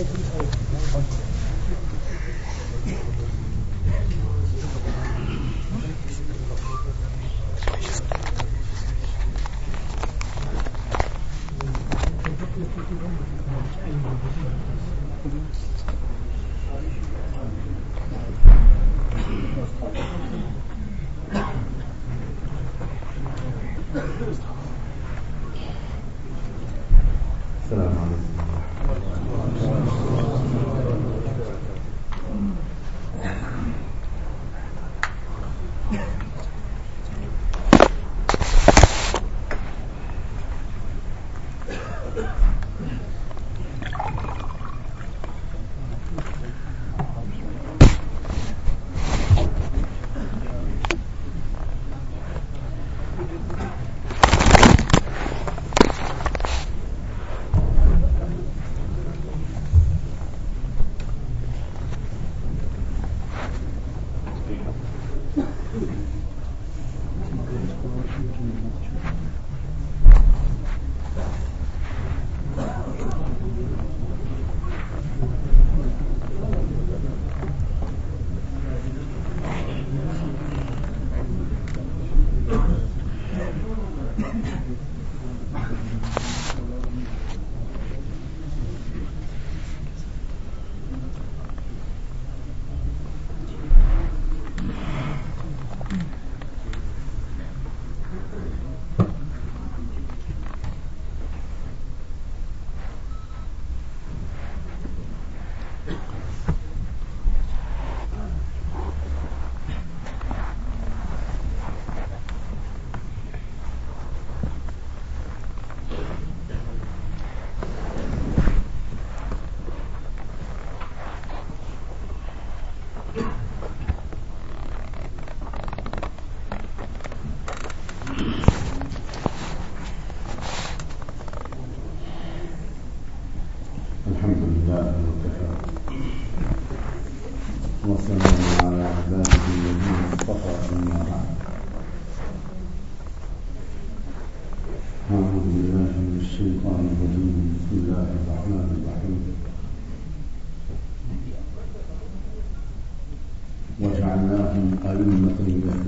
I do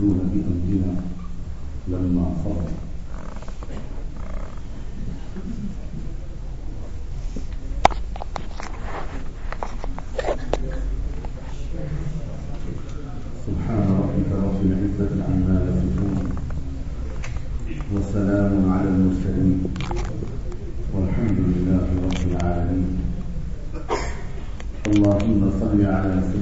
يستعجلون بأمرنا لما فرض سبحان ربك رب العزة عما يصفون. وسلام على المرسلين. والحمد لله رب العالمين. اللهم صل على سيدنا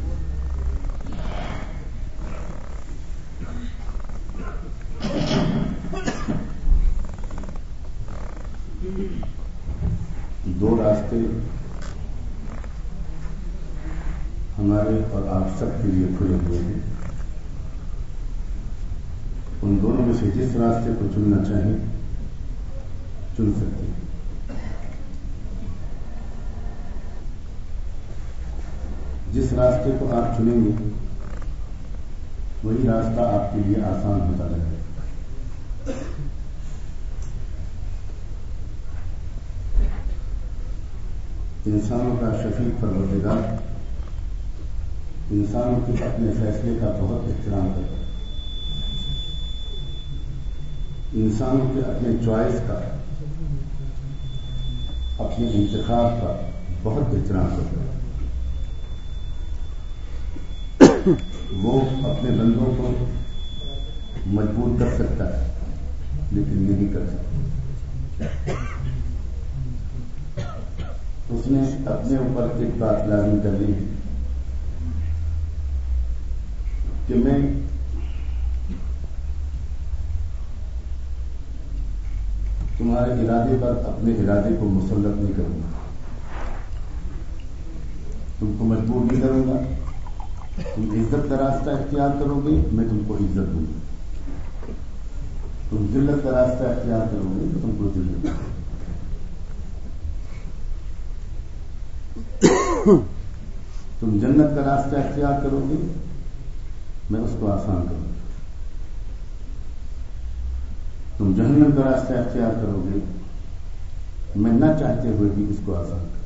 سب کے لیے کھلے ہوئے ہیں۔ ان دونوں میں سے جس راستے کو چننا چاہیں چن سکتے ہیں۔ جس راستے کو آپ چنیں گے، وہی راستہ آپ کے لیے آسان ہوتا رہے گا۔ انسانوں کا شفیق پر پروردگار انسان کے اپنے فیصلے کا بہت احترام کرتا ہے۔ انسان کے اپنے چوائس کا، اپنے انتخاب کا بہت احترام کرتا ہے۔ وہ اپنے بندوں کو مجبور کر سکتا ہے، لیکن نہیں کر سکتا۔ اس نے اپنے اوپر ایک بات لازم کر لی ہے کہ میں تمہارے ارادے پر اپنے ارادے کو مسلط نہیں کروں گا۔ تم کو مجبور نہیں کروں گا۔ تم عزت کا راستہ اختیار کرو گے، میں تم کو عزت دوں گا۔ تم ذلت کا راستہ اختیار کرو گے تو تم کو ذلت دوں تم جنت کا راستہ اختیار کرو گے میں اس کو آسان کروں۔ تم جہنم کا راستہ اختیار کرو گے۔ میں نہ چاہتے ہوئے بھی اس کو آسان کروں۔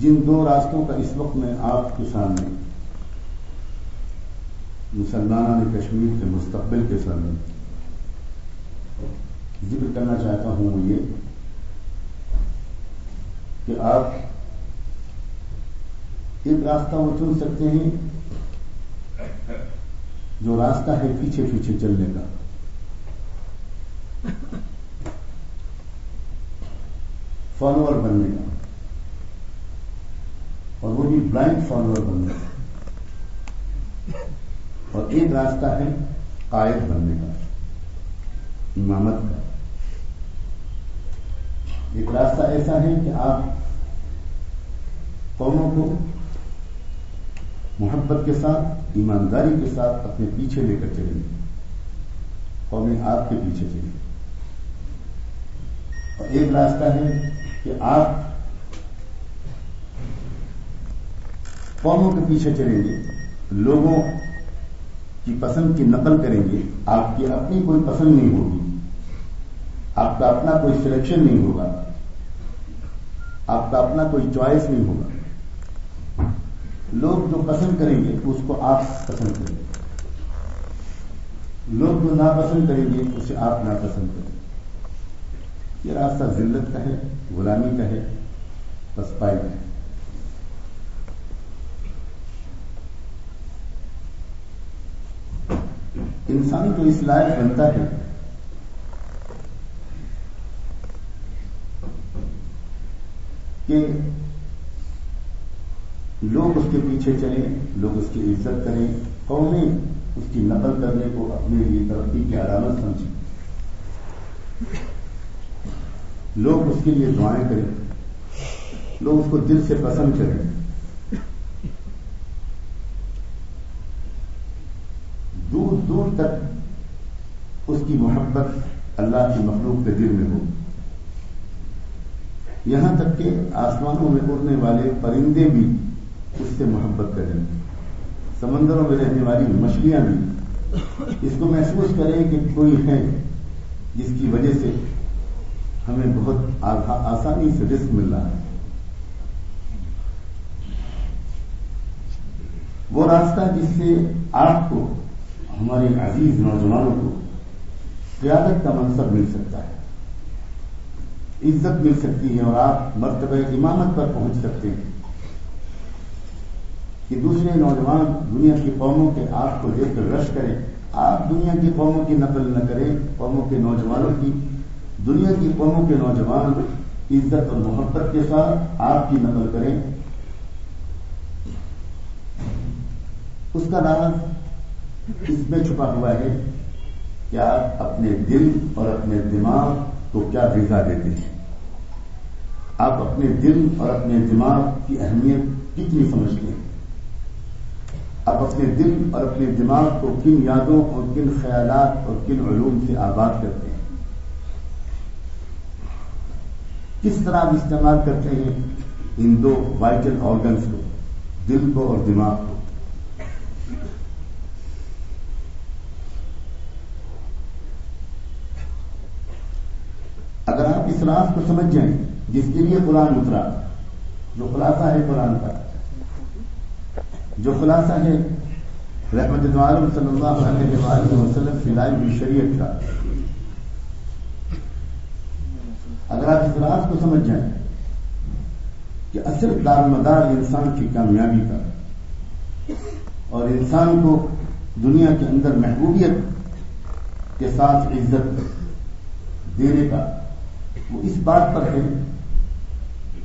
جن دو راستوں کا اس وقت میں آپ کے سامنے مسلمانہ نے کشمیر کے مستقبل کے سامنے ذکر کرنا چاہتا ہوں وہ یہ کہ آپ ایک راستہ وہ چن سکتے ہیں۔ جو راستہ ہے پیچھے پیچھے چلنے کا۔ فالوور بننے کا۔ اور وہ بھی بلائنڈ فالوور بننے کا۔ اور ایک راستہ ہے قائد بننے کا۔ امامت کا۔ ایک راستہ ایسا ہے کہ آپ قوموں کو محبت کے ساتھ، ایمانداری کے ساتھ اپنے پیچھے لے کر چلیں۔ گے قومیں آپ کے پیچھے چلیں۔ اور ایک راستہ ہے کہ آپ قوموں کے پیچھے چلیں گے، لوگوں کی پسند کی نقل کریں گے۔ آپ کی اپنی کوئی پسند نہیں ہوگی۔ آپ کا اپنا کوئی سلیکشن نہیں ہوگا۔ آپ کا اپنا کوئی چوائس نہیں ہوگا۔ لوگ جو پسند کریں گے، اس کو آپ پسند کریں گے۔ لوگ جو ناپسند کریں گے، اسے آپ ناپسند کریں گے۔ یہ راستہ ذلت کا ہے، غلامی کا ہے پسپائی کا ہے انسان تو اس لائق بنتا ہے، کہ لوگ اس کے پیچھے چلیں، لوگ اس کی عزت کریں، قومیں اس کی نقل کرنے کو اپنے لیے ترقی کی علامت سمجھیں۔ لوگ اس کے لیے دعائیں کریں۔ لوگ اس کو دل سے پسند کریں۔ دور دور تک اس کی محبت اللہ کی مخلوق کے دل میں ہو۔ یہاں تک کہ آسمانوں میں اڑنے والے پرندے بھی اس سے محبت کریں۔ سمندروں میں رہنے والی مچھلیاں بھی۔ اس کو محسوس کریں کہ کوئی ہے جس کی وجہ سے ہمیں بہت آسانی سے رسک مل رہا ہے۔ وہ راستہ جس سے آپ کو، ہمارے عزیز نوجوانوں کو قیادت کا منصب مل سکتا ہے۔ عزت مل سکتی ہے اور آپ مرتبہ امامت پر پہنچ سکتے ہیں۔ کہ دوسرے نوجوان دنیا کی قوموں کے آپ کو دیکھ کر رش کریں۔ آپ دنیا کی قوموں کی نقل نہ کریں، قوموں کے نوجوانوں کی۔ دنیا کی قوموں کے نوجوان عزت اور محبت کے ساتھ آپ کی نقل کریں۔ اس کا راز اس میں چھپا ہوا ہے کہ آپ اپنے دل اور اپنے دماغ کو کیا غذا دیتے ہیں۔ آپ اپنے دل اور اپنے دماغ کی اہمیت کتنی سمجھتے ہیں؟ آپ اپنے دل اور اپنے دماغ کو کن یادوں اور کن خیالات اور کن علوم سے آباد کرتے ہیں؟ کس طرح آپ استعمال کرتے ہیں ان دو وائٹل آرگنس کو، دل کو اور دماغ کو؟ اگر آپ اس راز کو سمجھ جائیں جس کے لیے قرآن اترا، جو خلاصہ ہے قرآن کا جو خلاصہ ہے، رحمت عالم صلی اللہ علیہ وآلہ وسلم فی الحال شریعت کا۔ اگر آپ اس راز کو سمجھ جائیں کہ اصل دار مدار انسان کی کامیابی کا، اور انسان کو دنیا کے اندر محبوبیت کے ساتھ عزت دینے کا، وہ اس بات پر ہے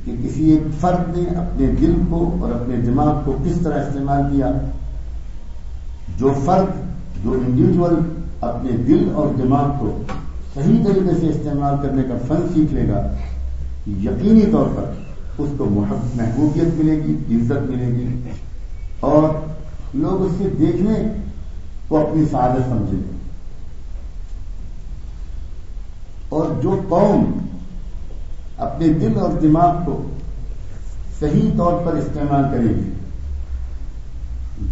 کہ کسی ایک فرد نے اپنے دل کو اور اپنے دماغ کو کس طرح استعمال کیا؟ جو فرد، جو انڈیویجل اپنے دل اور دماغ کو صحیح طریقے سے استعمال کرنے کا فن سیکھ لے گا، یقینی طور پر اس کو محبوبیت ملے گی، عزت ملے گی اور لوگ اس سے دیکھنے کو اپنی سعادت سمجھیں گے۔ اور جو قوم اپنے دل اور دماغ کو صحیح طور پر استعمال کرے گی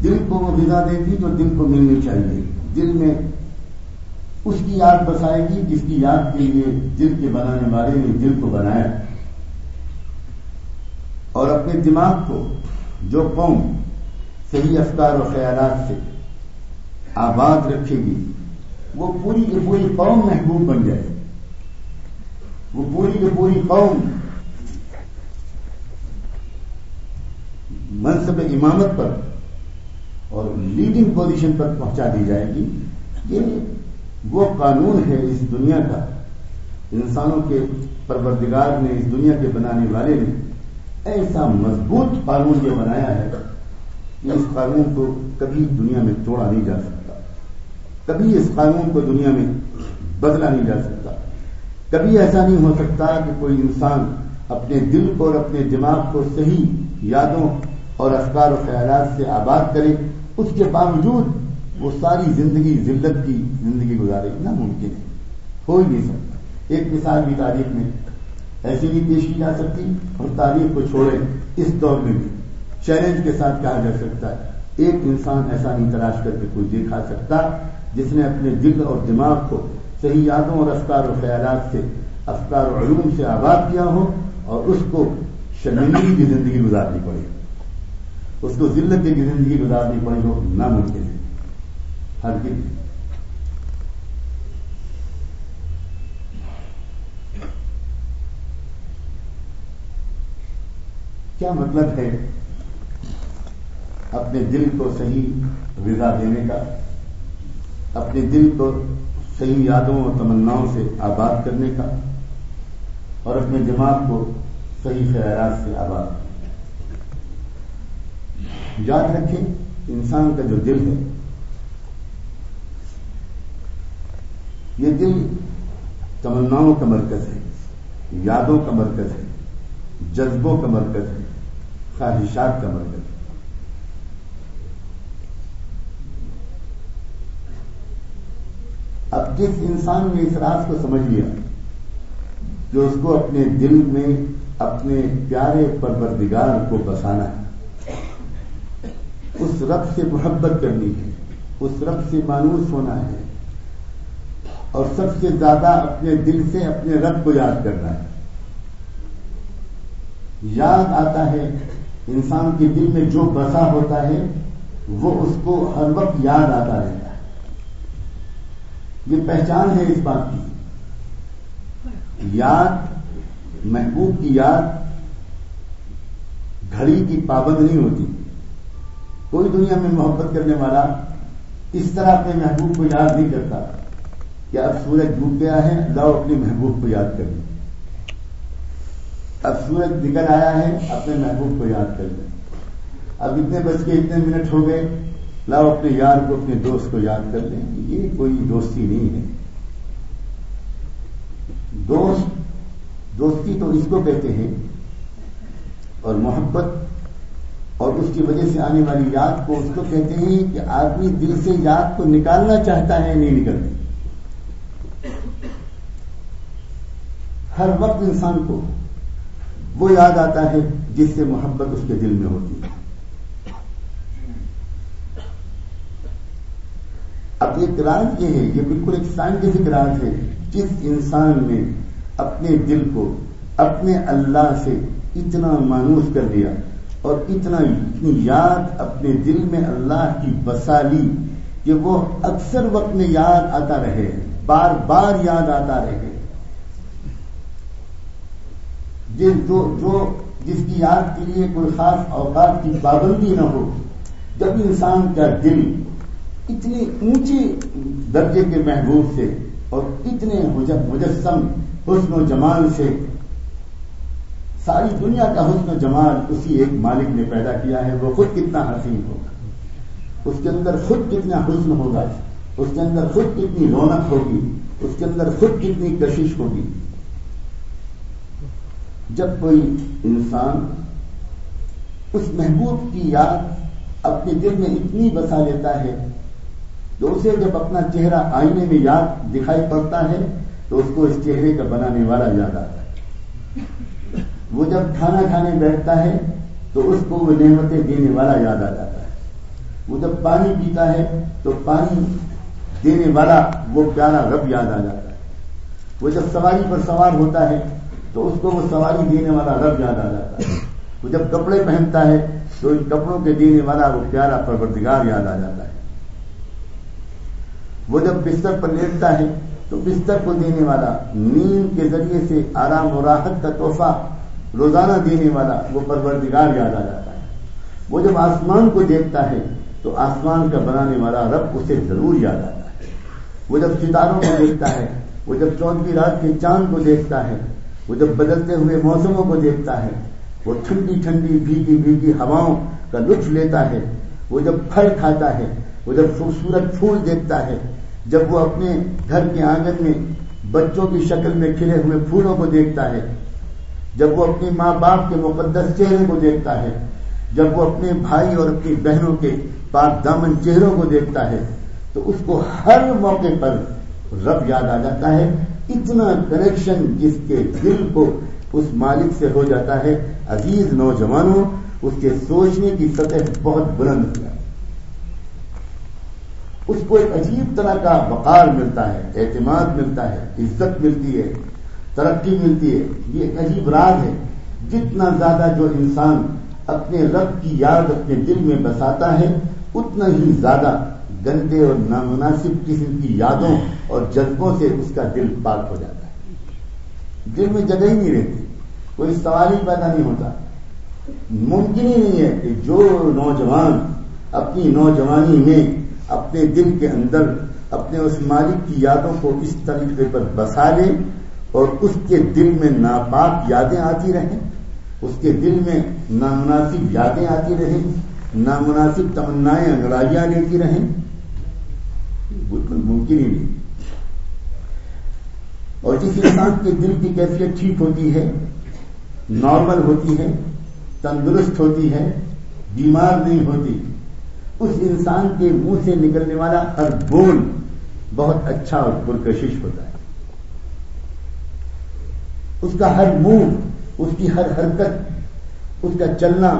دل کو وہ غذا دے گی جو دل کو ملنی چاہیے۔ دل میں اس کی یاد بسائے گی جس کی یاد کے لیے دل کے بنانے والے نے دل کو بنایا۔ اور اپنے دماغ کو جو قوم صحیح افکار و خیالات سے آباد رکھے گی، وہ پوری کی پوری قوم محبوب بن جائے۔ وہ پوری کی پوری قوم منصب امامت پر اور لیڈنگ پوزیشن پر پہنچا دی جائے گی۔ یہ وہ قانون ہے اس دنیا کا۔ انسانوں کے پروردگار نے اس دنیا کے بنانے والے نے ایسا مضبوط قانون یہ بنایا ہے کہ اس قانون کو کبھی دنیا میں توڑا نہیں جا سکتا۔ کبھی اس قانون کو دنیا میں بدلا نہیں جا سکتا۔ کبھی ایسا نہیں ہو سکتا کہ کوئی انسان اپنے دل کو اور اپنے دماغ کو صحیح یادوں اور افکار و خیالات سے آباد کرے، اس کے باوجود وہ ساری زندگی ذلت کی زندگی گزارے، ناممکن ہے، ہو ہی نہیں سکتا۔ ایک مثال بھی تاریخ میں ایسی بھی پیش کی جا سکتی اور تاریخ کو چھوڑے اس دور میں بھی۔ چیلنج کے ساتھ کہا جا سکتا ہے، ایک انسان ایسا نہیں تلاش کر کے کوئی دیکھا سکتا جس نے اپنے دل اور دماغ کو صحیح یادوں اور افکار و خیالات سے، افکار و علوم سے آباد کیا ہو اور اس کو شرمندگی کی زندگی گزارنی پڑے۔ اس کو ذلت کی زندگی گزارنی پڑی ہو ناممکن ہے۔ ہر دن کیا مطلب ہے اپنے دل کو صحیح غذا دینے کا؟ اپنے دل کو صحیح یادوں اور تمناؤں سے آباد کرنے کا اور اپنے دماغ کو صحیح خیالات سے آباد یاد رکھیں، انسان کا جو دل ہے، یہ دل تمناؤں کا مرکز ہے، یادوں کا مرکز ہے، جذبوں کا مرکز ہے، خواہشات کا مرکز ہے۔ اب جس انسان نے اس راز کو سمجھ لیا، جو اس کو اپنے دل میں، اپنے پیارے پروردگار کو بسانا ہے، اس رب سے محبت کرنی ہے، اس رب سے مانوس ہونا ہے، اور سب سے زیادہ اپنے دل سے اپنے رب کو یاد کرنا ہے۔ یاد آتا ہے، انسان کے دل میں جو بسا ہوتا ہے، وہ اس کو ہر وقت یاد آتا رہتا ہے۔ یہ پہچان ہے اس بات کی۔ یاد، محبوب کی یاد گھڑی کی پابند نہیں ہوتی۔ کوئی دنیا میں محبت کرنے والا اس طرح اپنے محبوب کو یاد نہیں کرتا کہ اب سورج ڈوب گیا ہے، لاؤ اپنے محبوب کو یاد کر لیں اب سورج نکل آیا ہے، اپنے محبوب کو یاد کر لیں اب اتنے بج کے اتنے منٹ ہو گئے لاؤ اپنے یار کو، اپنے دوست کو یاد کر لیں یہ کوئی دوستی نہیں ہے۔ دوست، دوستی تو اس کو کہتے ہیں، اور محبت، اور اس کی وجہ سے آنے والی یاد کو اس کو کہتے ہیں کہ آدمی دل سے یاد کو نکالنا چاہتا ہے، نہیں نکلتی ہر وقت انسان کو وہ یاد آتا ہے جس سے محبت اس کے دل میں ہوتی ہے۔ اب ایک راج یہ ہے، یہ بالکل ایک سائنٹیفک راج ہے، جس انسان نے اپنے دل کو، اپنے اللہ سے اتنا مانوس کر دیا اور اتنا اتنی یاد اپنے دل میں اللہ کی بسا لی کہ وہ اکثر وقت میں یاد آتا رہے، بار بار یاد آتا رہے۔ جس جو جو جس کی یاد کے لیے کوئی خاص اوقات کی پابندی نہ ہو، جب انسان کا دل اتنے اونچے درجے کے محبوب سے اور اتنے مجسم حسن و جمال سے ساری دنیا کا حسن و جمال اسی ایک مالک نے پیدا کیا ہے، وہ خود کتنا حسین ہوگا؟ اس کے اندر خود کتنا حسن ہوگا؟ اس کے اندر خود کتنی رونق ہوگی؟ اس کے اندر خود کتنی کشش ہوگی؟ جب کوئی انسان اس محبوب کی یاد اپنے دل میں اتنی بسا لیتا ہے تو اسے جب اپنا چہرہ آئینے میں یاد دکھائی پڑتا ہے، تو اس کو اس چہرے کا بنانے والا یاد آتا ہے۔ وہ جب کھانا کھانے بیٹھتا ہے، تو اس کو وہ نعمتیں دینے والا یاد آ جاتا ہے۔ وہ جب پانی پیتا ہے، تو پانی دینے والا وہ پیارا رب یاد آ جاتا ہے۔ وہ جب سواری پر سوار ہوتا ہے، تو اس کو وہ سواری دینے والا رب یاد آ جاتا ہے۔ وہ جب کپڑے پہنتا ہے، تو ان کپڑوں کے دینے والا وہ پیارا پروردگار یاد آ جاتا ہے۔ وہ جب بستر پر لیٹتا ہے تو بستر کو دینے والا نیند کے ذریعے سے آرام و راحت کا تحفہ روزانہ دینے والا وہ پروردگار یاد آ جاتا ہے۔ وہ جب آسمان کو دیکھتا ہے تو آسمان کا بنانے والا رب اسے ضرور یاد آتا ہے۔ وہ جب ستاروں کو دیکھتا ہے، وہ جب چودہویں رات کے چاند کو دیکھتا ہے، وہ جب بدلتے ہوئے موسموں کو دیکھتا ہے، وہ ٹھنڈی ٹھنڈی بھیگی بھیگی ہواؤں کا لطف لیتا ہے، وہ جب پھل کھاتا ہے وہ جب خوبصورت پھول دیکھتا ہے، جب وہ اپنے گھر کے آنگن میں بچوں کی شکل میں کھلے ہوئے پھولوں کو دیکھتا ہے، جب وہ اپنی ماں باپ کے مقدس چہرے کو دیکھتا ہے، جب وہ اپنے بھائی اور اپنی بہنوں کے پاک دامن چہروں کو دیکھتا ہے، تو اس کو ہر موقع پر رب یاد آ جاتا ہے۔ اتنا کنیکشن جس کے دل کو اس مالک سے ہو جاتا ہے۔ عزیز نوجوانوں، اس کے سوچنے کی سطح بہت بلند ہو اس کو ایک عجیب طرح کا وقار ملتا ہے، اعتماد ملتا ہے، عزت ملتی ہے، ترقی ملتی ہے۔ یہ ایک عجیب راز ہے۔ جتنا زیادہ جو انسان اپنے رب کی یاد اپنے دل میں بساتا ہے، اتنا ہی زیادہ گندے اور نامناسب قسم کی یادوں اور جذبوں سے اس کا دل پاک ہو جاتا ہے۔ دل میں جگہ ہی نہیں رہتی۔ کوئی سوال ہی پیدا نہیں ہوتا۔ ممکن ہی نہیں ہے کہ جو نوجوان اپنی نوجوانی میں اپنے دل کے اندر اپنے اس مالک کی یادوں کو اس طریقے پر بسا لے اور اس کے دل میں ناپاک یادیں آتی رہیں، اس کے دل میں نامناسب یادیں آتی رہیں، نامناسب تمنائیں انگڑائیاں لیتی رہیں۔ بالکل ممکن ہی نہیں۔ اور جس انسان کے دل کی کیفیت ٹھیک ہوتی ہے، نارمل ہوتی ہے، تندرست ہوتی ہے، بیمار نہیں ہوتی اس انسان کے منہ سے نکلنے والا ہر بول بہت اچھا اور پرکشش ہوتا ہے۔ اس کا ہر منہ، اس کی ہر حرکت، اس کا چلنا،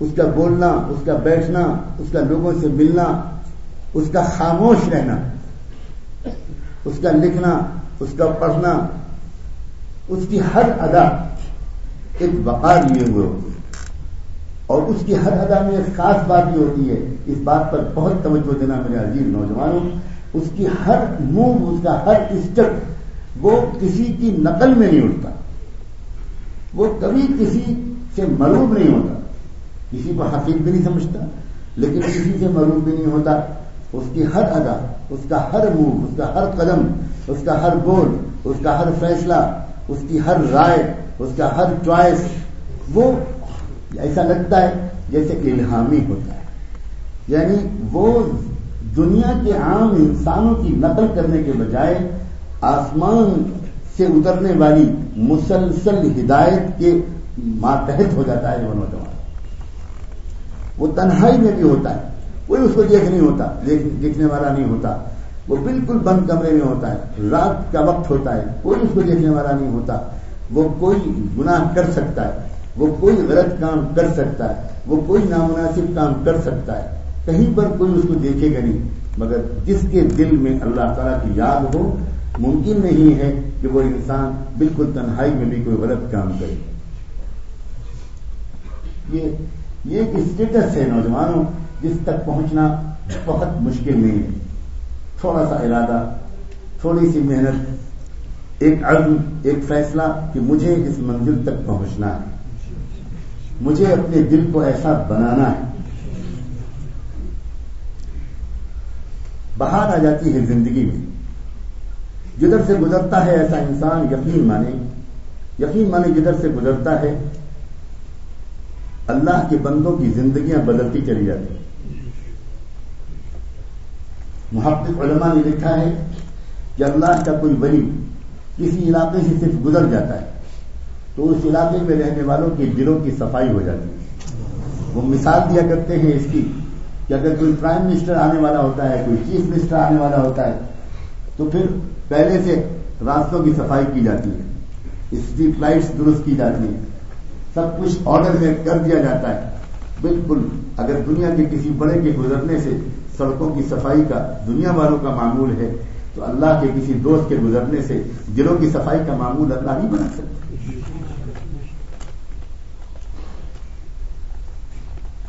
اس کا بولنا، اس کا بیٹھنا، اس کا لوگوں سے ملنا، اس کا خاموش رہنا، اس کا لکھنا، اس کا پڑھنا، اس کی ہر ادا ایک وقار لیے ہوئے ہوتی ہے اور اس کی ہر ادا میں ایک خاص بات یہ ہوتی ہے، اس بات پر بہت توجہ دینا میرے عزیز نوجوانوں، اس کی ہر منہ اس کا ہر اسٹپ وہ کسی کی نقل میں نہیں اٹھتا۔ وہ کبھی کسی سے معروف نہیں ہوتا۔ کسی کو حقیق بھی نہیں سمجھتا، لیکن کسی سے معروف بھی نہیں ہوتا۔ اس کی ہر ادا، اس کا ہر منہ اس کا ہر قدم، اس کا ہر بول اس کا ہر فیصلہ، اس کی ہر رائے، اس کا ہر چوائس، وہ ایسا لگتا ہے جیسے الہامی ہوتا ہے۔ یعنی وہ دنیا کے عام انسانوں کی نقل کرنے کے بجائے آسمان سے اترنے والی مسلسل ہدایت کے ماتحت ہو جاتا ہے وہ نوجوان۔ وہ تنہائی میں بھی ہوتا ہے۔ کوئی اس کو دیکھ نہیں ہوتا دیکھنے والا نہیں ہوتا۔ وہ بالکل بند کمرے میں ہوتا ہے۔ رات کا وقت ہوتا ہے۔ کوئی اس کو دیکھنے والا نہیں ہوتا۔ وہ کوئی گناہ کر سکتا ہے۔ وہ کوئی غلط کام کر سکتا ہے، وہ کوئی نامناسب کام کر سکتا ہے۔ کہیں پر کوئی اس کو دیکھے گا نہیں۔ مگر جس کے دل میں اللہ تعالیٰ کی یاد ہو، ممکن نہیں ہے کہ وہ انسان بالکل تنہائی میں بھی کوئی غلط کام کرے۔ یہ ایک اسٹیٹس ہے نوجوانوں، جس تک پہنچنا بہت مشکل نہیں ہے۔ تھوڑا سا ارادہ، تھوڑی سی محنت، ایک عزم، ایک فیصلہ کہ مجھے اس منزل تک پہنچنا ہے۔ مجھے اپنے دل کو ایسا بنانا ہے۔ بہار آ جاتی ہے زندگی میں۔ جدھر سے گزرتا ہے ایسا انسان یقین مانے۔ یقین مانے جدھر سے گزرتا ہے۔ اللہ کے بندوں کی زندگیاں بدلتی چلی جاتی محبت علماء نے لکھا ہے کہ اللہ کا کوئی ولی کسی علاقے سے صرف گزر جاتا ہے۔ تو اس علاقے میں رہنے والوں کے دلوں کی صفائی ہو جاتی ہے۔ وہ مثال دیا کرتے ہیں اس کی کہ اگر کوئی پرائم منسٹر آنے والا ہوتا ہے، کوئی چیف منسٹر آنے والا ہوتا ہے، تو پھر پہلے سے راستوں کی صفائی کی جاتی ہے۔ اسٹریٹ لائٹس درست کی جاتی ہیں۔ سب کچھ آرڈر میں کر دیا جاتا ہے۔ بالکل، اگر دنیا کے کسی بڑے کے گزرنے سے سڑکوں کی صفائی کا، دنیا والوں کا معمول ہے، تو اللہ کے کسی دوست کے گزرنے سے دلوں کی صفائی کا معمول اللہ نہیں بنا سکتا۔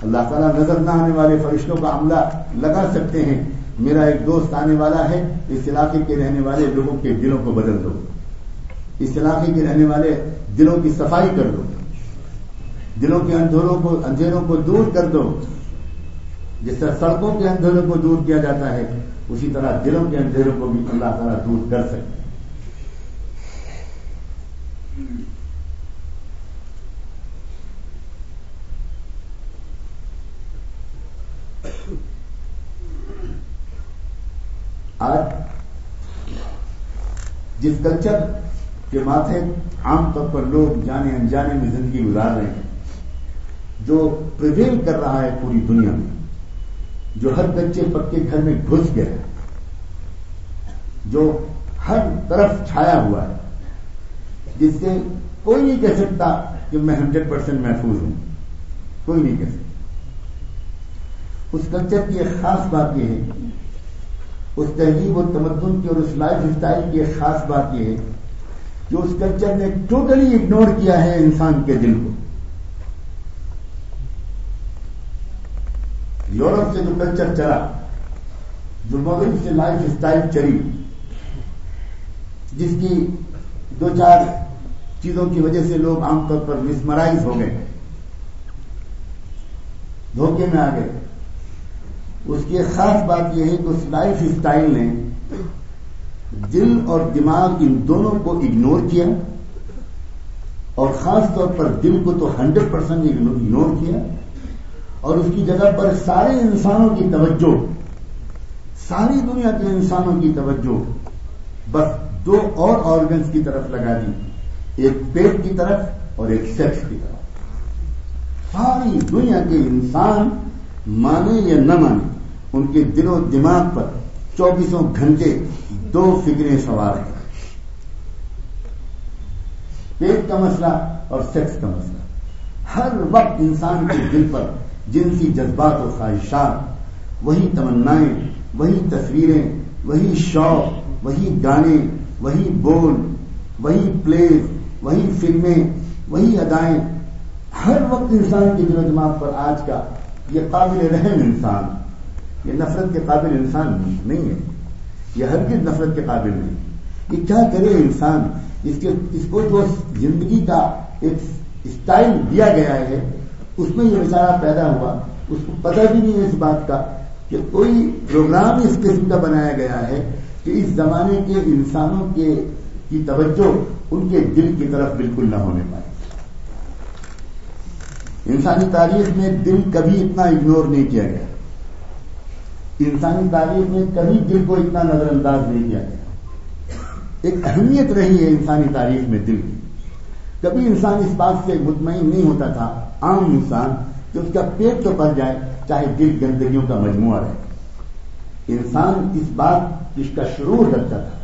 اللہ تعالیٰ نظر نہ آنے والے فرشتوں کا عملہ لگا سکتے ہیں۔ میرا ایک دوست آنے والا ہے، اس علاقے کے رہنے والے لوگوں کے دلوں کو بدل دو۔ اس علاقے کے رہنے والے دلوں کی صفائی کر دو۔ دلوں کے اندھیروں کو اندھیروں کو دور کر دو۔ جس طرح سڑکوں کے اندھیروں کو دور کیا جاتا ہے، اسی طرح دلوں کے اندھیروں کو بھی اللہ تعالیٰ دور کر سکتے آج جس کلچر کے ماتھے عام طور پر لوگ جانے انجانے میں زندگی گزار رہے ہیں، جو پرویل کر رہا ہے پوری دنیا میں، جو ہر کچے پکے گھر میں گھس گیا ہے، جو ہر طرف چھایا ہوا ہے، جس سے کوئی نہیں کہہ سکتا کہ میں ہنڈریڈ پرسینٹ محفوظ ہوں۔ کوئی نہیں کہہ سکتا۔ اس کلچر کی ایک خاص بات یہ ہے اس تہذیب و تمدن کی اور اس لائف اسٹائل کی ایک خاص بات یہ ہے کہ اس کلچر نے ٹوٹلی اگنور کیا ہے انسان کے دل کو۔ یورپ سے جو کلچر چلا، جو مغرب سے لائف اسٹائل چلی، جس کی دو چار چیزوں کی وجہ سے لوگ عام طور پر مسمرائز ہو گئے، دھوکے میں آ گئے۔ اس کی ایک خاص بات یہ ہے کہ اس لائف اسٹائل نے دل اور دماغ ان دونوں کو اگنور کیا اور خاص طور پر دل کو تو ہنڈریڈ پرسینٹ اگنور کیا اور اس کی جگہ پر سارے انسانوں کی توجہ، ساری دنیا کے انسانوں کی توجہ بس دو اور آرگنس کی طرف لگا دی، ایک پیٹ کی طرف اور ایک سیکس کی طرف۔ ساری دنیا کے انسان مانے یا نہ مانے ان کے دل و دماغ پر چوبیسوں گھنٹے دو فکریں سوار ہیں۔ پیٹ کا مسئلہ اور سیکس کا مسئلہ۔ ہر وقت انسان کے دل پر جنسی جذبات و خواہشات، وہی تمنائیں، وہی تصویریں، وہی شوق، وہی گانے، وہی بول، وہی پلیز، وہی فلمیں، وہی ادائیں۔ ہر وقت انسان کے دل و دماغ پر آج کا یہ قابل رحم انسان یہ نفرت کے قابل انسان نہیں ہے۔ یہ ہرگز نفرت کے قابل نہیں۔ یہ کیا کرے انسان؟ اس کے اس کو جو زندگی کا ایک اسٹائل دیا گیا ہے، اس میں یہ بیچارہ پیدا ہوا۔ اس کو پتہ بھی نہیں ہے اس بات کا کہ کوئی پروگرام اس قسم کا بنایا گیا ہے کہ اس زمانے کے انسانوں کے کی توجہ ان کے دل کی طرف بالکل نہ ہونے پائے۔ انسانی تاریخ میں دل کبھی اتنا اگنور نہیں کیا گیا۔ انسانی تاریخ میں کبھی دل کو اتنا نظر انداز نہیں کیا۔ گیا ایک اہمیت رہی ہے انسانی تاریخ میں دل کی۔ کبھی انسان اس بات سے مطمئن نہیں ہوتا تھا، عام انسان، کہ اس کا پیٹ تو بھر جائے، چاہے دل گندگیوں کا مجموعہ رہے۔ انسان اس بات اس کا شرور رکھتا تھا۔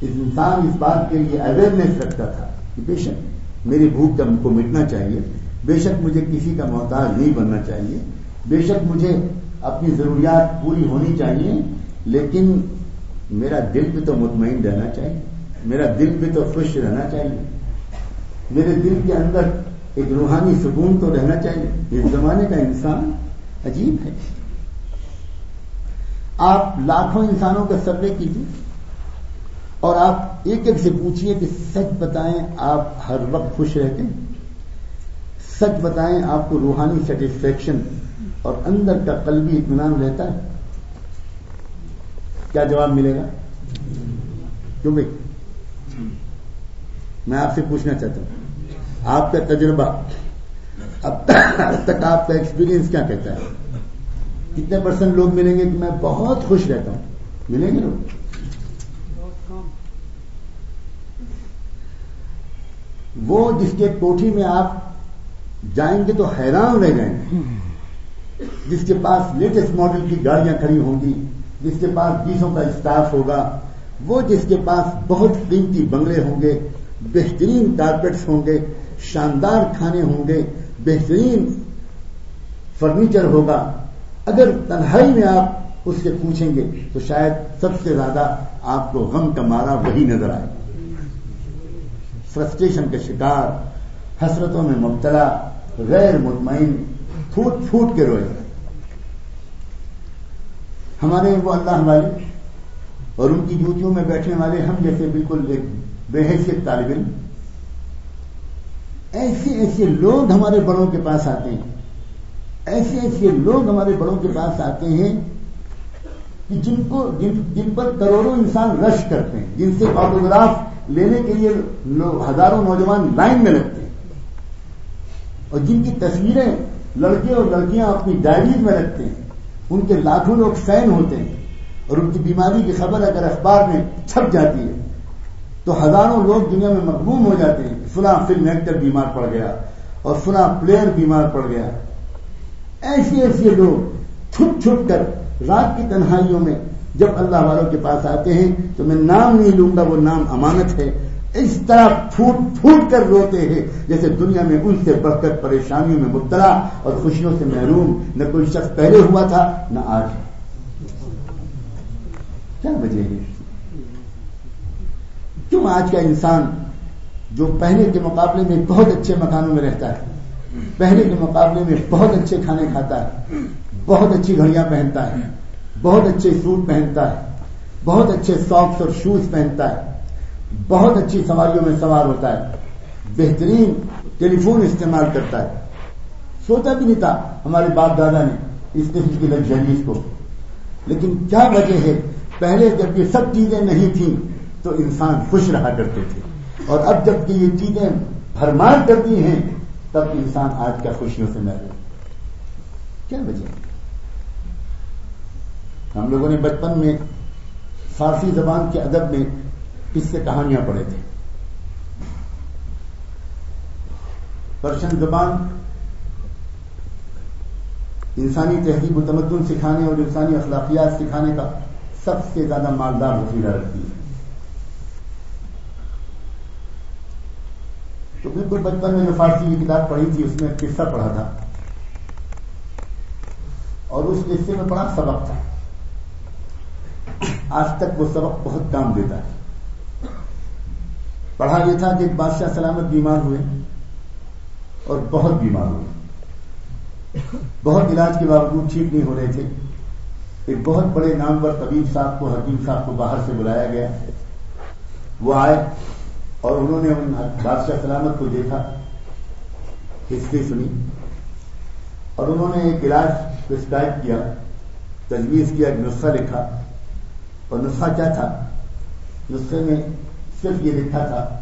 اس انسان اس بات کے لیے اویئرنیس رکھتا تھا کہ بے شک میری بھوک کا کو مٹنا چاہیے، بے شک مجھے کسی کا محتاج نہیں بننا چاہیے، بے شک مجھے اپنی ضروریات پوری ہونی چاہیے، لیکن میرا دل بھی تو مطمئن رہنا چاہیے، میرا دل بھی تو خوش رہنا چاہیے، میرے دل کے اندر ایک روحانی سکون تو رہنا چاہیے۔ اس زمانے کا انسان عجیب ہے۔ آپ لاکھوں انسانوں کا سروے کیجیے، اور آپ ایک ایک سے پوچھیے کہ سچ بتائیں آپ ہر وقت خوش رہتے ہیں؟ سچ بتائیں آپ کو روحانی سیٹسفیکشن اور اندر کا قلبی اطمینان رہتا ہے۔ کیا جواب ملے گا؟ کیوں بھائی میں آپ سے پوچھنا چاہتا ہوں۔ آپ کا تجربہ، اب تک آپ کا ایکسپیرینس کیا کہتا ہے؟ کتنے پرسنٹ لوگ ملیں گے کہ میں بہت خوش رہتا ہوں؟ ملیں گے لوگ؟ وہ جس کے کوٹھی میں آپ جائیں گے تو حیران رہ جائیں گے۔ جس کے پاس لیٹسٹ ماڈل کی گاڑیاں کھڑی ہوں گی، جس کے پاس بیسوں کا اسٹاف ہوگا، وہ جس کے پاس بہت قیمتی بنگلے ہوں گے، بہترین کارپیٹس ہوں گے، شاندار کھانے ہوں گے، بہترین فرنیچر ہوگا۔ اگر تنہائی میں آپ اس سے پوچھیں گے، تو شاید سب سے زیادہ آپ کو غم کا مارا وہی نظر آئے۔ فرسٹریشن کے شکار، حسرتوں میں مبتلا، غیر مطمئن پھوٹ پھوٹ کے روئے۔ ہمارے وہ اللہ والے اور ان کی جوتیوں میں بیٹھنے والے ہم جیسے بالکل ایک بے حیثیت طالب علم، ایسے ایسے لوگ ہمارے بڑوں کے پاس آتے ہیں۔ ایسے ایسے لوگ ہمارے بڑوں کے پاس آتے ہیں کہ جن کو جن جن پر کروڑوں انسان رش کرتے ہیں۔ جن سے آٹوگراف لینے کے لیے ہزاروں نوجوان لائن میں لگتے ہیں۔ اور جن کی تصویریں لڑکے اور لڑکیاں اپنی ڈائریز میں رکھتے ہیں۔ ان کے لاکھوں لوگ فین ہوتے ہیں۔ اور ان کی بیماری کی خبر اگر اخبار میں چھپ جاتی ہے، تو ہزاروں لوگ دنیا میں مقبوم ہو جاتے ہیں فلاں فلم ایکٹر بیمار پڑ گیا اور فلاں پلیئر بیمار پڑ گیا۔ ایسے ایسے لوگ چھپ چھپ کر رات کی تنہائیوں میں جب اللہ والوں کے پاس آتے ہیں تو میں نام نہیں لوں گا، وہ نام امانت ہے۔ اس طرح پھوٹ پھوٹ کر روتے ہیں، جیسے دنیا میں ان سے بڑھ کر پریشانیوں میں مبتلا اور خوشیوں سے محروم۔ نہ کوئی شخص پہلے ہوا تھا، نہ آج۔ کیا وجہ ہے؟ کیوں آج کا انسان جو پہلے کے مقابلے میں بہت اچھے مکانوں میں رہتا ہے، پہلے کے مقابلے میں بہت اچھے کھانے کھاتا ہے، بہت اچھی گھڑیاں پہنتا ہے، بہت اچھے سوٹ پہنتا ہے، بہت اچھے ساکس اور شوز پہنتا ہے۔ بہت اچھی سواریوں میں سوار ہوتا ہے۔ بہترین ٹیلی فون استعمال کرتا ہے۔ سوچا بھی نہیں تھا۔ ہمارے باپ دادا نے اس قسم کی لگژریز کو۔ لیکن کیا وجہ ہے؟ پہلے جب یہ سب چیزیں نہیں تھیں تو انسان خوش رہا کرتے تھے۔ اور اب جبکہ یہ چیزیں بھرمار کرتی ہیں، تب انسان آج کا خوشیوں سے محروم۔ کیا وجہ ہم لوگوں نے بچپن میں فارسی زبان کے ادب میں کس سے کہانیاں پڑھے تھے۔ پرشن زبان انسانی تہذیب و تمدن سکھانے اور انسانی اخلاقیات سکھانے کا سب سے زیادہ مالدار وسیلہ رکھتی ہے۔ تو بالکل بچپن میں جو فارسی کی کتاب پڑھی تھی، اس میں قصہ پڑھا تھا۔ اور اس قصے میں بڑا سبق تھا۔ آج تک وہ سبق بہت کام دیتا ہے۔ پڑھا یہ تھا کہ ایک بادشاہ سلامت بیمار ہوئے اور بہت بیمار ہوئے۔ بہت علاج کے باوجود ٹھیک نہیں ہو رہے تھے۔ ایک بہت بڑے نام پر طبیب صاحب کو، حکیم صاحب کو باہر سے بلایا گیا۔ وہ آئے اور انہوں نے ان بادشاہ سلامت کو دیکھا ہسٹری سنی۔ اور انہوں نے ایک علاج پرسکرائب کیا، تجویز کیا، ایک نسخہ لکھا۔ اور نسخہ کیا تھا؟ نسخے میں صرف یہ لکھا تھا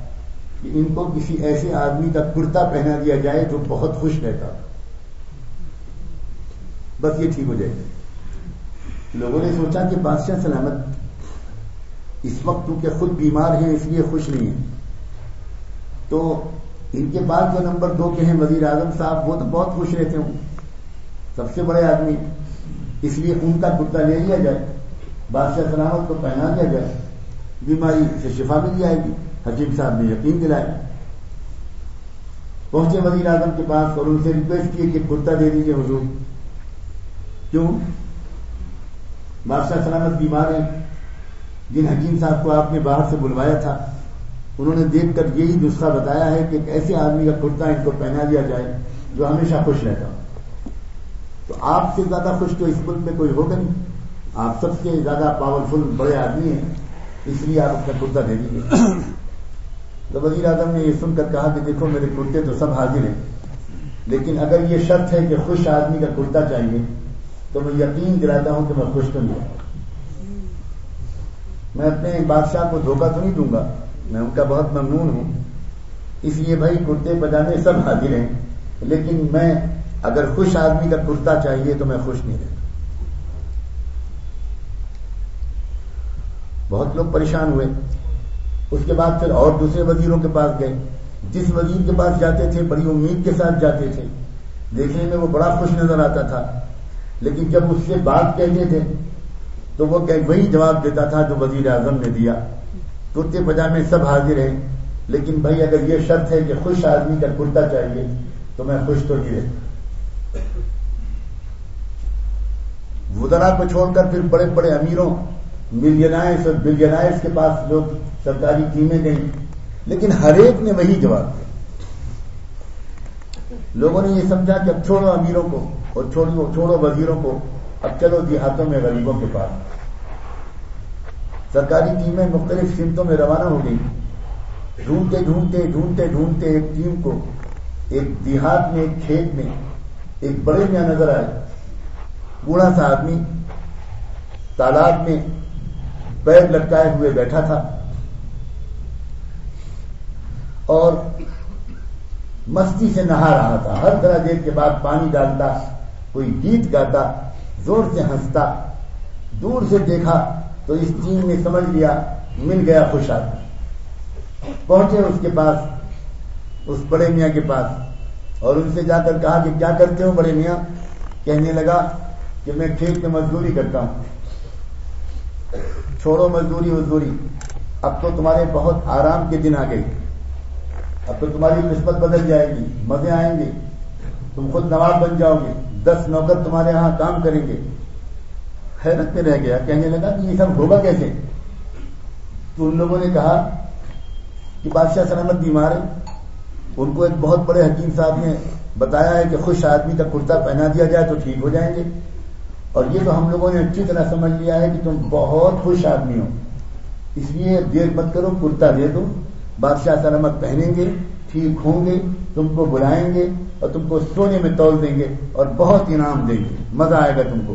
کہ ان کو کسی ایسے آدمی کا کرتا پہنا دیا جائے جو بہت خوش رہتا بس یہ ٹھیک ہو جائے لوگوں نے سوچا کہ بادشاہ سلامت اس وقت کیونکہ خود بیمار ہیں اس لیے خوش نہیں ہیں۔ تو ان کے بعد جو نمبر دو کے ہیں، وزیر اعظم صاحب، وہ تو بہت خوش رہتے ہوں۔ سب سے بڑے آدمی۔ اس لیے ان کا کرتا لے لیا جائے۔ بادشاہ سلامت کو پہنا دیا جائے۔ بیماری سے شفا مل جائے گی حکیم صاحب نے یقین دلایا۔ پہنچے وزیر اعظم کے پاس اور ان سے ریکویسٹ کی کہ کرتا دے دیجیے حضور۔ کیوں؟ بادشاہ سلامت بیمار ہیں۔ جن حکیم صاحب کو آپ نے باہر سے بلوایا تھا، انہوں نے دیکھ کر یہی نسخہ بتایا ہے کہ ایک ایسے آدمی کا کرتا ان کو پہنا دیا جائے جو ہمیشہ خوش رہتا تو آپ سے زیادہ خوش تو اس ملک میں کوئی ہوگا نہیں۔ آپ سب سے زیادہ پاورفل بڑے آدمی ہیں۔ اس لیے آپ اپنا کرتا دے دیجیے تو وزیر اعظم نے یہ سن کر کہا کہ دیکھو میرے کرتے تو سب حاضر ہیں، لیکن اگر یہ شرط ہے کہ خوش آدمی کا کرتا چاہیے، تو میں یقین دلاتا ہوں کہ میں خوش تو نہیں میں اپنے بادشاہ کو دھوکہ تو نہیں دوں گا، میں ان کا بہت ممنون ہوں۔ اس لیے بھائی کرتے پجامے سب حاضر ہیں، لیکن میں اگر خوش آدمی کا کرتا چاہیے تو میں خوش نہیں رہتا۔ بہت لوگ پریشان ہوئے۔ اس کے بعد پھر اور دوسرے وزیروں کے پاس گئے۔ جس وزیر کے پاس جاتے تھے، بڑی امید کے ساتھ جاتے تھے۔ دیکھنے میں وہ بڑا خوش نظر آتا تھا۔ لیکن جب اس سے بات کہتے تھے، تو وہ وہی جواب دیتا تھا جو وزیر اعظم نے دیا۔ کرتے پجامے سب حاضر ہیں، لیکن بھائی اگر یہ شرط ہے کہ خوش آدمی کا کرتا چاہیے، تو میں خوش تو نہیں رہتا۔ وزرا کو چھوڑ کر پھر بڑے بڑے امیروں ملینائز اور بلینائز کے پاس لوگ سرکاری ٹیمیں گئیں۔ لیکن ہر ایک نے وہی جواب دیا۔ لوگوں نے یہ سمجھا کہ اب چھوڑو امیروں کو اور چھوڑو چھوڑو وزیروں کو۔ اب چلو جی، دیہاتوں میں غریبوں کے پاس۔ سرکاری ٹیمیں مختلف سمتوں میں روانہ ہو گئی ڈھونڈتے ڈھونڈتے ڈھونڈتے ڈھونڈتے ایک ٹیم کو ایک دیہات میں، ایک کھیت میں، ایک بڑے میاں نظر آئے۔ بوڑھا سا آدمی تالاب میں پیر لٹکائے ہوئے بیٹھا تھا۔ اور مستی سے نہا رہا تھا۔ ہر طرح دیر کے بعد پانی ڈالتا، کوئی گیت گاتا، زور سے ہنستا۔ دور سے دیکھا تو اس ٹیم نے سمجھ لیا، مل گیا خوش آدمی پہنچے اس کے پاس، اس بڑے میاں کے پاس۔ اور ان سے جا کر کہا کہ کیا کرتے ہو بڑے میاں؟ کہنے لگا کہ میں کھیت میں مزدوری کرتا ہوں۔ چھوڑو مزدوری مزدوری اب تو تمہارے بہت آرام کے دن آ گئے۔ اب تو تمہاری قسمت بدل جائے گی، مزے آئیں گے۔ تم خود نواب بن جاؤ گے، دس نوکر تمہارے یہاں کام کریں گے۔ حیرت میں رہ گیا، کہنے لگا کہ یہ سب ہوگا کیسے؟ تو ان لوگوں نے کہا کہ بادشاہ سلامت بیمار ہے ان کو ایک بہت بڑے حکیم صاحب نے بتایا ہے کہ خوش آدمی کا کرتا پہنا دیا جائے تو ٹھیک ہو جائیں گے۔ اور یہ تو ہم لوگوں نے اچھی طرح سمجھ لیا ہے کہ تم بہت خوش آدمی ہو۔ اس لیے دیر مت کرو، کرتا دے دو۔ بادشاہ سلامت پہنیں گے، ٹھیک ہوں گے، تم کو بلائیں گے اور تم کو سونے میں تول دیں گے اور بہت انعام دیں گے۔ مزہ آئے گا تم کو۔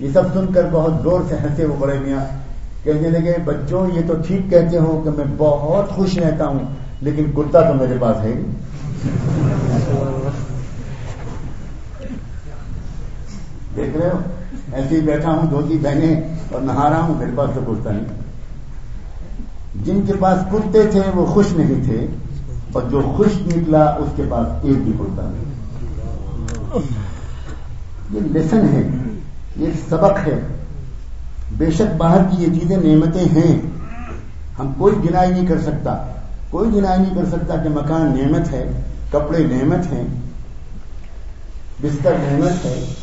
یہ سب سن کر بہت زور سے ہنسے وہ بڑے میاں۔ کہنے لگے، بچوں، یہ تو ٹھیک کہتے ہو کہ میں بہت خوش رہتا ہوں، لیکن کرتا تو میرے پاس ہے۔ دیکھ رہے ہو؟ ایسے ہی بیٹھا ہوں دھوتی بہنے اور نہا رہا ہوں، میرے پاس تو کرتا نہیں۔ جن کے پاس کرتے تھے، وہ خوش نہیں تھے۔ اور جو خوش نکلا، اس کے پاس ایک بھی کرتا نہیں۔ یہ لیسن ہے، یہ سبق ہے۔ بے شک باہر کی یہ چیزیں نعمتیں ہیں۔ ہم کوئی گنائی نہیں کر سکتا۔ کوئی گنائی نہیں کر سکتا کہ مکان نعمت ہے، کپڑے نعمت ہیں، بستر نعمت ہے۔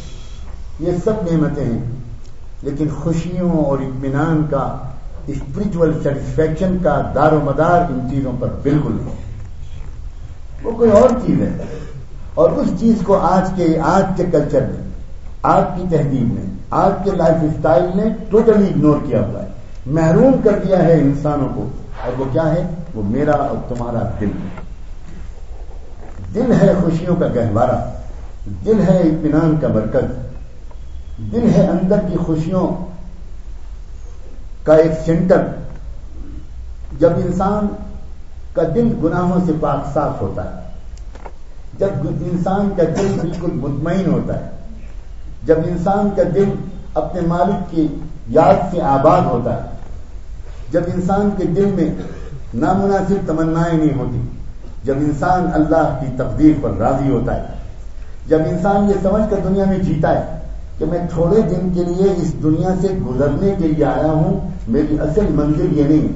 یہ سب نعمتیں ہیں۔ لیکن خوشیوں اور اطمینان کا اسپرچل سیٹسفیکشن کا دار و مدار ان چیزوں پر بالکل نہیں وہ کوئی اور چیز ہے۔ اور اس چیز کو آج کے آج کے کلچر میں آج کی تہذیب نے، آج کے لائف اسٹائل نے ٹوٹلی اگنور کیا ہوا ہے۔ محروم کر دیا ہے انسانوں کو۔ اور وہ کیا ہے؟ وہ میرا اور تمہارا دل دل ہے خوشیوں کا گہوارہ۔ دل ہے اطمینان کا برکت۔ دل ہے اندر کی خوشیوں کا ایک سینٹر جب انسان کا دل گناہوں سے پاک صاف ہوتا ہے، جب انسان کا دل بالکل مطمئن ہوتا ہے، جب انسان کا دل اپنے مالک کی یاد سے آباد ہوتا ہے، جب انسان کے دل میں نامناسب تمنائیں نہیں ہوتی، جب انسان اللہ کی تقدیر پر راضی ہوتا ہے، جب انسان یہ سمجھ کر دنیا میں جیتا ہے کہ میں تھوڑے دن کے لیے اس دنیا سے گزرنے کے لیے آیا ہوں، میری اصل منزل یہ نہیں۔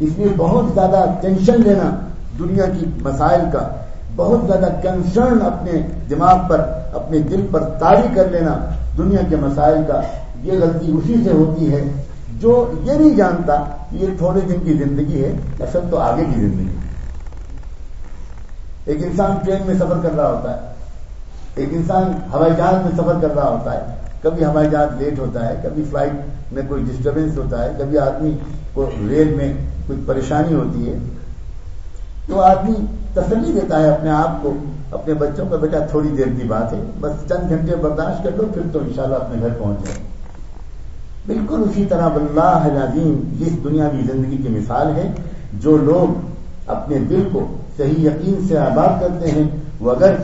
اس لیے بہت زیادہ ٹینشن لینا دنیا کی مسائل کا، بہت زیادہ کنسرن اپنے دماغ پر، اپنے دل پر تاری کر لینا دنیا کے مسائل کا۔ یہ غلطی اسی سے ہوتی ہے جو یہ نہیں جانتا کہ یہ تھوڑے دن کی زندگی ہے، اصل تو آگے کی زندگی۔ ہے ایک انسان ٹرین میں سفر کر رہا ہوتا ہے۔ ایک انسان ہوائی جہاز میں سفر کر رہا ہوتا ہے، کبھی ہوائی جہاز لیٹ ہوتا ہے، کبھی فلائٹ میں کوئی ڈسٹربینس ہوتا ہے، کبھی آدمی کو ریل میں کچھ پریشانی ہوتی ہے۔ تو آدمی تسلی دیتا ہے اپنے آپ کو، اپنے بچوں کا بیٹا تھوڑی دیر کی بات ہے، بس چند گھنٹے برداشت کر لو، پھر تو انشاءاللہ اپنے گھر پہنچ جائے۔ بالکل اسی طرح اللہ عظیم جس دنیاوی زندگی کی مثال ہے، جو لوگ اپنے دل کو صحیح یقین سے آباد کرتے ہیں وہ اگر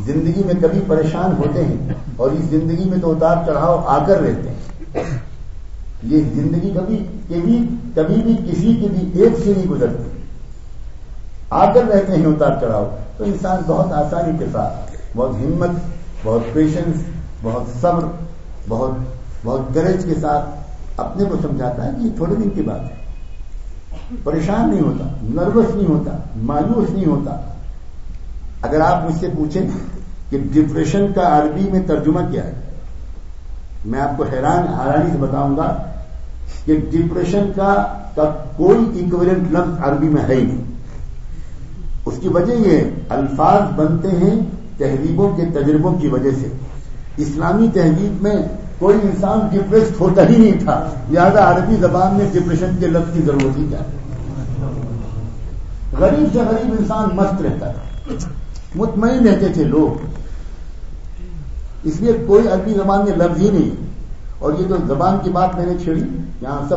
زندگی میں کبھی پریشان ہوتے ہیں اور اس زندگی میں تو اتار چڑھاؤ آ کر رہتے ہیں۔ یہ زندگی کبھی کبھی کبھی بھی کسی کی بھی ایک سے نہیں گزرتی۔ آ کر رہتے ہیں اتار چڑھاؤ۔ تو انسان بہت آسانی کے ساتھ، بہت ہمت، بہت پیشنس بہت صبر، بہت بہت گرج کے ساتھ اپنے کو سمجھاتا ہے کہ یہ تھوڑے دن کی بات ہے۔ پریشان نہیں ہوتا نروس نہیں ہوتا، مایوس نہیں ہوتا۔ اگر آپ مجھ سے پوچھیں کہ ڈپریشن کا عربی میں ترجمہ کیا ہے، میں آپ کو حیران حیرانی سے بتاؤں گا کہ ڈپریشن کا کوئی اکویلنٹ لفظ عربی میں ہے ہی نہیں۔ اس کی وجہ یہ الفاظ بنتے ہیں تہذیبوں کے تجربوں کی وجہ سے۔ اسلامی تہذیب میں کوئی انسان ڈپریس ہوتا ہی نہیں تھا۔ لہذا عربی زبان میں ڈپریشن کے لفظ کی ضرورت ہی کیا غریب سے غریب انسان مست رہتا ہے۔ مطمئن رہتے تھے لوگ۔ اس لیے کوئی عربی زبان میں لفظ ہی نہیں۔ اور یہ جو زبان کی بات میں نے چھیڑی، یہاں سب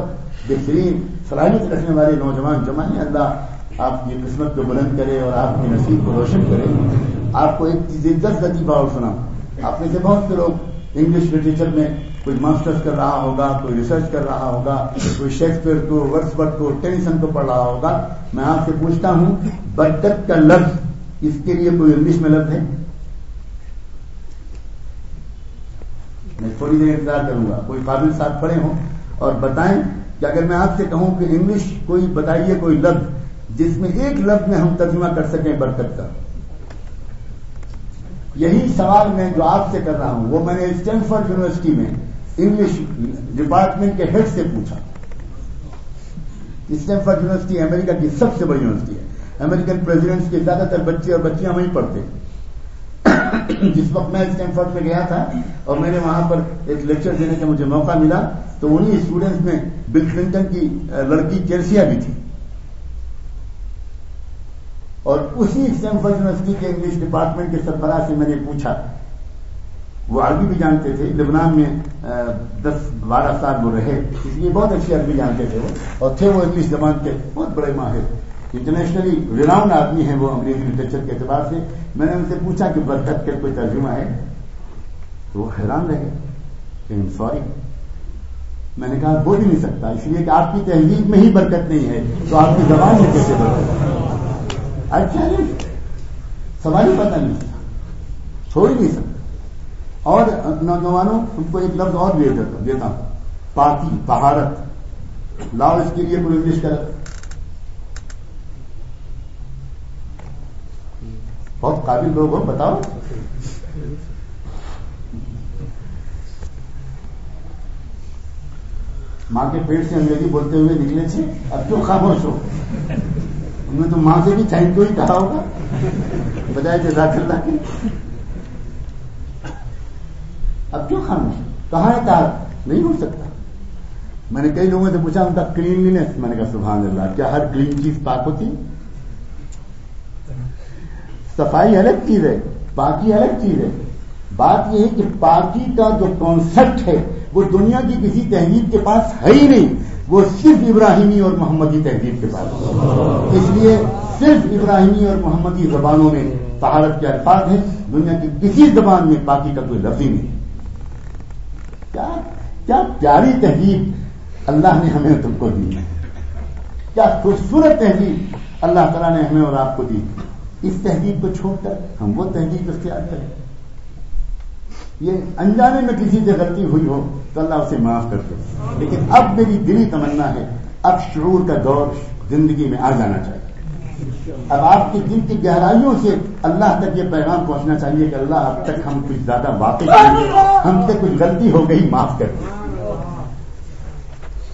بہترین صلاحیت رکھنے والے نوجوان جمع ہیں۔ اللہ آپ کی قسمت کو بلند کرے اور آپ کی نصیب کو روشن کرے۔ آپ کو ایک دلچسپ لطیفہ اور سنا۔ آپ میں سے بہت سے لوگ انگلش لٹریچر میں کوئی ماسٹرس کر رہا ہوگا، کوئی ریسرچ کر رہا ہوگا، کوئی شیکسپیئر کو ورس کو ٹینسن کو پڑھ رہا ہوگا۔ میں آپ سے پوچھتا ہوں، برکت کا لفظ اس کے لیے کوئی انگلش میں لفظ ہے؟ میں تھوڑی دیر انتظار کروں گا، کوئی قابل ساتھ پڑے ہوں اور بتائیں کہ اگر میں آپ سے کہوں کہ انگلش کوئی بتائیے کوئی لفظ جس میں ایک لفظ میں ہم ترجمہ کر سکیں برکت کا۔ یہی سوال میں جو آپ سے کر رہا ہوں، وہ میں نے اسٹینفرڈ یونیورسٹی میں انگلش ڈپارٹمنٹ کے ہیڈ سے پوچھا۔ اسٹینفرڈ یونیورسٹی امریکہ کی سب سے بڑی یونیورسٹی ہے۔ امریکن پریزیڈنٹس کے زیادہ تر بچے اور بچیاں وہیں پڑھتے جس وقت میں اسٹینفرڈ میں گیا تھا اور میں نے وہاں پر ایک لیکچر دینے کا مجھے موقع ملا، تو انہیں اسٹوڈنٹس میں بل کلنٹن کی لڑکی چیلسیا بھی تھی۔ اور اسی اسٹینفرڈ یونیورسٹی کے انگلش ڈپارٹمنٹ کے سربراہ سے میں نے پوچھا۔ وہ عربی بھی جانتے تھے، لبنان میں دس بارہ سال وہ رہے، اس لیے بہت اچھی عربی جانتے تھے وہ۔ اور تھے وہ انگلش زبان کے، بہت بڑے ماہر۔ انٹرنیشنلی ریراؤنڈ آدمی ہیں وہ انگریزی لٹریچر کے اعتبار سے؟ میں نے ان سے پوچھا کہ برکت کا کوئی ترجمہ ہے؟ تو وہ حیران رہے کہ سوری میں نے کہا بول ہی نہیں سکتا، اس لیے کہ آپ کی تہذیب میں ہی برکت نہیں ہے، تو آپ کی زبان میں کیسے برکت اچھا نہیں سوال ہی پتہ نہیں چھوڑ ہی نہیں سکتا۔ اور نوجوانوں، ان کو ایک لفظ اور دیتا ہوں۔ پاکی، بہارت۔ لاؤ اس کے لیے کوئی انگلش کا بہت قابل لوگ ہو بتاؤ۔ ماں کے پیٹ سے انگریزی بولتے ہوئے نکلے تھے، اب کیوں خاموش ہو؟ انہوں نے تو ماں سے بھی تھینک یو ہی کہا ہوگا۔ بجائے جزاک اللہ کی اب کیوں خاموش؟ کہاں ہے تار نہیں ہو سکتا۔ میں نے کئی لوگوں سے پوچھا، ان کا کلینلینس میں نے کہا، سبحان اللہ، کیا ہر کلین چیز پاک ہوتی؟ صفائی الگ چیز ہے پاکی الگ چیز ہے۔ بات یہ ہے کہ پاکی کا جو کانسیپٹ ہے، وہ دنیا کی کسی تہذیب کے پاس ہے ہی نہیں۔ وہ صرف ابراہیمی اور محمدی تہذیب کے پاس اس لیے صرف ابراہیمی اور محمدی زبانوں میں طہارت کے الفاظ ہیں۔ دنیا کی کسی زبان میں پاکی کا کوئی لفظ ہی نہیں۔ کیا کیا پیاری تہذیب اللہ نے ہمیں تم کو دی ہے۔ کیا خوبصورت تہذیب اللہ تعالیٰ نے ہمیں اور آپ کو دی اس تحقیق کو چھوڑ کر ہم وہ تحقیق اختیار کریں یہ انجانے میں کسی سے غلطی ہوئی ہو تو اللہ اسے معاف کر دے۔ لیکن اب میری دلی تمنا ہے، اب شعور کا دور زندگی میں آ جانا چاہیے۔ اب آپ کی دل کی گہرائیوں سے اللہ تک یہ پیغام پہنچنا چاہیے کہ اللہ اب تک ہم کچھ زیادہ باتیں ہم سے کچھ غلطی ہو گئی، معاف کر دیں۔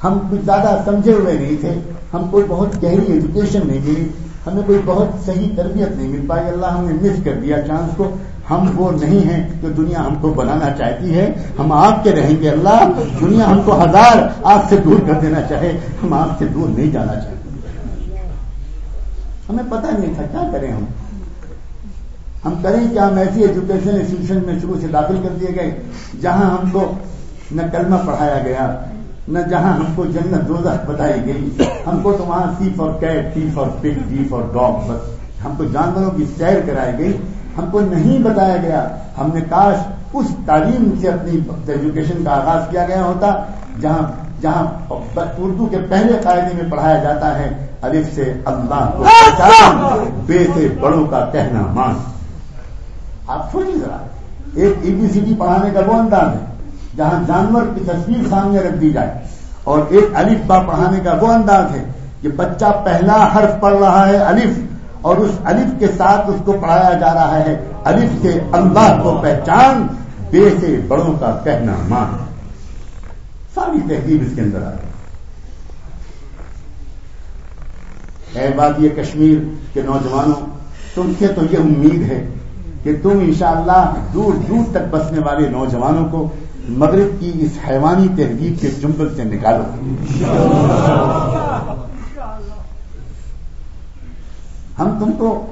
ہم کچھ زیادہ سمجھے ہوئے نہیں تھے، ہم کوئی بہت گہری ایجوکیشن نہیں ملی ہمیں کوئی بہت صحیح تربیت نہیں مل پائی، اللہ ہم نے مس کر دیا چانس کو۔ ہم وہ نہیں ہیں جو دنیا ہم کو بنانا چاہتی ہے۔ ہم آپ کے رہیں گے اللہ۔ دنیا ہم کو ہزار آپ سے دور کر دینا چاہے۔ ہم آپ سے دور نہیں جانا چاہتے۔ ہمیں پتہ نہیں تھا کیا کریں ہم۔ ہم کریں کیا؟ ہم ایسی ایجوکیشن انسٹیٹیوشن میں شروع سے داخل کر دیے گئے، جہاں ہم کو نہ کلمہ پڑھایا گیا۔ نہ جہاں ہم کو جنت دوزخ بتائی گئی ہم کو تو وہاں C for cat T for pick D for dog بس۔ ہم کو جانوروں کی سیر کرائی گئی ہم کو نہیں بتایا گیا۔ ہم نے کاش اس تعلیم سے اپنی ایجوکیشن کا آغاز کیا گیا ہوتا جہاں جہاں اردو کے پہلے قاعدے میں پڑھایا جاتا ہے الف سے اللہ کو بے سے بڑوں کا کہنا مان۔ آپ سوچیے ذرا ایک ای بی سی ڈی پڑھانے کا وہ انداز ہے۔ جہاں جانور کی تصویر سامنے رکھ دی جائے۔ اور ایک الف با پڑھانے کا وہ انداز ہے کہ بچہ پہلا حرف پڑھ رہا ہے الف، اور اس الف کے ساتھ اس کو پڑھایا جا رہا ہے الف سے اللہ کو پہچان، بے سے بڑوں کا کہنا مان۔ ساری تہذیب اس کے اندر آ رہی ہے۔ بات یہ کشمیر کے نوجوانوں، تم سے تو یہ امید ہے کہ تم انشاءاللہ دور دور تک بسنے والے نوجوانوں کو مغرب کی اس حیوانی تہذیب کے جنگل سے نکالو۔ ہم تم کو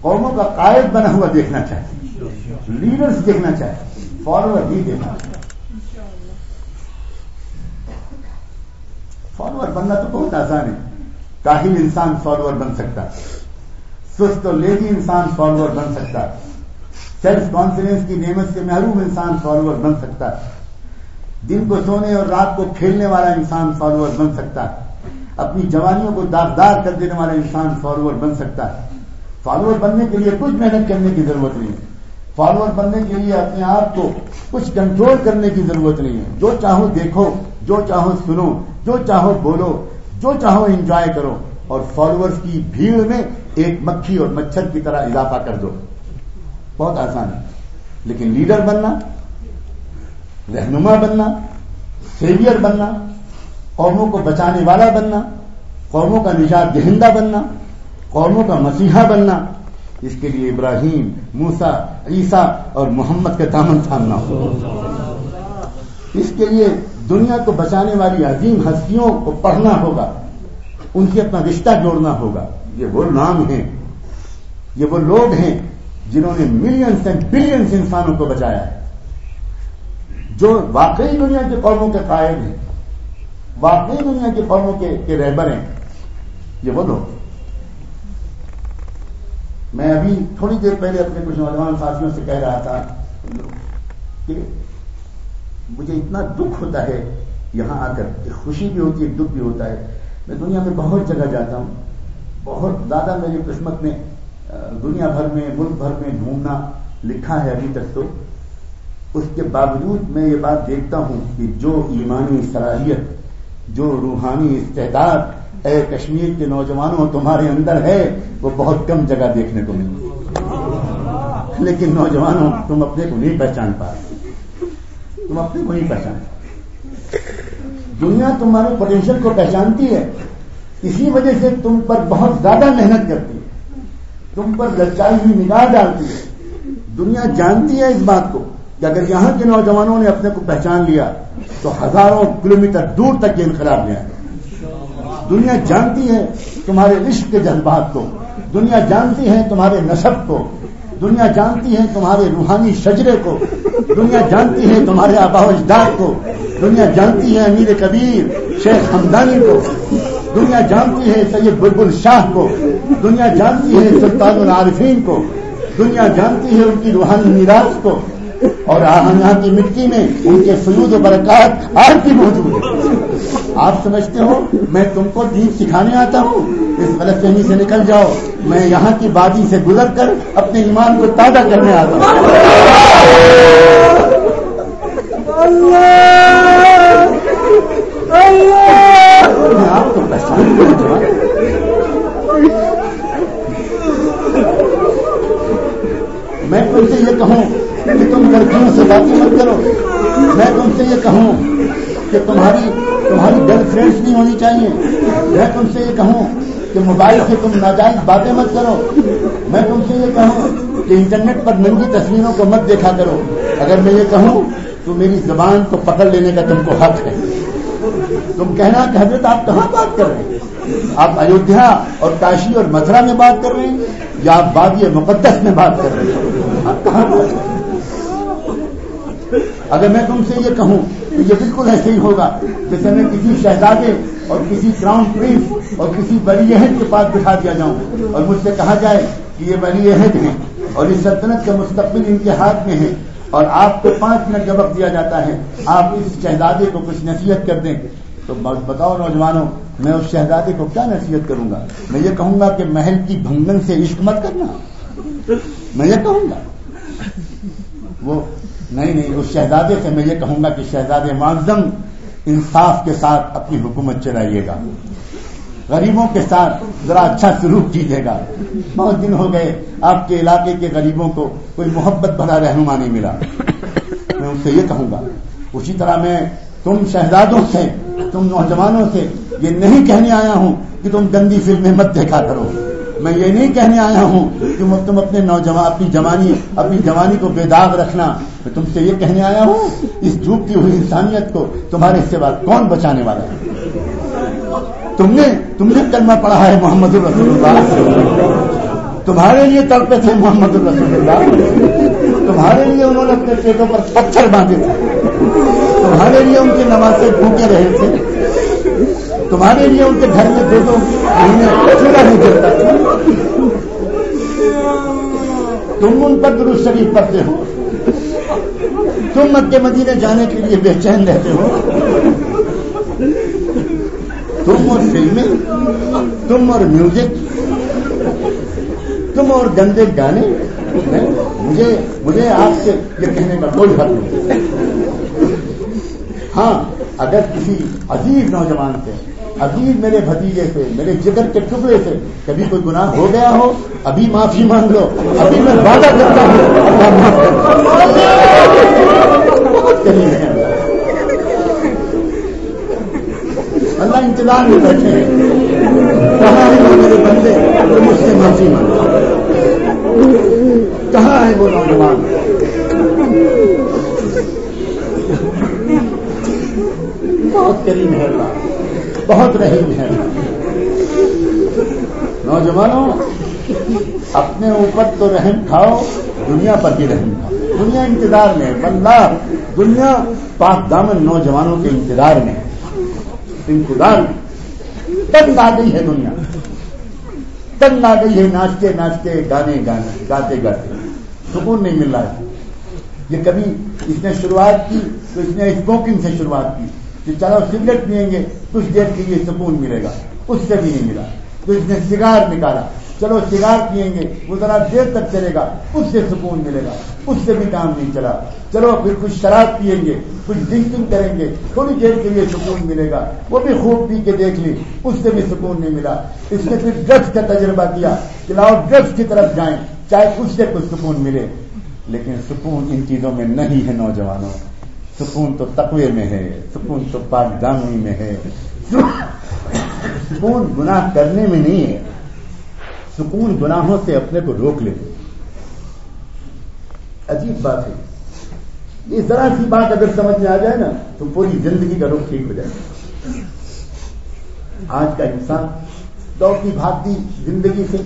قوموں کا قائد بنا ہوا دیکھنا چاہتے ہیں۔ لیڈرز دیکھنا چاہتے ہیں۔ فالوور بھی دیکھنا چاہتے فالوور بننا تو بہت آسان ہے۔ کاہل انسان فالوور بن سکتا سست اور لیزی انسان فالوور بن سکتا سیلف کانفیڈینس کی نعمت سے محروم انسان فالوور بن سکتا ہے۔ دن کو سونے اور رات کو کھیلنے والا انسان فالوور بن سکتا ہے۔ اپنی جوانیوں کو داغدار کر دینے والا انسان فالوور بن سکتا ہے۔ فالوور بننے کے لیے کچھ محنت کرنے کی ضرورت نہیں ہے۔ فالوور بننے کے لیے اپنے آپ کو کچھ کنٹرول کرنے کی ضرورت نہیں ہے۔ جو چاہو دیکھو، جو چاہو سنو، جو چاہو بولو، جو چاہو انجوائے کرو اور فالوورز کی بھیڑ میں ایک مکھی اور مچھر کی طرح اضافہ کر دو۔ بہت آسان ہے۔ لیکن لیڈر بننا، رہنما بننا سیویئر بننا، قوموں کو بچانے والا بننا، قوموں کا نجات دہندہ بننا، قوموں کا مسیحا بننا، اس کے لیے ابراہیم موسا عیسیٰ اور محمد کا دامن تھامنا۔ ہو اس کے لیے دنیا کو بچانے والی عظیم ہستیوں کو پڑھنا ہوگا، ان سے اپنا رشتہ جوڑنا ہوگا۔ یہ وہ نام ہیں، یہ وہ لوگ ہیں جنہوں نے ملینس اینڈ بلینس انسانوں کو بچایا ہے۔ جو واقعی دنیا کے قوموں کے قائد ہیں، واقعی دنیا کے قوموں کے رہبر ہیں، یہ وہ لوگ میں ابھی تھوڑی دیر پہلے اپنے کچھ نوجوان ساتھیوں سے کہہ رہا تھا کہ مجھے اتنا دکھ ہوتا ہے یہاں آ کر کہ خوشی بھی ہوتی ہے دکھ بھی ہوتا ہے۔ میں دنیا میں بہت جگہ جاتا ہوں۔ بہت زیادہ میری قسمت میں دنیا بھر میں، ملک بھر میں گھومنا لکھا ہے ابھی تک تو۔ اس کے باوجود میں یہ بات دیکھتا ہوں کہ جو ایمانی صلاحیت، جو روحانی استعداد اے کشمیر کے نوجوانوں تمہارے اندر ہے، وہ بہت کم جگہ دیکھنے کو ملتی۔ لیکن نوجوانوں، تم اپنے کو نہیں پہچان پا رہے۔ تم اپنے کو نہیں پہچان دنیا تمہارے پوٹینشیل کو پہچانتی ہے۔ اسی وجہ سے تم پر بہت زیادہ محنت کرتی ہے۔ تم پر لچائی ہوئی نگاہ ڈالتی ہے۔ دنیا جانتی ہے اس بات کو کہ اگر یہاں کے نوجوانوں نے اپنے کو پہچان لیا تو ہزاروں کلومیٹر دور تک یہ انقلاب لے آئے۔ دنیا جانتی ہے تمہارے عشق کے جذبات کو۔ دنیا جانتی ہے تمہارے نصب کو۔ دنیا جانتی ہے تمہارے روحانی شجرے کو۔ دنیا جانتی ہے تمہارے آبا اجداد کو۔ دنیا جانتی ہے امیر کبیر شیخ ہمدانی کو۔ دنیا جانتی ہے سید بلبل شاہ کو، دنیا جانتی ہے سلطان العارفین کو، دنیا جانتی ہے ان کی روحانی میراث کو، اور یہاں کی مٹی میں ان کے فلود و برکات آج بھی موجود ہے آپ سمجھتے ہو، میں تم کو دین سکھانے آتا ہوں۔ اس غلط فہمی سے نکل جاؤ۔ میں یہاں کی بادی سے گزر کر اپنے ایمان کو تازہ کرنے آتا ہوں۔ میں آپ کو پہچان میں تم سے یہ کہوں کہ تم لڑکیوں سے باتیں مت کرو۔ میں تم سے یہ کہوں کہ تمہاری تمہاری گرل فرینڈس نہیں ہونی چاہیے۔ میں تم سے یہ کہوں کہ موبائل سے تم ناجائز باتیں مت کرو۔ میں تم سے یہ کہوں کہ انٹرنیٹ پر ننگی تصویروں کو مت دیکھا کرو۔ اگر میں یہ کہوں تو میری زبان کو پکڑ لینے کا تم کو حق ہے۔ تم کہنا کہ حضرت آپ کہاں بات کر رہے ہیں؟ آپ ایودھیا اور کاشی اور متھرا میں بات کر رہے ہیں یا آپ بادی مقدس میں بات کر رہے ہیں؟ آپ کہاں بات کر رہے ہیں؟ اگر میں تم سے یہ کہوں تو یہ بالکل ایسے ہی ہوگا جیسے میں کسی شہزادے اور کسی کراؤن پرنس اور کسی بلی عہد کے پاس بٹھا دیا جاؤں اور مجھ سے کہا جائے کہ یہ بلی عہد ہیں اور اس سلطنت کا مستقبل ان کے ہاتھ میں ہے اور آپ کو پانچ منٹ کا وقت دیا جاتا ہے۔ آپ اس شہزادے کو کچھ نصیحت کر دیں۔ تو بتاؤ نوجوانوں، میں اس شہزادے کو کیا نصیحت کروں گا؟ میں یہ کہوں گا کہ محل کی بھنگن سے عشق مت کرنا۔ میں یہ کہوں گا۔ وہ، نہیں نہیں، اس شہزادے سے میں یہ کہوں گا کہ شہزادے معظم انصاف کے ساتھ اپنی حکومت چلائیے گا۔ غریبوں کے ساتھ ذرا اچھا سلوک کیجیے گا۔ بہت دن ہو گئے، آپ کے علاقے کے غریبوں کو کوئی محبت بھرا رہنما نہیں ملا۔ میں ان سے یہ کہوں گا، اسی طرح میں تم شہزادوں سے، تم نوجوانوں سے یہ نہیں کہنے آیا ہوں کہ تم گندی فلمیں مت دیکھا کرو۔ میں یہ نہیں کہنے آیا ہوں کہ تم اپنے نوجوان اپنی جوانی اپنی جوانی کو بے داغ رکھنا۔ میں تم سے یہ کہنے آیا ہوں، اس ڈوبتی ہوئی انسانیت کو تمہارے سوا کون بچانے والا ہے؟ تم نے تم نے کلمہ پڑھا ہے محمد الرسول اللہ۔ تمہارے لیے تڑپے تھے محمد الرسول اللہ۔ تمہارے لیے انہوں نے اپنے پیٹوں پر پتھر باندھے تھے۔ تمہارے لیے ان کے نمازیں بھوکے رہے تھے۔ تمہارے لیے ان کے گھر میں دو دو چولہا نہیں گرتا تم ان پر درست شریف پڑھتے ہو۔ تم مکے مدینے جانے کے لیے بے چین رہتے ہو۔ تم اور فلمیں، تم اور میوزک تم اور گندے گانے مجھے مجھے آپ سے یہ کہنے کا کوئی حق نہیں۔ ہاں اگر کسی عجیب نوجوان سے، عزیز میرے بھتیجے سے، میرے جگر کے ٹکڑے سے کبھی کوئی گناہ ہو گیا ہو، ابھی معافی مانگ لو۔ ابھی میں وعدہ کرتا ہوں۔ اللہ انتظار میں بیٹھے کہاں ہے وہ میرے بندے؟ جو مجھ سے معافی مانگ کہاں ہے وہ نوجوان؟ بہت قریب ہے اللہ بہت رحیم ہے نوجوانوں، اپنے اوپر تو رحم کھاؤ، دنیا پر بھی رحم کھاؤ۔ دنیا انتظار میں بندہ دنیا پاک دامن نوجوانوں کے انتظار میں انتظار تنگ آ گئی ہے دنیا۔ تنگ آ گئی ہے ناچتے ناچتے گانے گانے، گاتے گاتے۔ سکون نہیں مل رہا ہے۔ یہ کبھی اس نے شروعات کی، تو اس نے اسموکنگ سے شروعات کی۔ کہ چلو سگریٹ پئیں گے، کچھ دیر کے لیے سکون ملے گا۔ اس سے بھی نہیں ملا۔ تو اس نے سگار نکالا۔ چلو سگار پئیں گے، وہ ذرا دیر تک چلے گا، اس سے سکون ملے گا، اس سے بھی کام نہیں چلا۔ چلو پھر کچھ شراب پئیں گے، کچھ ڈرنکنگ کریں گے، تھوڑی دیر کے لیے سکون ملے گا۔ وہ بھی خوب پی کے دیکھ لی اس سے بھی سکون نہیں ملا۔ اس نے پھر ڈرگس کا تجربہ کیا کہ لاؤ ڈرگس کی طرف جائیں، چاہے اس سے کچھ سکون ملے۔ لیکن سکون ان چیزوں میں نہیں ہے نوجوانوں۔ سکون تو تقوی میں ہے، سکون تو پاک میں ہے۔ سکون گناہ کرنے میں نہیں ہے۔ سکون گناہوں سے اپنے کو روک لے۔ عجیب بات ہے۔ یہ ذرا سی بات اگر سمجھ میں آ جائے نا، تو پوری زندگی کا رخ ٹھیک ہو جائے۔ آج کا انسان دوڑتی بھاگتی زندگی سے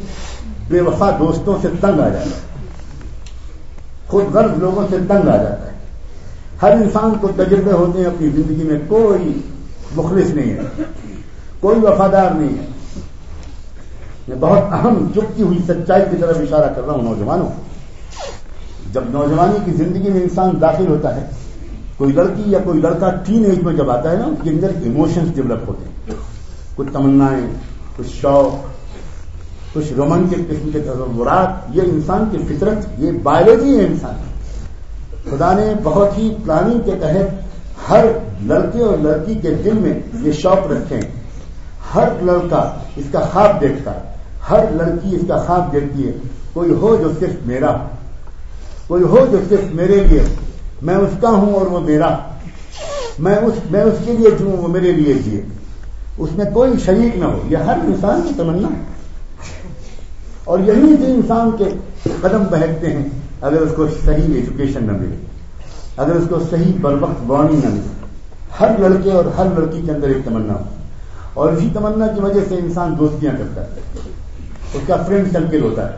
بے وفا دوستوں سے تنگ آ جاتا ہے۔ خود غرض لوگوں سے تنگ آ جاتا ہے۔ ہر انسان کو تجربے ہوتے ہیں، اپنی زندگی میں کوئی مخلص نہیں ہے۔ کوئی وفادار نہیں ہے۔ میں بہت اہم چپتی ہوئی سچائی کی طرف اشارہ کر رہا ہوں نوجوانوں جب نوجوانی کی زندگی میں انسان داخل ہوتا ہے، کوئی لڑکی یا کوئی لڑکا ٹین ایج میں جب آتا ہے نا اس کے اندر ایموشنس ڈیولپ ہوتے ہیں۔ کچھ تمنائیں، کچھ شوق، کچھ رومانٹک قسم کے تصورات، یہ انسان کی فطرت، یہ بایولوجی ہے انسان۔ خدا نے بہت ہی پلاننگ کے تحت ہر لڑکے اور لڑکی کے دل میں یہ شوق رکھے ہر لڑکا اس کا خواب دیکھتا ہے۔ ہر لڑکی اس کا خواب دیکھتی ہے۔ کوئی ہو جو صرف میرا۔ کوئی ہو جو صرف میرے لیے۔ میں اس کا ہوں اور وہ میرا۔ میں اس میں اس کے لیے جوں وہ میرے لیے جیے۔ اس میں کوئی شریک نہ ہو۔ یہ ہر انسان کی تمنا۔ ہے اور یہی سے انسان کے قدم بہتتے ہیں، اگر اس کو صحیح ایجوکیشن نہ ملے، اگر اس کو صحیح بر وقت وارننگ نہ ملے، ہر لڑکے اور ہر لڑکی کے اندر ایک تمنا ہو۔ اور اسی تمنا کی وجہ سے انسان دوستیاں کرتا ہے۔ اس کا فرینڈ سرکل ہوتا ہے۔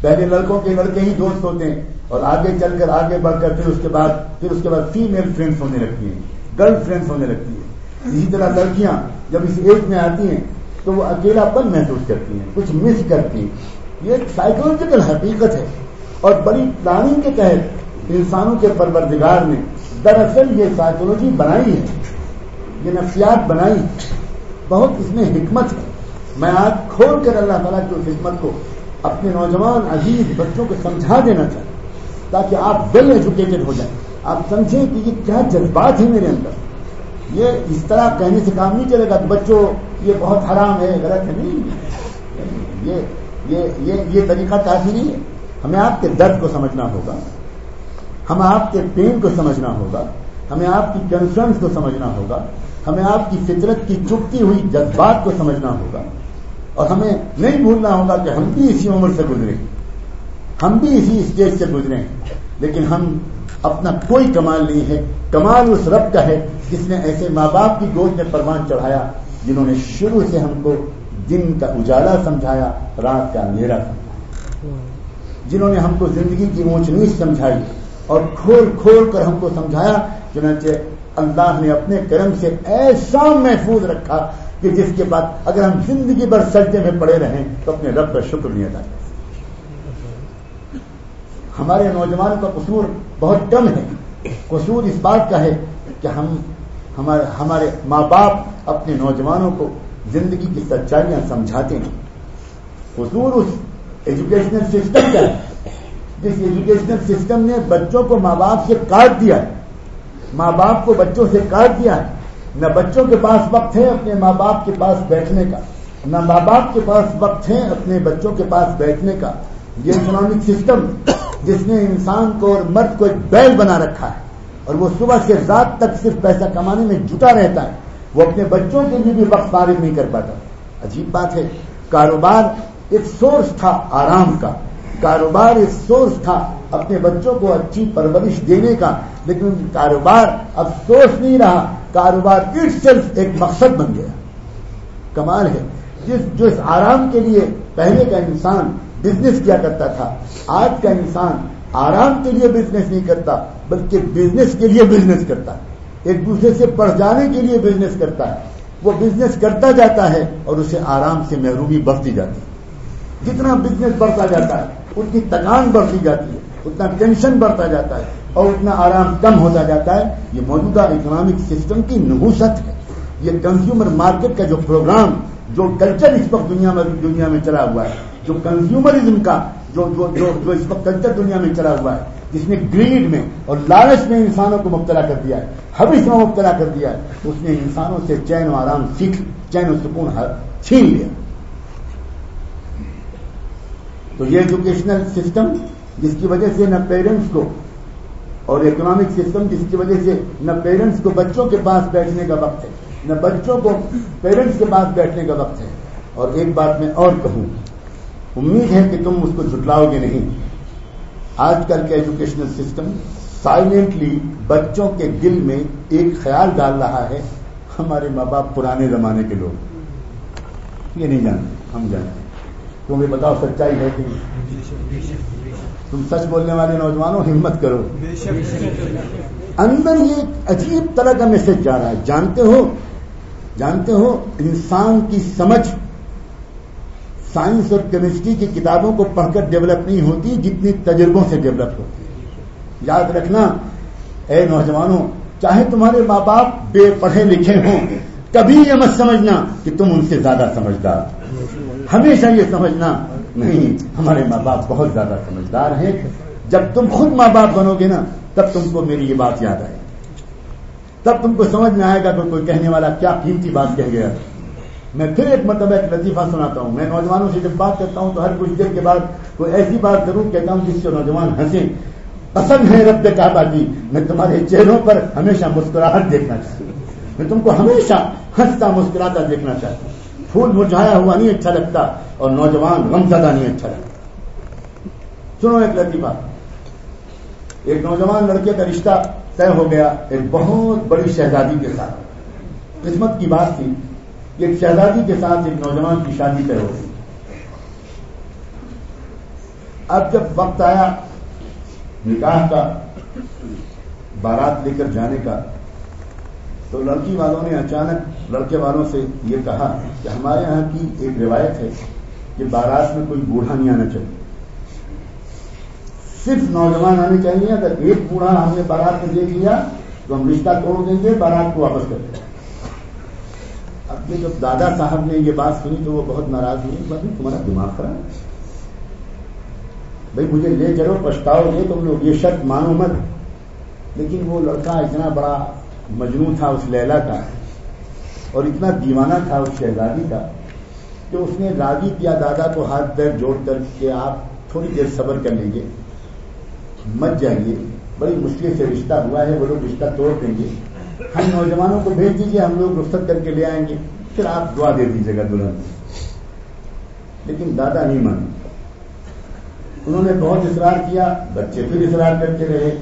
پہلے لڑکوں کے لڑکے ہی دوست ہوتے ہیں اور آگے چل کر آگے بڑھ کر پھر اس کے بعد پھر اس کے بعد فیمل فرینڈس ہونے لگتی ہیں۔ گرل فرینڈس ہونے لگتی ہیں۔ اسی طرح لڑکیاں جب اس ایج میں آتی ہیں تو وہ اکیلا پن محسوس کرتی ہیں، کچھ مس کرتی ہیں۔ یہ ایک سائیکولوجیکل حقیقت ہے۔ اور بڑی پلاننگ کے تحت انسانوں کے پروردگار نے دراصل یہ سائیکولوجی بنائی ہے۔ یہ نفسیات بنائی بہت اس میں حکمت ہے۔ میں آج کھول کر اللہ تعالیٰ کی اس حکمت کو اپنے نوجوان عزیز بچوں کو سمجھا دینا چاہتا تاکہ آپ ویل ایجوکیٹڈ ہو جائیں۔ آپ سمجھیں کہ یہ کیا جذبات ہیں میرے اندر۔ یہ اس طرح کہنے سے کام نہیں چلے گا بچوں، یہ بہت حرام ہے، غلط ہے۔ نہیں، یہ یہ یہ یہ طریقہ کافی نہیں ہے۔ ہمیں آپ کے درد کو سمجھنا ہوگا۔ ہمیں آپ کے پین کو سمجھنا ہوگا۔ ہمیں آپ کی کنسرنس کو سمجھنا ہوگا۔ ہمیں آپ کی فطرت کی چپتی ہوئی جذبات کو سمجھنا ہوگا۔ اور ہمیں نہیں بھولنا ہوگا کہ ہم بھی اسی عمر سے گزرے ہم بھی اسی اسٹیج سے گزرے لیکن ہم اپنا کوئی کمال نہیں ہے۔ کمال اس رب کا ہے جس نے ایسے ماں باپ کی گود میں پروان چڑھایا جنہوں نے شروع سے ہم کو دن کا اجالا سمجھایا، رات کا اندھیرا سمجھایا۔ جنہوں نے ہم کو زندگی کی اونچ نیچ سمجھائی اور کھول کھول کر ہم کو سمجھایا، چنانچہ اللہ نے اپنے کرم سے ایسا محفوظ رکھا کہ جس کے بعد اگر ہم زندگی بھر سجدے میں پڑے رہیں تو اپنے رب کا شکر نہیں ادا کر ہمارے نوجوان کا قصور بہت کم ہے۔ قصور اس بات کا ہے کہ ہم ہمارے ہمارے ماں باپ اپنے نوجوانوں کو زندگی کی سچائیاں سمجھاتے ہیں۔ قصور اس ایجوکیشنل سسٹم کا ہے۔ جس ایجوکیشنل سسٹم نے بچوں کو ماں باپ سے کاٹ دیا ہے۔ ماں باپ کو بچوں سے کاٹ دیا ہے۔ نہ بچوں کے پاس وقت ہے اپنے ماں باپ کے پاس بیٹھنے کا، نہ ماں باپ کے پاس وقت ہے اپنے بچوں کے پاس بیٹھنے کا۔ یہ اکنامک سسٹم جس نے انسان کو اور مرد کو ایک بیل بنا رکھا ہے، اور وہ صبح سے رات تک صرف پیسہ کمانے میں جٹا رہتا ہے۔ وہ اپنے بچوں کے لیے بھی وقت فارغ نہیں کر پاتا۔ عجیب بات ہے، کاروبار ایک سورس تھا آرام کا۔ کاروبار ایک سورس تھا اپنے بچوں کو اچھی پرورش دینے کا، لیکن کاروبار اب سورس نہیں رہا۔ کاروبار اٹ صرف ایک مقصد بن گیا۔ کمال ہے۔ جس جو اس آرام کے لیے پہلے کا انسان بزنس کیا کرتا تھا، آج کا انسان آرام کے لیے بزنس نہیں کرتا، بلکہ بزنس کے لیے بزنس کرتا ہے۔ ایک دوسرے سے پڑھ جانے کے لیے بزنس کرتا ہے۔ وہ بزنس کرتا جاتا ہے اور اسے آرام سے محرومی بڑھتی جاتی ہے۔ جتنا بزنس بڑھتا جاتا ہے اتنی تکان بڑھتی جاتی ہے، اتنا ٹینشن بڑھتا جاتا ہے۔ اور اتنا آرام کم ہوتا جاتا ہے یہ موجودہ اکنامک سسٹم کی نحوست ہے۔ یہ کنزیومر مارکیٹ کا جو پروگرام جو کلچر اس وقت دنیا میں دنیا میں چلا ہوا ہے۔ جو کنزیومرزم کا جو جو جو, جو اس وقت کلچر دنیا میں چلا ہوا ہے۔ جس نے گریڈ میں اور لالچ میں انسانوں کو مبتلا کر دیا ہے۔ حوث میں مبتلا کر دیا ہے۔ اس نے انسانوں سے چین و آرام سیکھ چین و سکون چھین لیا۔ تو یہ ایجوکیشنل سسٹم جس کی وجہ سے نہ پیرنٹس کو اور اکنامک سسٹم جس کی وجہ سے نہ پیرنٹس کو بچوں کے پاس بیٹھنے کا وقت ہے، نہ بچوں کو پیرنٹس کے پاس بیٹھنے کا وقت ہے۔ اور ایک بات میں اور کہوں، امید ہے کہ تم اس کو جھٹلاؤ گے نہیں۔ آج کل کا ایجوکیشنل سسٹم سائلنٹلی بچوں کے دل میں ایک خیال ڈال رہا ہے، ہمارے ماں باپ پرانے زمانے کے لوگ۔ یہ نہیں جانتے، ہم جانتے۔ تمہیں بتاؤ سچائی ہے کہ تم سچ بولنے والے نوجوانوں، ہمت کرو۔ اندر یہ ایک عجیب طرح کا میسج جا رہا ہے۔ جانتے ہو جانتے ہو، انسان کی سمجھ سائنس اور کیمسٹری کی کتابوں کو پڑھ کر ڈیولپ نہیں ہوتی، جتنی تجربوں سے ڈیولپ ہوتی ہے۔ یاد رکھنا، اے نوجوانوں، چاہے تمہارے ماں باپ بے پڑھے لکھے ہوں، کبھی یہ مت سمجھنا کہ تم ان سے زیادہ سمجھدار ہمیشہ یہ سمجھنا نہیں، ہمارے ماں باپ بہت زیادہ سمجھدار ہیں۔ جب تم خود ماں باپ بنو گے نا، تب تم کو میری یہ بات یاد آئے تب تم کو سمجھ میں آئے گا کہ کوئی کہنے والا کیا قیمتی بات کہہ گیا۔ میں پھر ایک مرتبہ ایک لطیفہ سناتا ہوں۔ میں نوجوانوں سے جب بات کرتا ہوں تو ہر کچھ دیر کے بعد کوئی ایسی بات ضرور کہتا ہوں جس سے نوجوان ہنسے پسند ہے رب کعبہ کی میں تمہارے چہروں پر ہمیشہ مسکراہٹ دیکھنا چاہتا ہوں۔ میں تم کو ہمیشہ ہنستا مسکراتا دیکھنا چاہتا ہوں۔ پھول مرجھایا ہوا نہیں اچھا لگتا اور نوجوان غم زدہ نہیں اچھا لگتا۔ سنو ایک لطیفہ ایک نوجوان لڑکے کا رشتہ طے ہو گیا ایک بہت بڑی شہزادی کے ساتھ۔ قسمت کی بات تھی ایک شہزادی کے ساتھ ایک نوجوان کی شادی طے ہو گئی۔ اب جب وقت آیا نکاح کا، بارات لے کر جانے کا تو لڑکی والوں نے اچانک لڑکے والوں سے یہ کہا کہ ہمارے یہاں کی ایک روایت ہے کہ بارات میں کوئی بوڑھا نہیں آنا چاہیے صرف نوجوان آنے چاہیے اگر ایک بوڑھا ہم نے بارات میں دیکھ لیا تو ہم رشتہ توڑ دیں گے، بارات کو واپس کر دیں گے۔ اب یہ جب دادا صاحب نے یہ بات سنی تو وہ بہت ناراض ہوئی بات تمہارا دماغ خراب بھائی مجھے لے چلو، پچھتاؤ گے تم لوگ، یہ شرط مانو مت۔ لیکن وہ لڑکا اتنا بڑا مجنو تھا، اس لیلا کا، اور اتنا دیوانہ تھا، اس شہزادی کا، کہ اس نے راضی کیا، دادا کو ہاتھ پیر جوڑ کر کہ آپ تھوڑی دیر صبر کر لیں گے، مت جائیے، بڑی مشکل سے رشتہ ہوا ہے، وہ لوگ رشتہ توڑ دیں گے۔ ہم نوجوانوں کو بھیج دیجیے ہم لوگ رخصت کر کے لے آئیں گے، پھر آپ دعا دے دیجیے گا دلہن لیکن دادا نہیں مانے۔ انہوں نے بہت اصرار کیا، بچے پھر اصرار کرتے رہے۔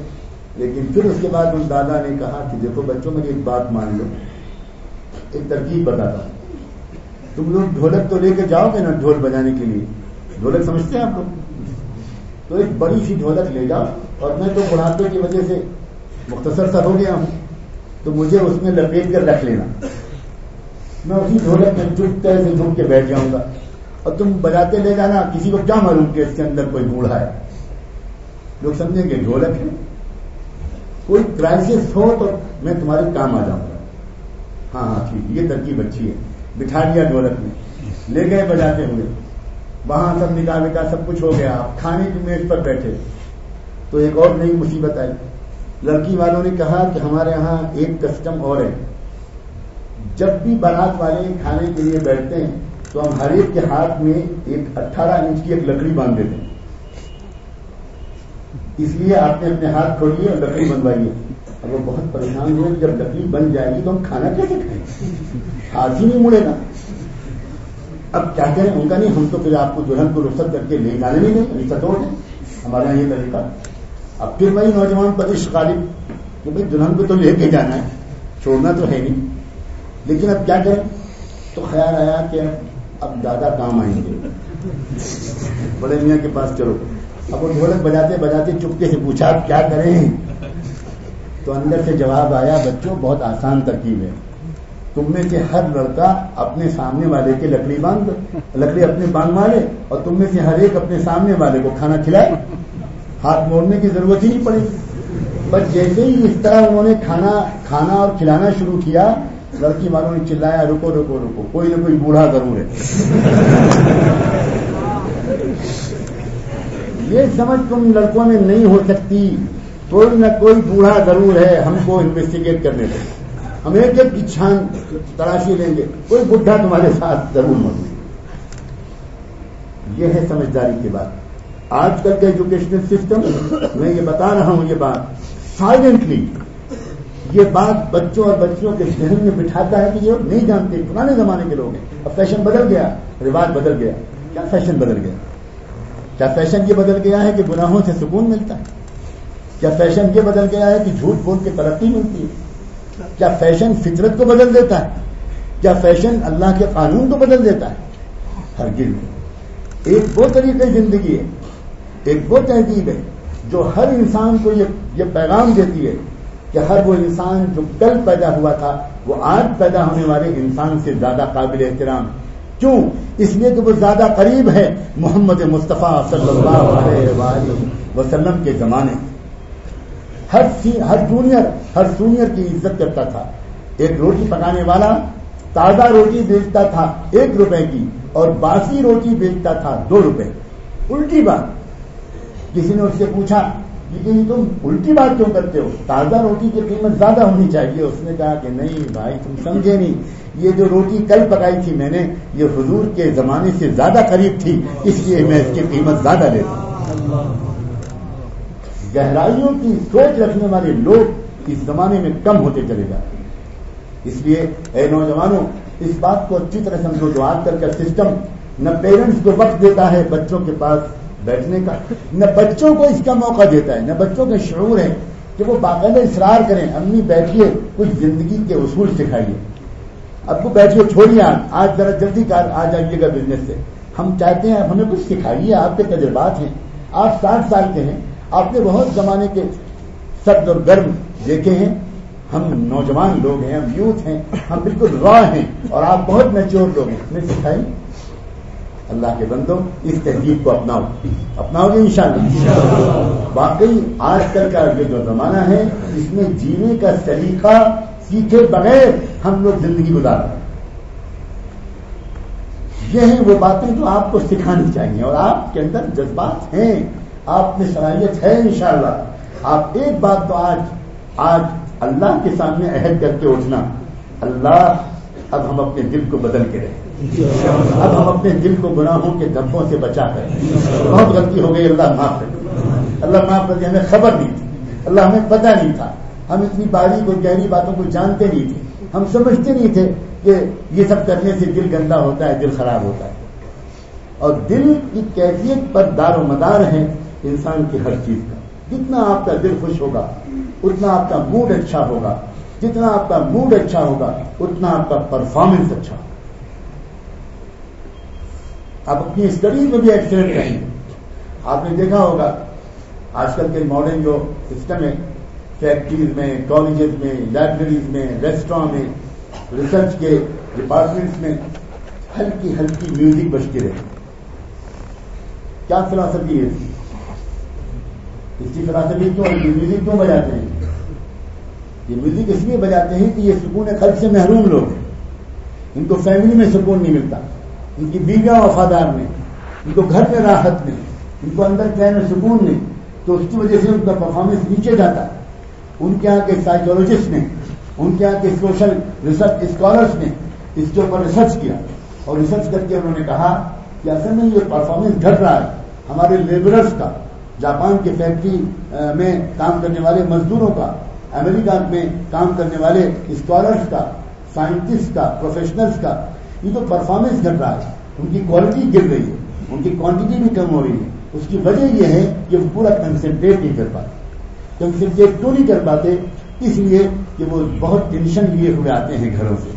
لیکن پھر اس کے بعد ان دادا نے کہا کہ دیکھو بچوں میں ایک بات مان لو، ایک ترکیب بتاتا ہوں۔ تم لوگ ڈھولک تو لے کے جاؤ گے نا ڈھول بجانے کے لیے؟ ڈھولک سمجھتے ہیں آپ لوگ؟ تو ایک بڑی سی ڈھولک لے جاؤ اور میں تو بڑھاپے کی وجہ سے مختصر سا ہو گیا ہوں، تو مجھے اس میں لپیٹ کر رکھ لینا۔ میں اسی ڈھولک میں چپ طرح سے جھک کے بیٹھ جاؤں گا۔ اور تم بجاتے لے جانا، کسی کو کیا معلوم کہ اس کے اندر کوئی بوڑھا ہے؟ لوگ سمجھیں گے ڈھولک ہے۔ کوئی کرائسس ہو تو میں تمہارے کام آ جاؤں گا۔ ہاں ہاں ٹھیک، یہ ترکیب اچھی ہے۔ بٹھا دیا ڈھولک میں۔ لے گئے بجاتے ہوئے۔ وہاں سب نکال نکال سب کچھ ہو گیا۔ آپ کھانے کی میز پر بیٹھے۔ تو ایک اور نئی مصیبت آئی۔ لڑکی والوں نے کہا کہ ہمارے یہاں ایک کسٹم اور ہے۔ جب بھی بارات والے کھانے کے لیے بیٹھتے ہیں تو ہم ہر ایک کے ہاتھ میں ایک اٹھارہ انچ کی ایک لکڑی باندھ دیتے ہیں۔ اس لیے آپ نے اپنے ہاتھ کھولیے اور لکڑی بنوائیے۔ اب وہ بہت پریشان ہوئے، جب لکڑی بن جائے گی تو ہم کھانا کیسے کھائیں؟ ہاتھ ہی نہیں مڑے گا۔ اب کیا کریں؟ ان کا نہیں، ہم تو پھر آپ کو دلہن کو رخصت کر کے لے جانے نہیں رشتہ توڑ دیں ہمارے یہاں یہ طریقہ۔ اب پھر وہی نوجوان پدش غالب، کہ بھائی دلہن کو تو لے کے جانا ہے، چھوڑنا تو ہے نہیں۔ لیکن اب کیا کریں؟ تو خیال آیا کہ اب دادا کام آئیں گے۔ بڑے میاں کے پاس چلو۔ اب وہ ڈھولک بجاتے بجاتے چپکے سے پوچھا، آپ کیا کریں؟ تو اندر سے جواب آیا، بچوں، بہت آسان ترکیب ہے۔ تم میں سے ہر لڑکا اپنے سامنے والے کے لکڑی باندھ، لکڑی اپنے باندھ مارے اور تم میں سے ہر ایک اپنے سامنے والے کو کھانا کھلائے۔ ہاتھ موڑنے کی ضرورت ہی نہیں پڑی۔ بس جیسے ہی اس طرح انہوں نے کھانا کھانا اور کھلانا شروع کیا، لڑکی والوں نے چلایا، رکو رکو رکو، کوئی نہ کوئی بوڑھا ضرور ہے۔ یہ سمجھ تم لڑکوں میں نہیں ہو سکتی۔ کوئی نہ کوئی بوڑھا ضرور ہے، ہم کو انویسٹیگیٹ کرنے دیں۔ ہم ایک ایک کی چھان تلاشی لیں گے۔ کوئی بڈھا تمہارے ساتھ ضرور موجود یہ ہے سمجھداری کی بات۔ آج کل کا ایجوکیشنل سسٹم میں یہ بتا رہا ہوں یہ بات سائلنٹلی یہ بات بچوں اور بچوں کے ذہن میں بٹھاتا ہے کہ یہ نہیں جانتے، پرانے زمانے کے لوگ ہیں۔ اب فیشن بدل گیا، رواج بدل گیا۔ کیا فیشن بدل گیا؟ کیا فیشن یہ بدل گیا ہے کہ گناہوں سے سکون ملتا ہے؟ کیا فیشن یہ بدل گیا ہے کہ جھوٹ بول کے ترقی ملتی ہے؟ کیا فیشن فطرت کو بدل دیتا ہے؟ کیا فیشن اللہ کے قانون کو بدل دیتا ہے؟ ہر گرد ایک وہ طریقے زندگی ہے، ایک وہ تہذیب ہے جو ہر انسان کو یہ پیغام دیتی ہے کہ ہر وہ انسان جو کل پیدا ہوا تھا، وہ آج پیدا ہونے والے انسان سے زیادہ قابل احترام کیوں؟ اس لیے کہ وہ زیادہ قریب ہے محمد مصطفیٰ صلی اللہ علیہ وسلم کے زمانے ہر ہر جونیئر ہر سونیئر کی عزت کرتا تھا۔ ایک روٹی پکانے والا تازہ روٹی بیچتا تھا ایک روپے کی اور باسی روٹی بیچتا تھا دو روپے الٹی بات۔ کسی نے اس سے پوچھا لیکن تم الٹی بات کیوں کرتے ہو؟ تازہ روٹی کی قیمت زیادہ ہونی چاہیے۔ اس نے کہا کہ نہیں بھائی، تم سمجھے نہیں۔ یہ جو روٹی کل پکائی تھی میں نے، یہ حضور کے زمانے سے زیادہ قریب تھی، اس لیے میں اس کی قیمت زیادہ لیتا ہوں۔ گہرائیوں کی سوچ رکھنے والے لوگ اس زمانے میں کم ہوتے چلے جاتے ہیں۔ اس لیے اے نوجوانوں، اس بات کو اچھی طرح سمجھو، جو آج کل کا سسٹم نہ پیرنٹس کو وقت دیتا ہے بچوں کے پاس بیٹھنے کا، نہ بچوں کو اس کا موقع دیتا ہے، نہ بچوں کا شعور ہے کہ وہ باقاعدہ اصرار کریں، امی بیٹھیے، کچھ زندگی کے اصول سکھائیے۔ اب کو بیٹھیے چھوڑیے آج ذرا جلدی کار آ جائیے گا بزنس سے۔ ہم چاہتے ہیں ہمیں کچھ سکھائیے آپ کے تجربات ہیں۔ آپ ساٹھ سال کے ہیں۔ آپ نے بہت زمانے کے سرد اور گرم دیکھے ہیں۔ ہم نوجوان لوگ ہیں ہم یوتھ ہیں ہم بالکل را ہیں اور آپ بہت میچور لوگ ہیں۔ ہمیں سکھائیں۔ اللہ کے بندو اس تہذیب کو اپناؤ۔ اپناؤ گے ان شاء اللہ واقعی آج کل کا جو زمانہ ہے اس میں جینے کا طریقہ سیکھے بغیر ہم لوگ زندگی گزار رہے ہیں۔ یہ ہیں وہ باتیں جو آپ کو سکھانی چاہیے اور آپ کے اندر جذبات ہیں۔ آپ میں صلاحیت ہے انشاءاللہ۔ آپ ایک بات تو آج آج اللہ کے سامنے عہد کر کے اٹھنا۔ اللہ، اب ہم اپنے دل کو بدل کے رہے اب ہم اپنے دل کو گناہوں کے دھبوں سے بچا کر بہت غلطی ہو گئی، اللہ معاف کر اللہ معاف کر ہمیں خبر نہیں تھی۔ اللہ ہمیں پتہ نہیں تھا۔ ہم اتنی باریک اور گہری باتوں کو جانتے نہیں تھے۔ ہم سمجھتے نہیں تھے کہ یہ سب کرنے سے دل گندا ہوتا ہے، دل خراب ہوتا ہے۔ اور دل کی کیفیت پر دار و مدار ہے انسان کی ہر چیز کا۔ جتنا آپ کا دل خوش ہوگا، اتنا آپ کا موڈ اچھا ہوگا۔ جتنا آپ کا موڈ اچھا ہوگا، اتنا آپ کا پرفارمنس اچھا ہوگا۔ آپ اپنی اسٹڈیز میں بھی ایکسیلنٹ رہیں گے۔ آپ نے دیکھا ہوگا، آج کل کے ماڈرن جو سسٹم ہے فیکٹریز میں، کالجز میں، لائبریریز میں ریسٹوران میں، ریسرچ کے ڈپارٹمنٹس میں ہلکی ہلکی میوزک بجتی رہے۔ کیا فلاسفی ہے اس کی؟ فلاسفی کیوں؟ میوزک کیوں بجاتے ہیں؟ یہ میوزک اس لیے بجاتے ہیں کہ یہ سکون قلب سے محروم لوگ ہیں۔ ان کو فیملی میں سکون نہیں ملتا۔ ان کی بیویاں وفادار نہیں۔ ان کو گھر میں راحت نہیں۔ ان کو اندر کہنے میں سکون نہیں۔ تو اس کی وجہ سے ان کا پرفارمنس نیچے جاتا۔ ہے ان کے یہاں کے سائیکولوجسٹ نے، ان کے یہاں کے سوشل ریسرچ اسکالرس نے اس کے اوپر ریسرچ کیا۔ اور ریسرچ کر کے انہوں نے کہا کہ اصل میں یہ پرفارمنس گھٹ رہا ہے۔ ہمارے لیبررس کا، جاپان کی فیکٹری میں کام کرنے والے مزدوروں کا، امریکہ میں کام کرنے والے اسکالرس کا سائنٹسٹ کا پروفیشنلس کا، یہ تو پرفارمنس گھٹ رہا ہے۔ ان کی کوالٹی گر رہی ہے۔ ان کی کوانٹٹی بھی کم ہو رہی ہے۔ اس کی وجہ یہ ہے کہ وہ پورا کنسنٹریٹ نہیں کر پاتے۔ کنسنٹریٹ کیوں نہیں کر پاتے؟ اس لیے کہ وہ بہت ٹینشن لیے ہوئے آتے ہیں گھروں سے۔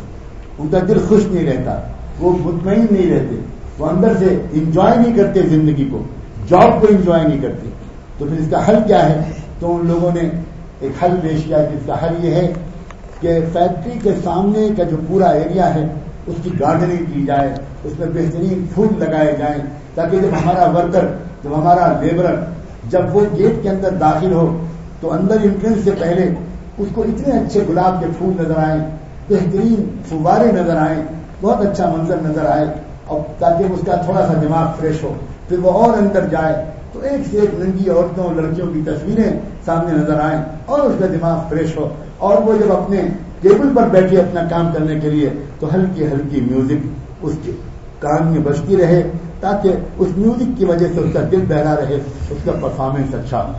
ان کا دل خوش نہیں رہتا، وہ مطمئن نہیں رہتے، وہ اندر سے انجوائے نہیں کرتے زندگی کو جاب کو انجوائے نہیں کرتے۔ تو پھر اس کا حل کیا ہے؟ تو ان لوگوں نے ایک حل پیش کیا جس کا حل یہ ہے کہ فیکٹری کے سامنے کا جو پورا ایریا ہے، اس کی گارڈننگ کی جائے، اس میں بہترین پھول لگائے جائیں، تاکہ جب ہمارا ورکر جب ہمارا لیبرر جب وہ گیٹ کے اندر داخل ہو تو اندر انٹرنس سے پہلے اس کو اتنے اچھے گلاب کے پھول نظر آئے، بہترین فوارے نظر آئے، بہت اچھا منظر نظر آئے اور تاکہ اس کا تھوڑا سا دماغ فریش ہو، پھر وہ اور اندر جائے، تو ایک سے ایک ننگی عورتوں اور لڑکیوں کی تصویریں سامنے نظر آئیں اور اس کا دماغ فریش ہو۔ اور وہ جب اپنے ٹیبل پر بیٹھے اپنا کام کرنے کے لیے، تو ہلکی ہلکی میوزک اس کے کان میں بجتی رہے، تاکہ اس میوزک کی وجہ سے اس کا دل بہرا رہے، اس کا پرفارمنس اچھا ہو۔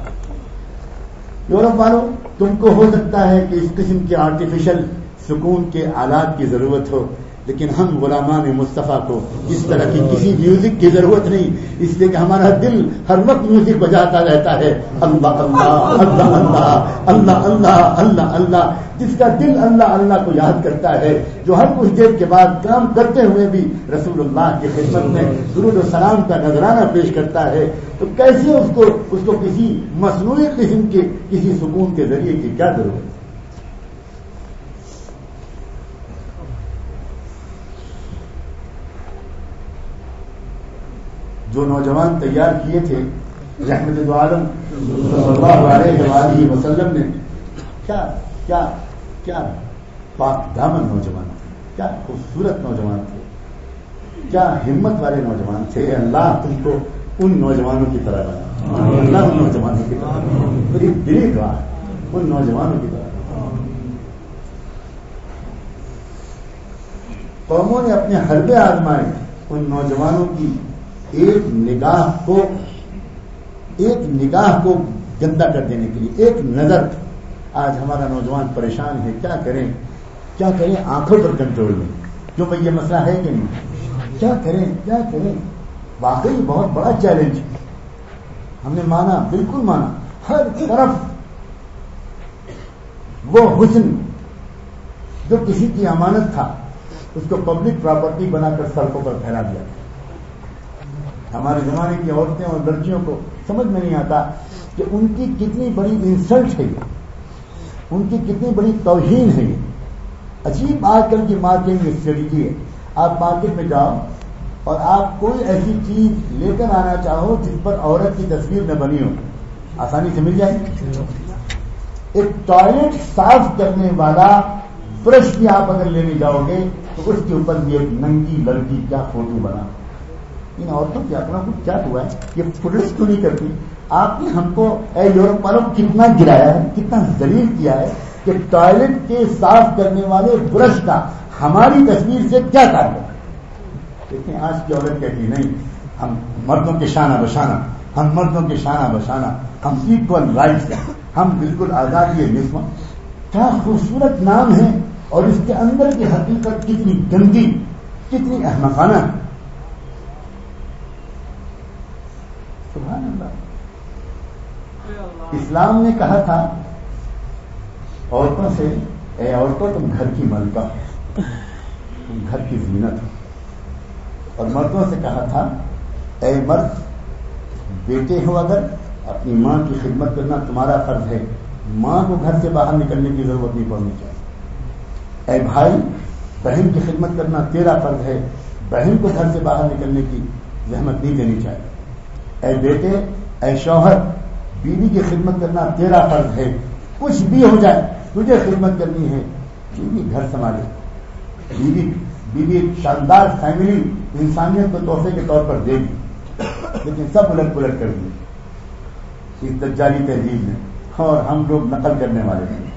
یورپ والوں تم کو ہو سکتا ہے کہ اس قسم کے آرٹیفیشل سکون کے آلات کی ضرورت ہو۔ لیکن ہم غلامان مصطفیٰ کو اس طرح کی کسی میوزک کی ضرورت نہیں۔ اس لیے کہ ہمارا دل ہر وقت میوزک بجاتا رہتا ہے۔ اللہ اللہ اللہ اللہ اللہ اللہ اللہ اللہ۔ جس کا دل اللہ اللہ کو یاد کرتا ہے، جو ہر کچھ دیر کے بعد کام کرتے ہوئے بھی رسول اللہ کی خدمت میں درود و سلام کا نذرانہ پیش کرتا ہے، تو کیسے اس کو اس کو کسی مصنوعی قسم کے، کسی سکون کے ذریعے کی کیا ضرورت؟ جو نوجوان تیار کیے تھے رحمت دو عالم صلی اللہ علیہ وسلم نے، کیا کیا کیا پاک دامن نوجوان تھے، کیا خوبصورت نوجوان تھے، کیا ہمت والے نوجوان تھے، اللہ تم کو ان نوجوانوں کی طرح بنا۔ اللہ ان نوجوانوں کی طرح میری دلی دعا ان نوجوانوں کی طرح۔ قوموں نے اپنے حربے آزمائے، ان نوجوانوں کی ایک نگاہ کو ایک نگاہ کو گندا کر دینے کے لیے ایک نظر آج ہمارا نوجوان پریشان ہے، کیا کریں؟ کیا کریں؟ آنکھوں پر کنٹرول نہیں کیوں بھائی یہ مسئلہ ہے کہ نہیں؟ کیا کریں؟ کیا کریں؟ واقعی بہت بڑا چیلنج ہم نے مانا، بالکل مانا۔ ہر طرف وہ حسن جو کسی کی امانت تھا، اس کو پبلک پراپرٹی بنا کر سڑکوں پر پھیلا دیا۔ گیا ہمارے زمانے کی عورتیں اور لڑکیوں کو سمجھ میں نہیں آتا کہ ان کی کتنی بڑی انسلٹ ہے یہ، ان کی کتنی بڑی توہین ہے یہ۔ عجیب آج کل کی مارکیٹ اسٹریٹجی ہے۔ آپ مارکیٹ میں جاؤ اور آپ کوئی ایسی چیز لے کر آنا چاہو جس پر عورت کی تصویر نہ بنی ہو۔ آسانی سے مل جائے۔ ایک ٹوائلٹ صاف کرنے والا برش بھی آپ اگر لینے جاؤ گے تو اس کے اوپر بھی ایک ننگی لڑکی کیا فوٹو بنا۔ ان عورتوں کی اپنا کچھ کیا ہوا ہے، یہ پولیس تو نہیں کرتی۔ آپ نے ہم کو، اے یورپ والوں، کتنا گرایا ہے، کتنا ذلیل کیا ہے کہ ٹوائلٹ کے صاف کرنے والے برش کا ہماری تصویر سے کیا تعلق؟ دیکھیں، آج کی عورت کہتی نہیں، ہم مردوں کے شانہ بشانہ، ہم مردوں کے شانہ بشانہ، ہم ایکول رائٹس ہیں، ہم بالکل آزادی ہے نسم کیا خوبصورت نام ہے اور اس کے اندر کی حقیقت کتنی گندی، کتنی احمقانہ۔ سبحان اللہ۔ اسلام نے کہا تھا عورتوں سے اے عورتوں تم گھر کی ملکہ۔ تم گھر کی زینت۔ اور مردوں سے کہا تھا اے مرد بیٹے ہو اگر اپنی ماں کی خدمت کرنا تمہارا فرض ہے۔ ماں کو گھر سے باہر نکلنے کی ضرورت نہیں پڑنی چاہیے۔ اے بھائی بہن کی خدمت کرنا تیرا فرض ہے۔ بہن کو گھر سے باہر نکلنے کی زحمت نہیں دینی چاہیے۔ اے بیٹے، اے شوہر، بیوی کی خدمت کرنا تیرا فرض ہے۔ کچھ بھی ہو جائے، تجھے خدمت کرنی ہے۔ بیوی گھر سنبھالے۔ بیوی بیوی شاندار فیملی انسانیت کو تحفے کے طور پر دے گی لیکن سب الٹ پلٹ کر دی۔ اس دجالی تہذیب میں اور ہم لوگ نقل کرنے والے ہیں۔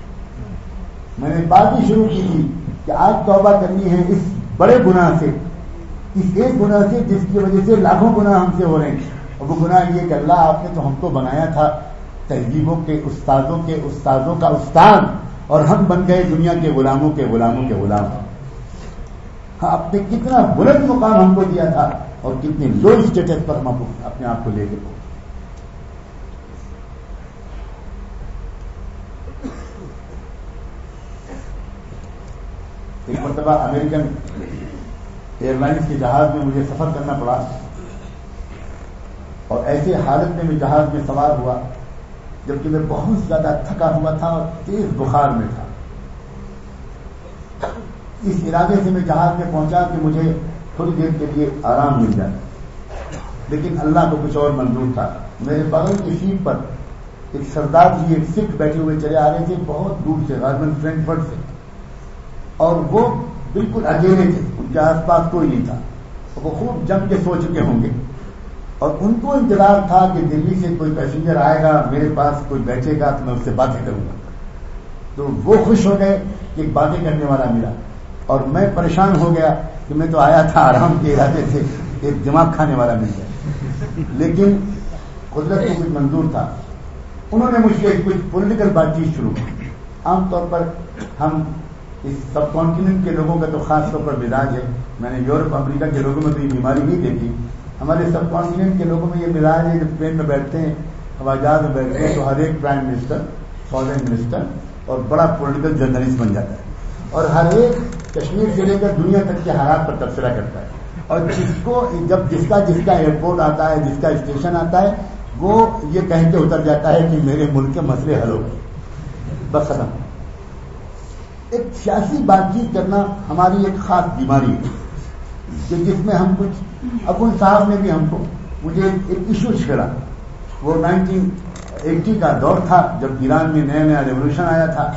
میں نے بات ہی شروع کی تھی کہ آج توبہ کرنی ہے اس بڑے گناہ سے۔ اس ایک گناہ سے جس کی وجہ سے لاکھوں گناہ ہم سے ہو رہے ہیں۔ اور وہ گناہ یہ کہ اللہ آپ نے تو ہم کو بنایا تھا تہذیبوں کے استادوں کے استادوں کا استاد اور ہم بن گئے دنیا کے غلاموں کے غلاموں کے غلام۔ ہاں، آپ نے کتنا بلند مقام ہم کو دیا تھا اور کتنے لو اسٹیٹس پر ہم اپنے آپ کو لے کے ایک مرتبہ امریکن ایئر لائنس کے جہاز میں مجھے سفر کرنا پڑا۔ اور ایسے حالت میں میں جہاز میں سوار ہوا، جبکہ میں بہت زیادہ تھکا ہوا تھا اور تیز بخار میں تھا۔ اس ارادے سے میں جہاز میں پہنچا کہ مجھے تھوڑی دیر کے لیے آرام مل جائے۔ لیکن اللہ کو کچھ اور منظور تھا۔ میرے بغل کی سیٹ پر ایک سردار جی ایک سکھ بیٹھے ہوئے چلے آ رہے تھے، بہت دور سے فرینک فرینکفرٹ سے۔ اور وہ بالکل اکیلے تھے، ان کے آس پاس کوئی نہیں تھا۔ وہ خوب جم کے سو چکے ہوں گے۔ اور ان کو انتظار تھا کہ دلی سے کوئی پیسنجر آئے گا، میرے پاس کوئی بیٹھے گا تو میں اس سے باتیں کروں گا۔ تو وہ خوش ہو گئے کہ ایک باتیں کرنے والا ملا۔ اور میں پریشان ہو گیا کہ میں تو آیا تھا آرام کے ارادے سے، ایک دماغ کھانے والا مل گیا۔ لیکن قدرت کو کچھ منظور تھا۔ انہوں نے مجھ سے کچھ پولیٹیکل بات چیت شروع کی۔ عام طور پر ہم اس سب کانٹیننٹ کے لوگوں کا تو خاص طور پر مزاج ہے۔ میں نے یورپ، امریکہ کے لوگوں میں تو یہ بیماری نہیں دیکھی۔ ہمارے سب کانٹیننٹ کے لوگوں میں یہ مزاج ہے جب ٹرین میں بیٹھتے ہیں ہوائی جہاز میں بیٹھتے ہیں، تو ہر ایک پرائم منسٹر فارن منسٹر اور بڑا پولیٹیکل جرنلسٹ بن جاتا ہے۔ اور ہر ایک کشمیر سے لے کر دنیا تک کے حالات پر تبصرہ کرتا ہے۔ اور جس کو جب جس کا جس کا ایئرپورٹ آتا ہے، جس کا اسٹیشن آتا ہے، وہ یہ کہیں کے اتر جاتا ہے کہ میرے ملک کے مسئلے حل ہو گئے۔ بس ختم۔ ایک سیاسی بات چیت کرنا ہماری ایک خاص بیماری ہے۔ کہ جس میں ہم کچھ ابو صاحب نے بھی ہم کو مجھے ایک ایشو چھیڑا وہ نائنٹین ایٹی کا دور تھا، جب ایران میں نیا نیا ریولیوشن آیا تھا۔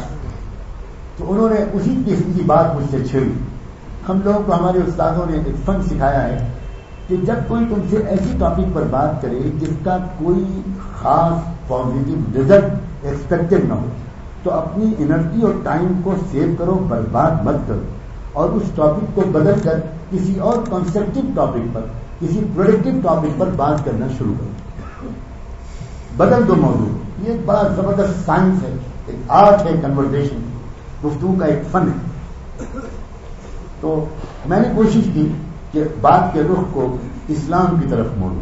تو انہوں نے اسی قسم کی بات مجھ سے چھیڑی۔ ہم لوگوں کو ہمارے استادوں نے ایک فن سکھایا ہے کہ جب کوئی تم سے ایسی ٹاپک پر بات کرے جس کا کوئی خاص پازیٹو ریزلٹ ایکسپیکٹڈ نہ ہو، تو اپنی انرجی اور ٹائم کو سیو کرو، برباد مت کرو۔ اور اس ٹاپک کو بدل کر کسی اور کنسٹرکٹیو ٹاپک پر، کسی پروڈکٹیو ٹاپک پر بات کرنا شروع کرو۔ بدل دو موضوع۔ یہ ایک بڑا زبردست سائنس ہے، ایک آرٹ ہے کنورزیشن گفتگو کا ایک فن ہے۔ تو میں نے کوشش کی کہ بات کے رخ کو اسلام کی طرف موڑوں،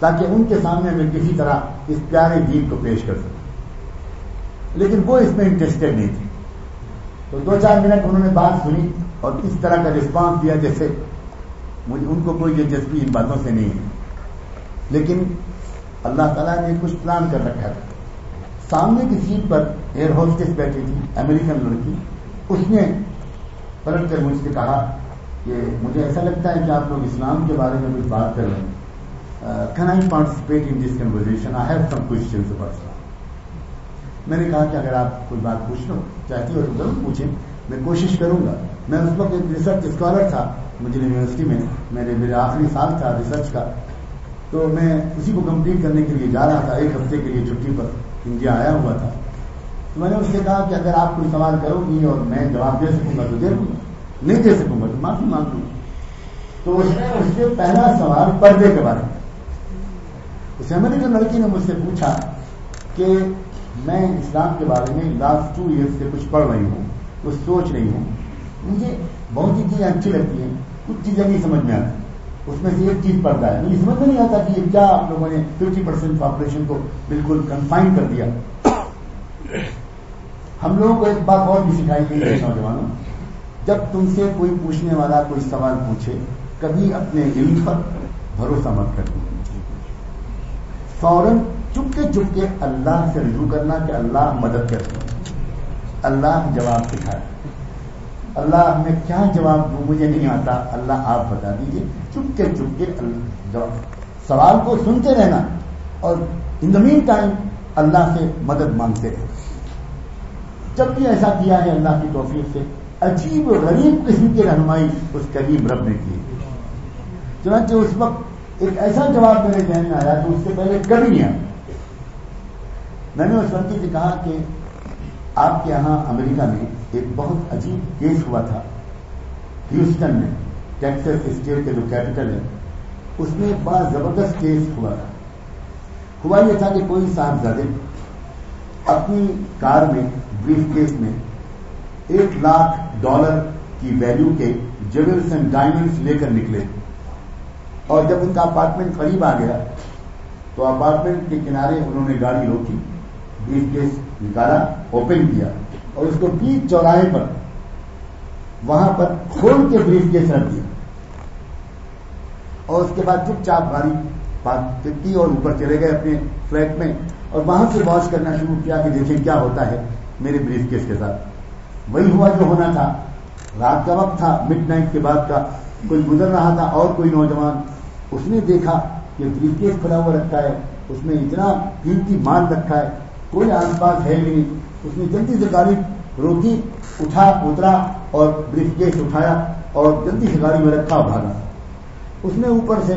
تاکہ ان کے سامنے میں کسی طرح اس پیارے گیت کو پیش کر سکوں۔ لیکن وہ اس میں انٹرسٹیڈ نہیں تھی تو دو چار منٹ انہوں نے بات سنی۔ اور اس طرح کا رسپانس دیا جیسے مجھے ان کو کوئی دلچسپی ان باتوں سے نہیں ہے۔ لیکن اللہ تعالیٰ نے کچھ پلان کر رکھا تھا۔ سامنے کی سیٹ پر ایئر ہوسٹس بیٹھی تھی، امریکن لڑکی۔ اس نے پلٹ کر مجھ سے کہا کہ مجھے ایسا لگتا ہے کہ آپ لوگ اسلام کے بارے میں کچھ بات کر رہے ہیں۔ Can I participate in this conversation I have some question میں نے کہا کہ اگر آپ کوئی بات پوچھ لو چاہتی ہو تو ضرور پوچھیں۔ میں کوشش کروں گا۔ میں اس وقت ایک ریسرچ اسکالر تھا، مجھے یونیورسٹی میں میرے میرے آخری سال تھا ریسرچ کا۔ تو میں اسی کو کمپلیٹ کرنے کے لیے جا رہا تھا، ایک ہفتے کے لیے چھٹی پر۔ انڈیا آیا ہوا تھا۔ تو میں نے اس سے کہا کہ اگر آپ کوئی سوال کرو گی اور میں جواب دے سکوں گا تو دے دوں گا۔ نہیں دے سکوں گا تو معافی مانگ لوں۔ تو اس نے اس سے پہلا سوال پردے کے بارے میں۔ اس امریکن لڑکی نے مجھ سے پوچھا کہ میں اسلام کے بارے میں لاسٹ ٹو ایئر سے کچھ پڑھ رہی ہوں، کچھ سوچ رہی ہوں۔ مجھے بہت ہی چیزیں اچھی لگتی ہیں، کچھ چیزیں نہیں سمجھ میں آتی۔ اس میں سے ایک چیز پڑتا ہے، مجھے سمجھ میں نہیں آتا کہ یہ کیا آپ لوگوں نے ففٹی پرسینٹ پاپولیشن کو بالکل کنفائن کر دیا۔ ہم لوگوں کو ایک بات اور بھی سکھائی گئی ہے، نوجوانوں، جب تم سے کوئی پوچھنے والا، کوئی سوال پوچھے، کبھی اپنے علم پر بھروسہ مت کر۔ فوراً چپکے چپکے اللہ سے رجوع کرنا کہ اللہ مدد کرتے اللہ جواب سکھائے۔ اللہ میں کیا جواب دوں؟ مجھے نہیں آتا۔ اللہ آپ بتا دیجیے چپ کے چپ کے سوال کو سنتے رہنا اور ان دا مین ٹائم اللہ سے مدد مانگتے رہے جب بھی ایسا کیا ہے اللہ کی توفیق سے، عجیب و غریب قسم کی رہنمائی اس کریم رب نے کی۔ چنانچہ اس وقت ایک ایسا جواب میرے ذہن میں آیا جو اس سے پہلے کبھی نہیں آیا۔ میں نے اس لڑکی سے کہا کہ آپ کے یہاں امریکہ میں ایک بہت عجیب کیس ہوا تھا ہیوسٹن میں ٹیکسس اسٹیٹ کے جو کیپٹل ہے، اس میں ایک بڑا زبردست کیس ہوا تھا۔ ہوا یہ تھا کہ کوئی صاحبزادے اپنی کار میں بریف کیس میں، ایک لاکھ ڈالر کی ویلو کے جیولس اینڈ ڈائمنڈس لے کر نکلے۔ اور جب ان کا اپارٹمنٹ قریب آ گیا، تو اپارٹمنٹ کے کنارے انہوں نے گاڑی روکی۔ بریف کیس نکالا اوپن کیا۔ اور اس کو بیچ چوراہے پر، وہاں پر کھول کے بریف کیس رکھ دیا۔ اور اس کے بعد چپ چاپ گاڑی کی اور اوپر چلے گئے اپنے فلیٹ میں۔ اور وہاں سے واچ کرنا شروع کیا کہ دیکھیں کیا ہوتا ہے میرے بریف کیس کے ساتھ۔ وہی ہوا جو ہونا تھا۔ رات کا وقت تھا مڈ نائٹ کے بعد کا کوئی گزر رہا تھا اور کوئی نوجوان۔ اس نے دیکھا کہ بریف کیس کھلا ہوا رکھا ہے، اس میں اتنا قیمتی مال رکھا ہے۔ کوئی آس پاس ہے نہیں۔ اس نے جلدی سے گاڑی روکی، اٹھا، اترا اور بریف کیس اٹھایا اور جلدی سے گاڑی میں رکھا بھاگا۔ اس نے اوپر سے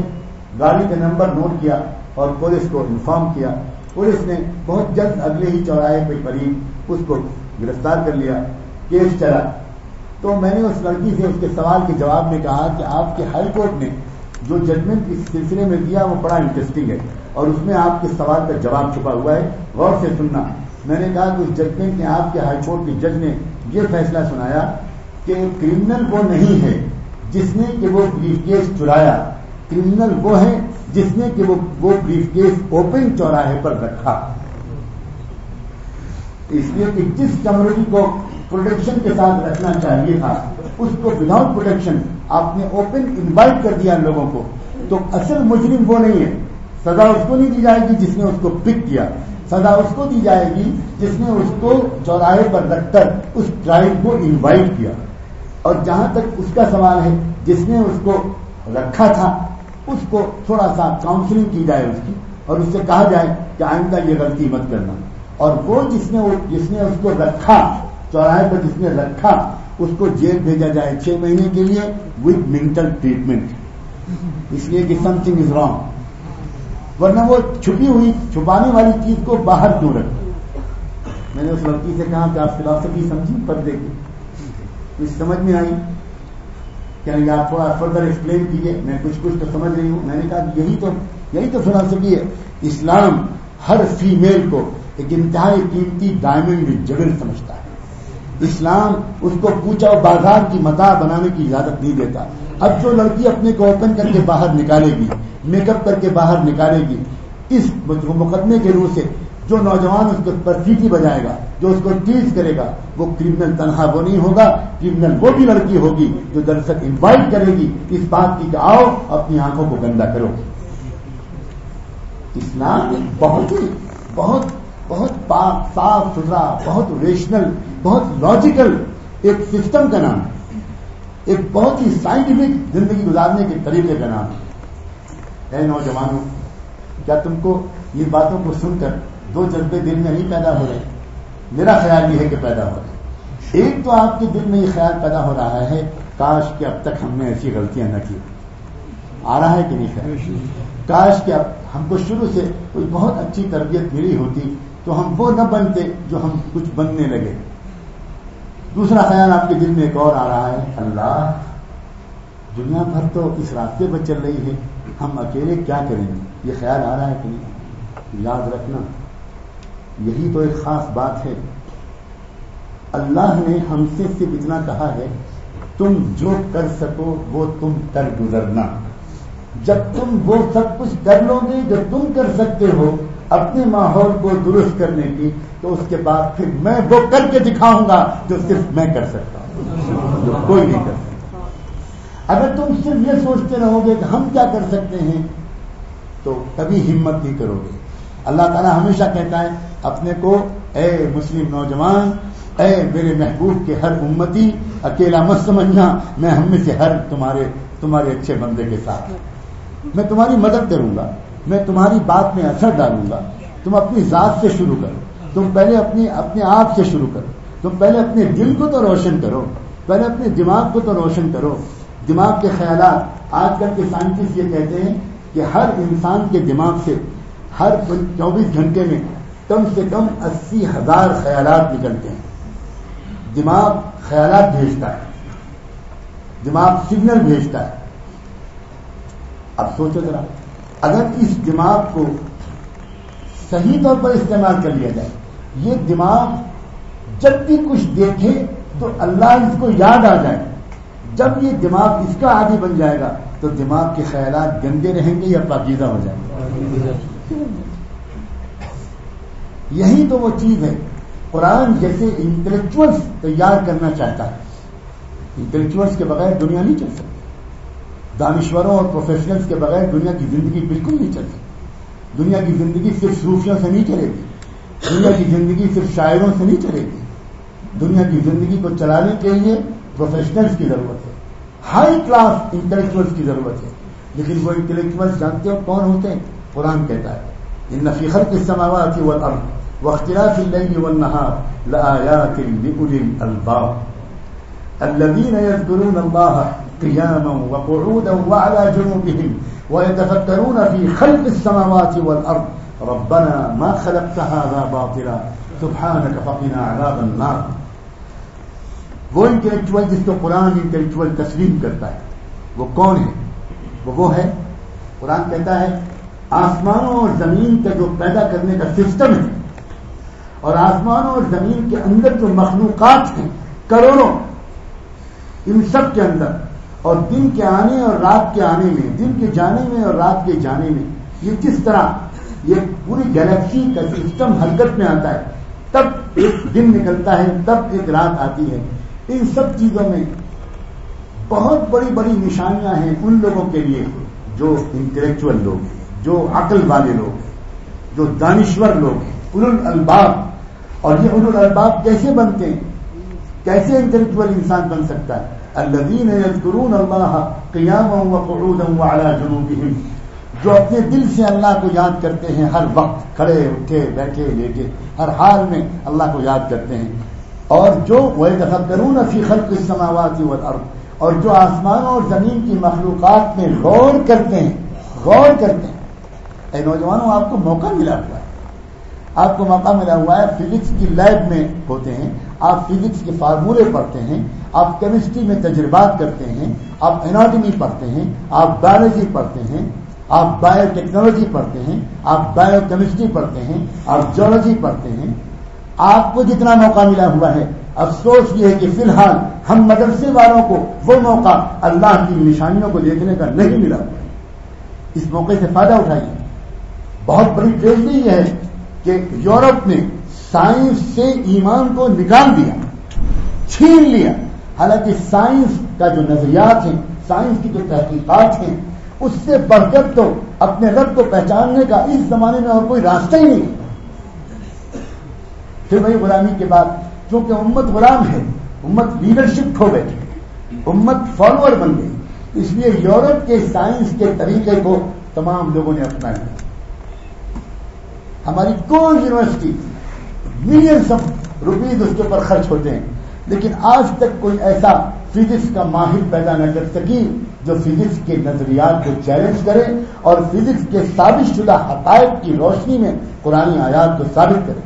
گاڑی کا نمبر نوٹ کیا اور پولیس کو انفارم کیا۔ پولیس نے بہت جلد اگلے ہی چوراہے پہ قریب اس کو گرفتار کر لیا۔ کیس چلا۔ تو میں نے اس لڑکی سے اس کے سوال کے جواب میں کہا کہ آپ کے ہائی کورٹ نے جو ججمنٹ اس سلسلے میں دیا وہ بڑا انٹرسٹنگ ہے۔ اور اس میں آپ کے سوال کا جواب چھپا ہوا ہے۔ غور سے سننا۔ میں نے کہا کہ اس ججمنٹ میں آپ کے ہائی کورٹ کے جج نے یہ فیصلہ سنایا کہ کرمنل وہ نہیں ہے جس نے کہ وہ بریف کیس چرایا۔ کرمنل وہ ہے جس نے کہ وہ بریف کیس اوپن چوراہے پر رکھا۔ اس لیے کہ جس کمیونٹی کو پروٹیکشن کے ساتھ رکھنا چاہیے تھا، اس کو وداؤٹ پروٹیکشن آپ نے اوپن انوائٹ کر دیا لوگوں کو۔ تو اصل مجرم وہ نہیں ہے۔ سزا اس کو نہیں دی جائے گی جس نے اس کو پک کیا۔ سزا اس کو دی جائے گی جس نے اس کو چوراہے پر رکھ کر اس ڈرائیو کو انوائٹ کیا۔ اور جہاں تک اس کا سوال ہے، جس نے اس کو رکھا تھا، اس کو تھوڑا سا کاؤنسلنگ کی جائے اس کی۔ اور اس سے کہا جائے کہ آئندہ یہ غلطی مت کرنا۔ اور وہ جس نے جس نے اس کو رکھا، چوراہے پر جس نے رکھا، اس کو جیل بھیجا جائے چھ مہینے کے لیے وتھ مینٹل ٹریٹمنٹ اس لیے کہ سم تھنگ از رانگ ورنہ وہ چھپی ہوئی، چھپانے والی چیز کو باہر کیوں رکھ میں نے اس لڑکی سے کہا کہ آپ فلاسفی سمجھی پردے کی کچھ سمجھ میں آئی کہ آپ تھوڑا فردر ایکسپلین کیجیے میں کچھ کچھ تو سمجھ رہی ہوں۔ میں نے کہا یہی تو یہی تو فلاسفی ہے۔ اسلام ہر فیمیل کو ایک انتہائی قیمتی ڈائمنڈ جگل سمجھتا ہے۔ اسلام اس کو پوچھا بازار کی متا بنانے کی اجازت نہیں دیتا۔ اب جو لڑکی اپنے کو اوپن کر کے باہر نکالے گی میک اپ کر کے باہر نکالے گی، اس مقدمے کے روح سے جو نوجوان اس کو پر سیٹی بجائے گا، جو اس کو ٹیز کرے گا، وہ کرمنل تنہا وہ نہیں ہوگا کرمنل وہ بھی لڑکی ہوگی جو دراصل انوائٹ کرے گی اس بات کی کہ آؤ اپنی آنکھوں کو گندا کرو۔ اسلام بہت ہی بہت بہت پاک صاف ستھرا بہت ریشنل بہت لاجیکل ایک سسٹم کا نام ایک بہت ہی سائنٹیفک زندگی گزارنے کے طریقے کا نام اے نوجوانوں، کیا تم کو ان باتوں کو سن کر دو جذبے دل میں نہیں پیدا ہو رہے؟ میرا خیال یہ ہے کہ پیدا ہو رہے ایک تو آپ کے دل میں یہ خیال پیدا ہو رہا ہے، کاش کہ اب تک ہم نے ایسی غلطیاں نہ کی۔ آ رہا ہے کہ نہیں خیال؟ کاش کہ ہم کو شروع سے کوئی بہت اچھی تربیت ملی ہوتی تو ہم وہ نہ بنتے جو ہم کچھ بننے لگے۔ دوسرا خیال آپ کے دل میں ایک اور آ رہا ہے، اللہ، دنیا بھر تو اس راستے پر چل رہی ہے، ہم اکیلے کیا کریں گے؟ یہ خیال آ رہا ہے کہ نہیں؟ یاد رکھنا، یہی تو ایک خاص بات ہے۔ اللہ نے ہم سے صرف اتنا کہا ہے، تم جو کر سکو، وہ تم کر گزرنا۔ جب تم وہ سب کچھ کر لو گے، جو تم کر سکتے ہو اپنے ماحول کو درست کرنے کی، تو اس کے بعد پھر میں وہ کر کے دکھاؤں گا جو صرف میں کر سکتا ہوں، جو کوئی نہیں کر سکتا۔ اگر تم صرف یہ سوچتے رہو گے کہ ہم کیا کر سکتے ہیں، تو کبھی ہمت نہیں کرو گے۔ اللہ تعالیٰ ہمیشہ کہتا ہے، اپنے کو اے مسلم نوجوان، اے میرے محبوب کے ہر امتی، اکیلا مت سمجھنا، میں ہم میں سے ہر تمہارے تمہارے اچھے بندے کے ساتھ۔ میں تمہاری مدد کروں گا۔ میں تمہاری بات میں اثر ڈالوں گا۔ تم اپنی ذات سے شروع کرو۔ تم پہلے اپنی اپنے آپ سے شروع کرو۔ تم پہلے اپنے دل کو تو روشن کرو۔ پہلے اپنے دماغ کو تو روشن کرو۔ دماغ کے خیالات آج کل کے سائنٹسٹ یہ کہتے ہیں کہ ہر انسان کے دماغ سے ہر چوبیس گھنٹے میں کم سے کم اسی ہزار خیالات نکلتے ہیں۔ دماغ خیالات بھیجتا ہے۔ دماغ سگنل بھیجتا ہے۔ اب سوچو ذرا۔ اگر اس دماغ کو صحیح طور پر استعمال کر لیا جائے، یہ دماغ جب بھی کچھ دیکھے تو اللہ اس کو یاد آ جائے۔ جب یہ دماغ اس کا عادی بن جائے گا تو دماغ کے خیالات گندے رہیں گے یا پاکیزہ ہو جائیں گے۔ یہی تو وہ چیز ہے۔ قرآن جیسے انٹلیکچوئلس تیار کرنا چاہتا ہے۔ انٹلیکچوئلس کے بغیر دنیا نہیں چل سکتی۔ دانشوروں اور پروفیشنلز کے بغیر دنیا کی زندگی بالکل نہیں چل سکتی دنیا کی زندگی صرف صوفیوں سے نہیں چلے گی۔ دنیا کی زندگی صرف شاعروں سے نہیں چلے گی۔ دنیا کی زندگی کو چلانے کے لیے پروفیشنلز کی ضرورت ہے۔ ہائی کلاس انٹلیکچوئلس کی ضرورت ہے۔ لیکن وہ انٹلیکچوئلس جانتے ہو کون ہوتے ہیں؟ قرآن کہتا ہے۔ ان نفیخر کے سماوات واختلاف الليل والنهار لآيات لأولي الألباب۔ الذين يذكرون الله قياما وقعودا وعلى جنوبهم ويتفكرون في خلق السماوات والأرض. ربنا ما خلقت هذا باطلا. سبحانك فقنا عذاب النار. وہ انٹلیکچوئل جس کو قرآن انٹلیکچوئل تسلیم کرتا ہے. وہ کون ہے؟ وہ وہ ہے. قرآن کہتا ہے آسمانوں اور زمین کا جو پیدا کرنے کا سسٹم ہے، اور آسمانوں اور زمین کے اندر جو مخلوقات ہیں، کروڑوں، ان سب کے اندر اور دن کے آنے اور رات کے آنے میں، دن کے جانے میں اور رات کے جانے میں۔ یہ کس طرح؟ یہ پوری گیلیکسی کا سسٹم حرکت میں آتا ہے۔ تب ایک دن نکلتا ہے، تب ایک رات آتی ہے۔ ان سب چیزوں میں بہت بڑی بڑی نشانیاں ہیں ان لوگوں کے لیے، جو انٹلیکچل لوگ ہیں، جو عقل والے لوگ ہیں، جو دانشور لوگ ہیں ان الباب اور یہ ان الباب کیسے بنتے ہیں؟ کیسے انٹلیکچل انسان بن سکتا ہے؟ الذين يذكرون الله قياما وقعودا وعلى جنوبهم۔ جو اپنے دل سے اللہ کو یاد کرتے ہیں، ہر وقت کھڑے اٹھے، بیٹھے، لیٹے، ہر حال میں اللہ کو یاد کرتے ہیں۔ اور جو وہ تفکرون فی خلق السماوات والارض اور جو آسمانوں اور زمین کی مخلوقات میں غور کرتے ہیں، غور کرتے ہیں۔ اے نوجوانوں، آپ کو موقع ملا ہوا ہے۔ آپ کو موقع ملا ہوا ہے، فزکس کی لیب میں ہوتے ہیں۔ آپ فزکس کے فارمولے پڑھتے ہیں، آپ کیمسٹری میں تجربات کرتے ہیں، آپ ایناٹمی پڑھتے ہیں، آپ بایولوجی پڑھتے ہیں، آپ بایو ٹیکنالوجی پڑھتے ہیں، آپ بایو کیمسٹری پڑھتے ہیں، آپ جیولوجی پڑھتے ہیں۔ آپ کو جتنا موقع ملا ہوا ہے، افسوس یہ ہے کہ فی الحال ہم مدرسے والوں کو وہ موقع اللہ کی نشانیوں کو دیکھنے کا نہیں ملا۔ اس موقع سے فائدہ اٹھائیے۔ بہت بڑی ٹریجڈی یہ ہے کہ یورپ نے سائنس سے ایمان کو نکال دیا، چھین لیا۔ حالانکہ سائنس کا جو نظریات ہیں، سائنس کی جو تحقیقات ہیں، اس سے بڑھ کر تو اپنے رب کو پہچاننے کا اس زمانے میں اور کوئی راستہ ہی نہیں۔ پھر وہی غلامی کے بعد، چونکہ امت غلام ہے، امت لیڈرشپ کھو بیٹھی امت فالوور بن گئی اس لیے یورپ کے سائنس کے طریقے کو تمام لوگوں نے اپنا لیا ہماری کوئی یونیورسٹی ملینس آف روپیز اس کے اوپر خرچ ہوتے ہیں۔ لیکن آج تک کوئی ایسا فزکس کا ماہر پیدا نہ کر سکی جو فزکس کے نظریات کو چیلنج کرے اور فزکس کے ثابت شدہ حقائق کی روشنی میں قرآن آیات کو ثابت کرے۔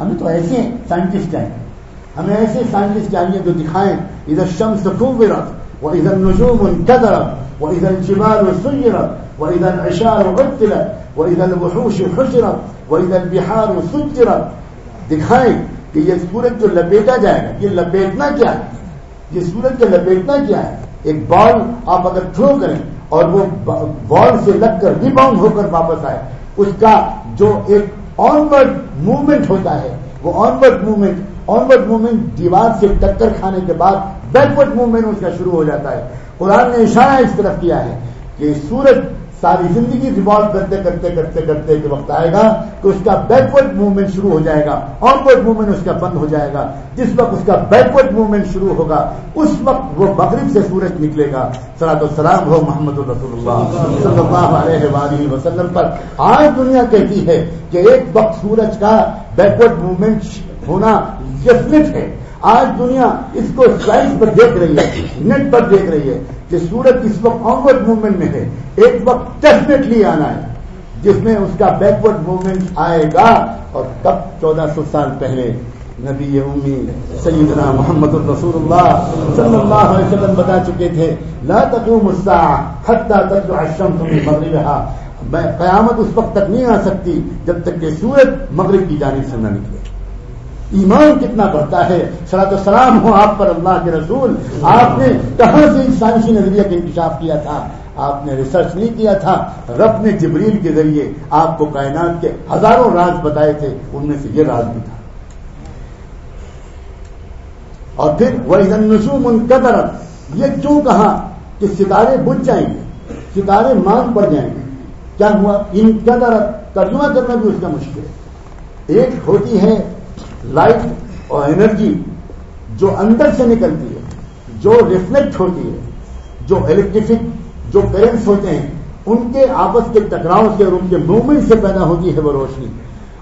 ہمیں تو ایسے سائنٹسٹ چاہیے ہمیں ایسے سائنٹسٹ چاہیے جو دکھائیں ادھر شمس خوبرت وہ ادھر نجوم قدرت وہ ادھر جبال و سیرت وہ ادھر اشار و وہ ادھر وحوش حجرت وہ ادھر بہار دکھائیں کہ یہ سورج جو لپیٹا جائے گا، یہ لپیٹنا کیا ہے؟ یہ سورج کا لپیٹنا کیا ہے؟ ایک بال آپ اگر تھرو کریں اور وہ بال سے لگ کر ریباؤنڈ ہو کر واپس آئے، اس کا جو ایک آنورڈ موومنٹ ہوتا ہے، وہ آنورڈ موومنٹ آنورڈ موومنٹ دیوار سے ٹکر کھانے کے بعد بیکورڈ موومنٹ اس کا شروع ہو جاتا ہے۔ قرآن نے اشارہ اس طرف کیا ہے کہ سورج ساری زندگی ریوالو کرتے کرتے کرتے کرتے کے وقت آئے گا کہ اس کا بیکورڈ موومنٹ شروع ہو جائے گا آنورڈ موومنٹ اس کا بند ہو جائے گا، جس وقت اس کا بیکورڈ موومنٹ شروع ہوگا، اس وقت وہ مغرب سے سورج نکلے گا۔ سلاد السلام ہو محمد الرسول اللہ صلی اللہ علیہ وآلہ وسلم پر۔ آج دنیا کہتی ہے کہ ایک وقت سورج کا بیکورڈ موومنٹ ہونا ڈیفینٹ ہے۔ آج دنیا اس کو سائنس پر دیکھ رہی ہے نیٹ پر دیکھ رہی ہے کہ سورج اس وقت آنورڈ موومنٹ میں ہے۔ ایک وقت ڈیفینیٹلی آنا ہے، جس میں اس کا بیکورڈ موومنٹ آئے گا۔ اور کب چودہ سو سال پہلے نبی امی سیدنا محمد الرسول اللہ صلی اللہ علیہ وسلم بتا چکے تھے، لا تقوم الساعة حتى تطلع الشمس من مغربها۔ قیامت اس وقت تک نہیں آ سکتی جب تک کہ سورج مغرب کی جانب سے نہ نکلے۔ ایمان کتنا بڑھتا ہے؟ سلاۃ السلام ہو آپ پر اللہ کے رسول۔ آپ نے کہاں سے سائنسی نظریہ کا انکشاف کیا تھا؟ آپ نے ریسرچ نہیں کیا تھا؟ رب نے جبریل کے ذریعے آپ کو کائنات کے ہزاروں راز بتائے تھے۔ ان میں سے یہ راز بھی تھا۔ اور پھر وہ نسوم ان قدر یہ کیوں کہا کہ ستارے بج جائیں گے؟ ستارے مان پڑ جائیں گے۔ کیا ہوا؟ ان قدر ترجمہ کرنا بھی اس کا مشکل۔ ہے ایک ہوتی ہے لائٹ اور انرجی جو اندر سے نکلتی ہے، جو ریفلیکٹ ہوتی ہے، جو الیکٹریفک جو کرنٹس ہوتے ہیں، ان کے آپس کے ٹکراؤ سے اور ان کے موومنٹ سے پیدا ہوتی ہے وہ روشنی۔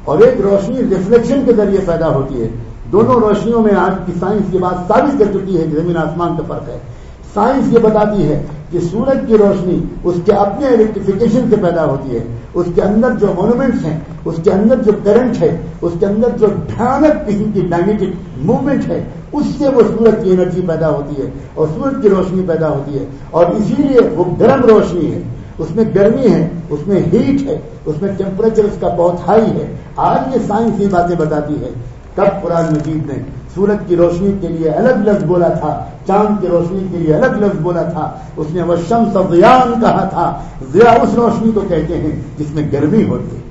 اور ایک روشنی ریفلیکشن کے ذریعے پیدا ہوتی ہے۔ دونوں روشنیوں میں آج کی سائنس کی بات ثابت کر چکی ہے کہ زمین آسمان کا فرق ہے۔ سائنس یہ بتاتی ہے کہ سورج کی روشنی اس کے اپنے الیکٹریفیکیشن سے پیدا ہوتی ہے۔ اس کے اندر جو مونومنٹس ہیں، اس کے اندر جو کرنٹ ہے، اس کے اندر جو بھیانک قسم کی میگنیٹک موومنٹ ہے، اس سے وہ سورج کی انرجی پیدا ہوتی ہے اور سورج کی روشنی پیدا ہوتی ہے۔ اور اسی لیے وہ گرم روشنی ہے۔ اس میں گرمی ہے، اس میں ہیٹ ہے، اس میں ٹیمپریچر اس کا بہت ہائی ہے۔ آج یہ سائنس یہ باتیں بتاتی ہے۔ کب قرآن مجید نے سورج کی روشنی کے لیے الگ لفظ بولا تھا، چاند کی روشنی کے لیے الگ لفظ بولا تھا۔ اس نے وہ شمس ضیان کہا تھا۔ ضیا اس روشنی کو کہتے ہیں جس میں گرمی ہوتی ہے۔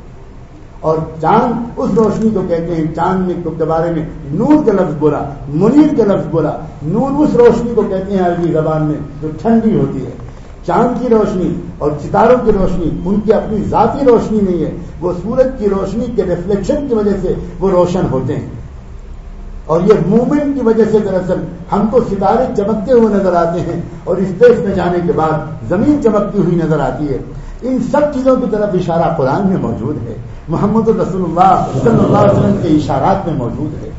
اور چاند اس روشنی کو کہتے ہیں، چاند کے بارے میں نور کا لفظ بولا، منیر کا لفظ بولا۔ نور اس روشنی کو کہتے ہیں عربی زبان میں جو ٹھنڈی ہوتی ہے۔ چاند کی روشنی اور ستاروں کی روشنی، ان کی اپنی ذاتی روشنی نہیں ہے۔ وہ سورج کی روشنی کے ریفلیکشن کی وجہ سے وہ روشن ہوتے ہیں۔ اور یہ موومنٹ کی وجہ سے دراصل ہم کو ستارے چمکتے ہوئے نظر آتے ہیں اور اسپیس میں جانے کے بعد زمین چمکتی ہوئی نظر آتی ہے۔ ان سب چیزوں کی طرف اشارہ قرآن میں موجود ہے۔ محمد الرسول اللہ صلی اللہ علیہ وسلم کے اشارات میں موجود ہے۔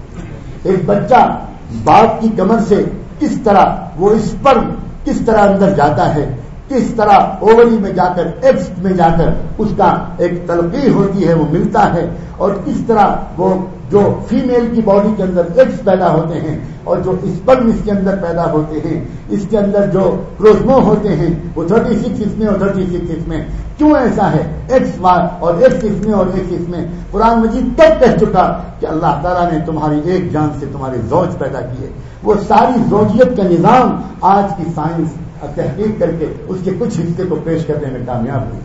ایک بچہ باپ کی کمر سے کس طرح وہ اس پر کس طرح اندر جاتا ہے کس طرح اووری میں جا کر ایپس میں جا کر اس کا ایک تلقی ہوتی ہے، وہ ملتا ہے۔ اور کس طرح وہ جو فیمیل کی باڈی کے اندر ایگس پیدا ہوتے ہیں اور جو اسپرم اس کے اندر پیدا ہوتے ہیں، اس کے اندر جو کروزمو ہوتے ہیں، وہ تھرٹی سکس اس میں اور تھرٹی سکس اس میں۔ کیوں ایسا ہے؟ ایکس وار اور ایکس اس میں اور ایکس اس میں۔ قرآن مجید تب کہہ چکا کہ اللہ تعالیٰ نے تمہاری ایک جان سے تمہارے زوج پیدا کیے۔ وہ ساری زوجیت کا نظام آج کی سائنس تحقیق کر کے اس کے کچھ حصے کو پیش کرنے میں کامیاب ہوئی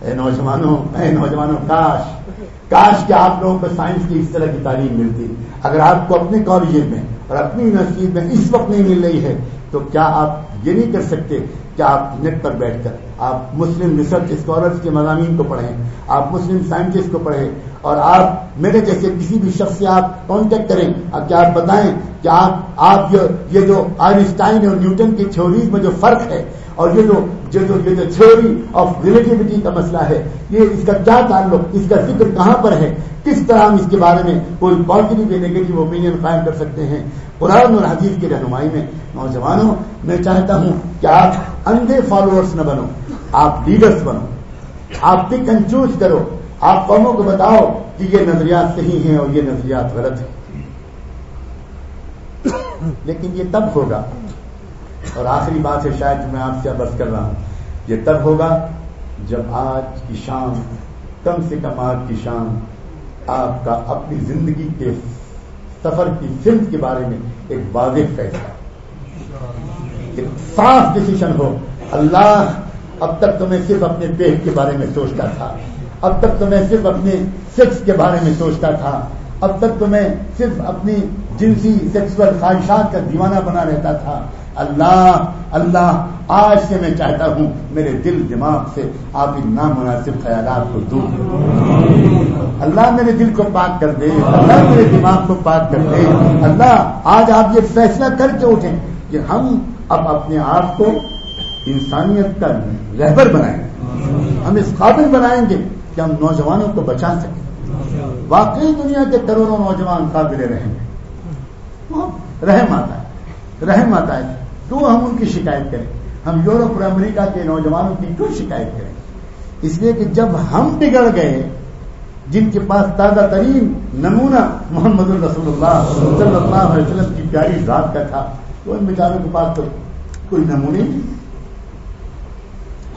اے نوجوانوں اے نوجوانوں، کاش۔ کاش کہ آپ لوگوں کو سائنس کی اس طرح کی تعلیم ملتی۔ اگر آپ کو اپنے کالجز میں اور اپنی یونیورسٹی میں اس وقت نہیں مل رہی ہے، تو کیا آپ یہ نہیں کر سکتے کہ آپ نیٹ پر بیٹھ کر آپ مسلم ریسرچ اسکالرس کے مضامین کو پڑھیں، آپ مسلم سائنٹسٹ کو پڑھیں، اور آپ میرے جیسے کسی بھی شخص سے آپ کانٹیکٹ کریں اور کیا آپ بتائیں کہ آپ آپ یہ جو آئنسٹائن اور نیوٹن کی تھیوریز میں جو فرق ہے، اور یہ جو جو جو یہ جو تھیوری آف ریلیٹیوٹی کا مسئلہ ہے، یہ اس کا کیا تعلق، اس کا ذکر کہاں پر ہے؟ کس طرح ہم اس کے بارے میں کوئی پازیٹو یا نیگیٹو اوپین قائم کر سکتے ہیں؟ قرآن اور حدیث کی رہنمائی میں نوجوانوں، میں چاہتا ہوں کہ آپ اندھے فالوورس نہ بنو، آپ لیڈرس بنو، آپ پک اینڈ چوز کرو، آپ قوموں کو بتاؤ کہ یہ نظریات صحیح ہیں اور یہ نظریات غلط ہیں۔ لیکن یہ تب ہوگا، اور آخری بات ہے شاید میں آپ سے بس کر رہا ہوں، یہ تب ہوگا جب آج کی شام کم سے کم آج کی شام آپ کا اپنی زندگی کے سفر کی سمت کے بارے میں ایک واضح فیصلہ۔ ایک صاف ڈسیشن ہو۔ اللہ اب تک تو میں صرف اپنے پیٹ کے بارے میں سوچتا تھا۔ اب تک تو میں صرف اپنے سیکس کے بارے میں سوچتا تھا۔ اب تک تو میں صرف اپنی جنسی سیکسل خواہشات کا دیوانہ بنا رہتا تھا۔ اللہ اللہ، آج سے میں چاہتا ہوں میرے دل دماغ سے آپ ان نامناسب خیالات کو دور کر اللہ میرے دل کو پاک کر دے، اللہ میرے دماغ کو پاک کر دے۔ اللہ، آج آپ یہ فیصلہ کر کے اٹھیں کہ ہم اب اپنے آپ کو انسانیت کا رہبر بنائیں۔ ہم اس قابل بنائیں گے کہ ہم نوجوانوں کو بچا سکیں۔ واقعی دنیا کے کروڑوں نوجوان قابل رہیں گے رحم آتا ہے، رحم آتا ہے۔ کیوں ہم ان کی شکایت کریں؟ ہم یورپ اور امریکہ کے نوجوانوں کی کیوں شکایت کریں؟ اس لیے کہ جب ہم بگڑ گئے، جن کے پاس تازہ ترین نمونہ محمد الرسول اللہ صلی اللہ علیہ وسلم کی پیاری ذات کا تھا تو ان بیچاروں کے پاس تو کوئی نمونے نہیں۔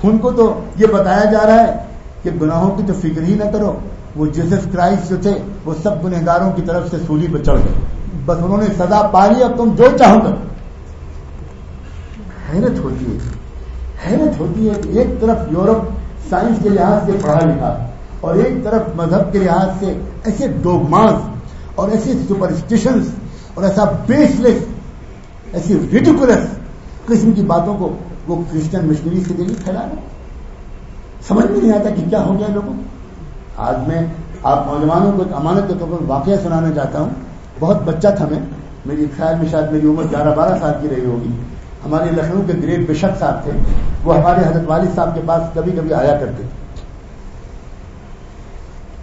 ان کو تو یہ بتایا جا رہا ہے کہ گناہوں کی تو فکر ہی نہ کرو، وہ جیسس کرائسٹ جو تھے، وہ سب گنہگاروں کی طرف سے سولی پہ چڑھ گئے۔ بس انہوں نے سزا پا لی، اب تم جو چاہو گے حیرت ہوتی ہے۔ حیرت ہوتی ہے کہ ایک طرف یورپ سائنس کے لحاظ سے پڑھا لکھا اور ایک طرف مذہب کے لحاظ سے ایسے ڈوگماز اور ایسے سپرسٹیشنس اور ایسا بیس لیس ایسی ریڈیکولس قسم کی باتوں کو وہ کرسچن مشنری سے دلی پھیلا رہے سمجھ میں نہیں آتا کہ کیا ہو گیا لوگوں آج میں آپ نوجوانوں کو ایک امانت کے طور پر واقعہ سنانا چاہتا ہوں۔ بہت بچہ تھا میں، میری خیال میں شاید میری عمر گیارہ بارہ سال کی رہی ہوگی۔ ہمارے لکھنؤ کے گریٹ بشپ صاحب تھے، وہ ہمارے حضرت والد صاحب کے پاس کبھی کبھی آیا کرتے۔ تھے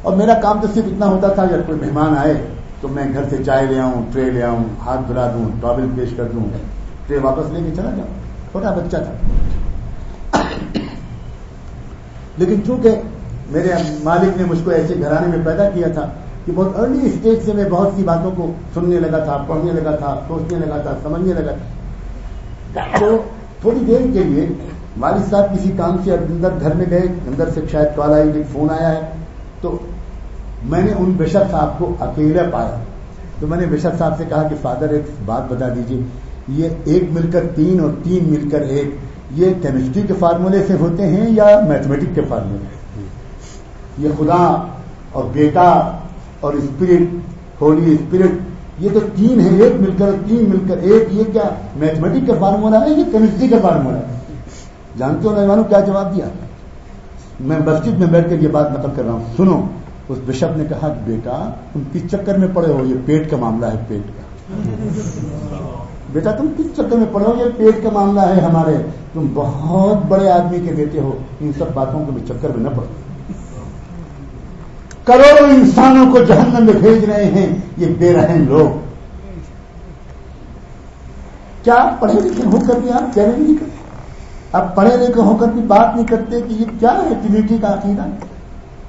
اور میرا کام تو صرف اتنا ہوتا تھا، جب کوئی مہمان آئے تو میں گھر سے چائے لے آؤں، ٹرے لے آؤں، ہاتھ دھلا دوں، ٹاول پیش کر دوں، ٹرے واپس لے کے چلا جاؤں۔ چھوٹا بچہ تھا۔ لیکن چونکہ میرے مالک نے مجھ کو ایسے گھرانے میں پیدا کیا تھا کہ بہت ارلی اسٹیج سے میں بہت سی باتوں کو سننے لگا تھا، پڑھنے لگا تھا، سوچنے لگا تھا، سمجھنے لگا تھا۔ تو تھوڑی دیر کے لیے والد صاحب کسی کام سے اندر گھر میں گئے، اندر سے شاید کال آئی فون آیا ہے۔ تو میں نے ان بشر صاحب کو اکیلا پایا۔ تو میں نے بشر صاحب سے کہا کہ فادر، ایک بات بتا دیجیے یہ ایک مل کر تین اور تین مل کر ایک، یہ کیمسٹری کے فارمولے سے ہوتے ہیں یا میتھمیٹک کے فارمولے یہ خدا اور بیٹا اور اسپرٹ، ہولی اسپرٹ یہ تو تین ہے ایک مل کر، تین مل کر، ایک یہ کیا میتھمیٹک کا فارمولا ہے یہ کیمسٹری کا فارمولا ہے؟ جانتے ہو نوجوانوں کیا جواب دیا؟ میں مسجد میں بیٹھ کر یہ بات نقل کر رہا ہوں، سنو، اس بشپ نے کہا بیٹا، تم کس چکر میں پڑے ہو؟ یہ پیٹ کا معاملہ ہے، پیٹ کا۔ بیٹا، تم کس چکر میں پڑھو یہ پیٹ کا معاملہ ہے ہمارے۔ تم بہت بڑے آدمی کے بیٹے ہو، ان سب باتوں کو بھی چکر میں نہ پڑو کروڑوں انسانوں کو جہنم میں بھیج رہے ہیں، یہ بے رحم لوگ۔ کیا پڑھے لکھے ہو کر بھی آپ کہنے نہیں کرتے؟ اب پڑھے لکھے ہو کر بھی بات نہیں کرتے کہ یہ کیا ہے، ٹریٹی کا عقیدہ؟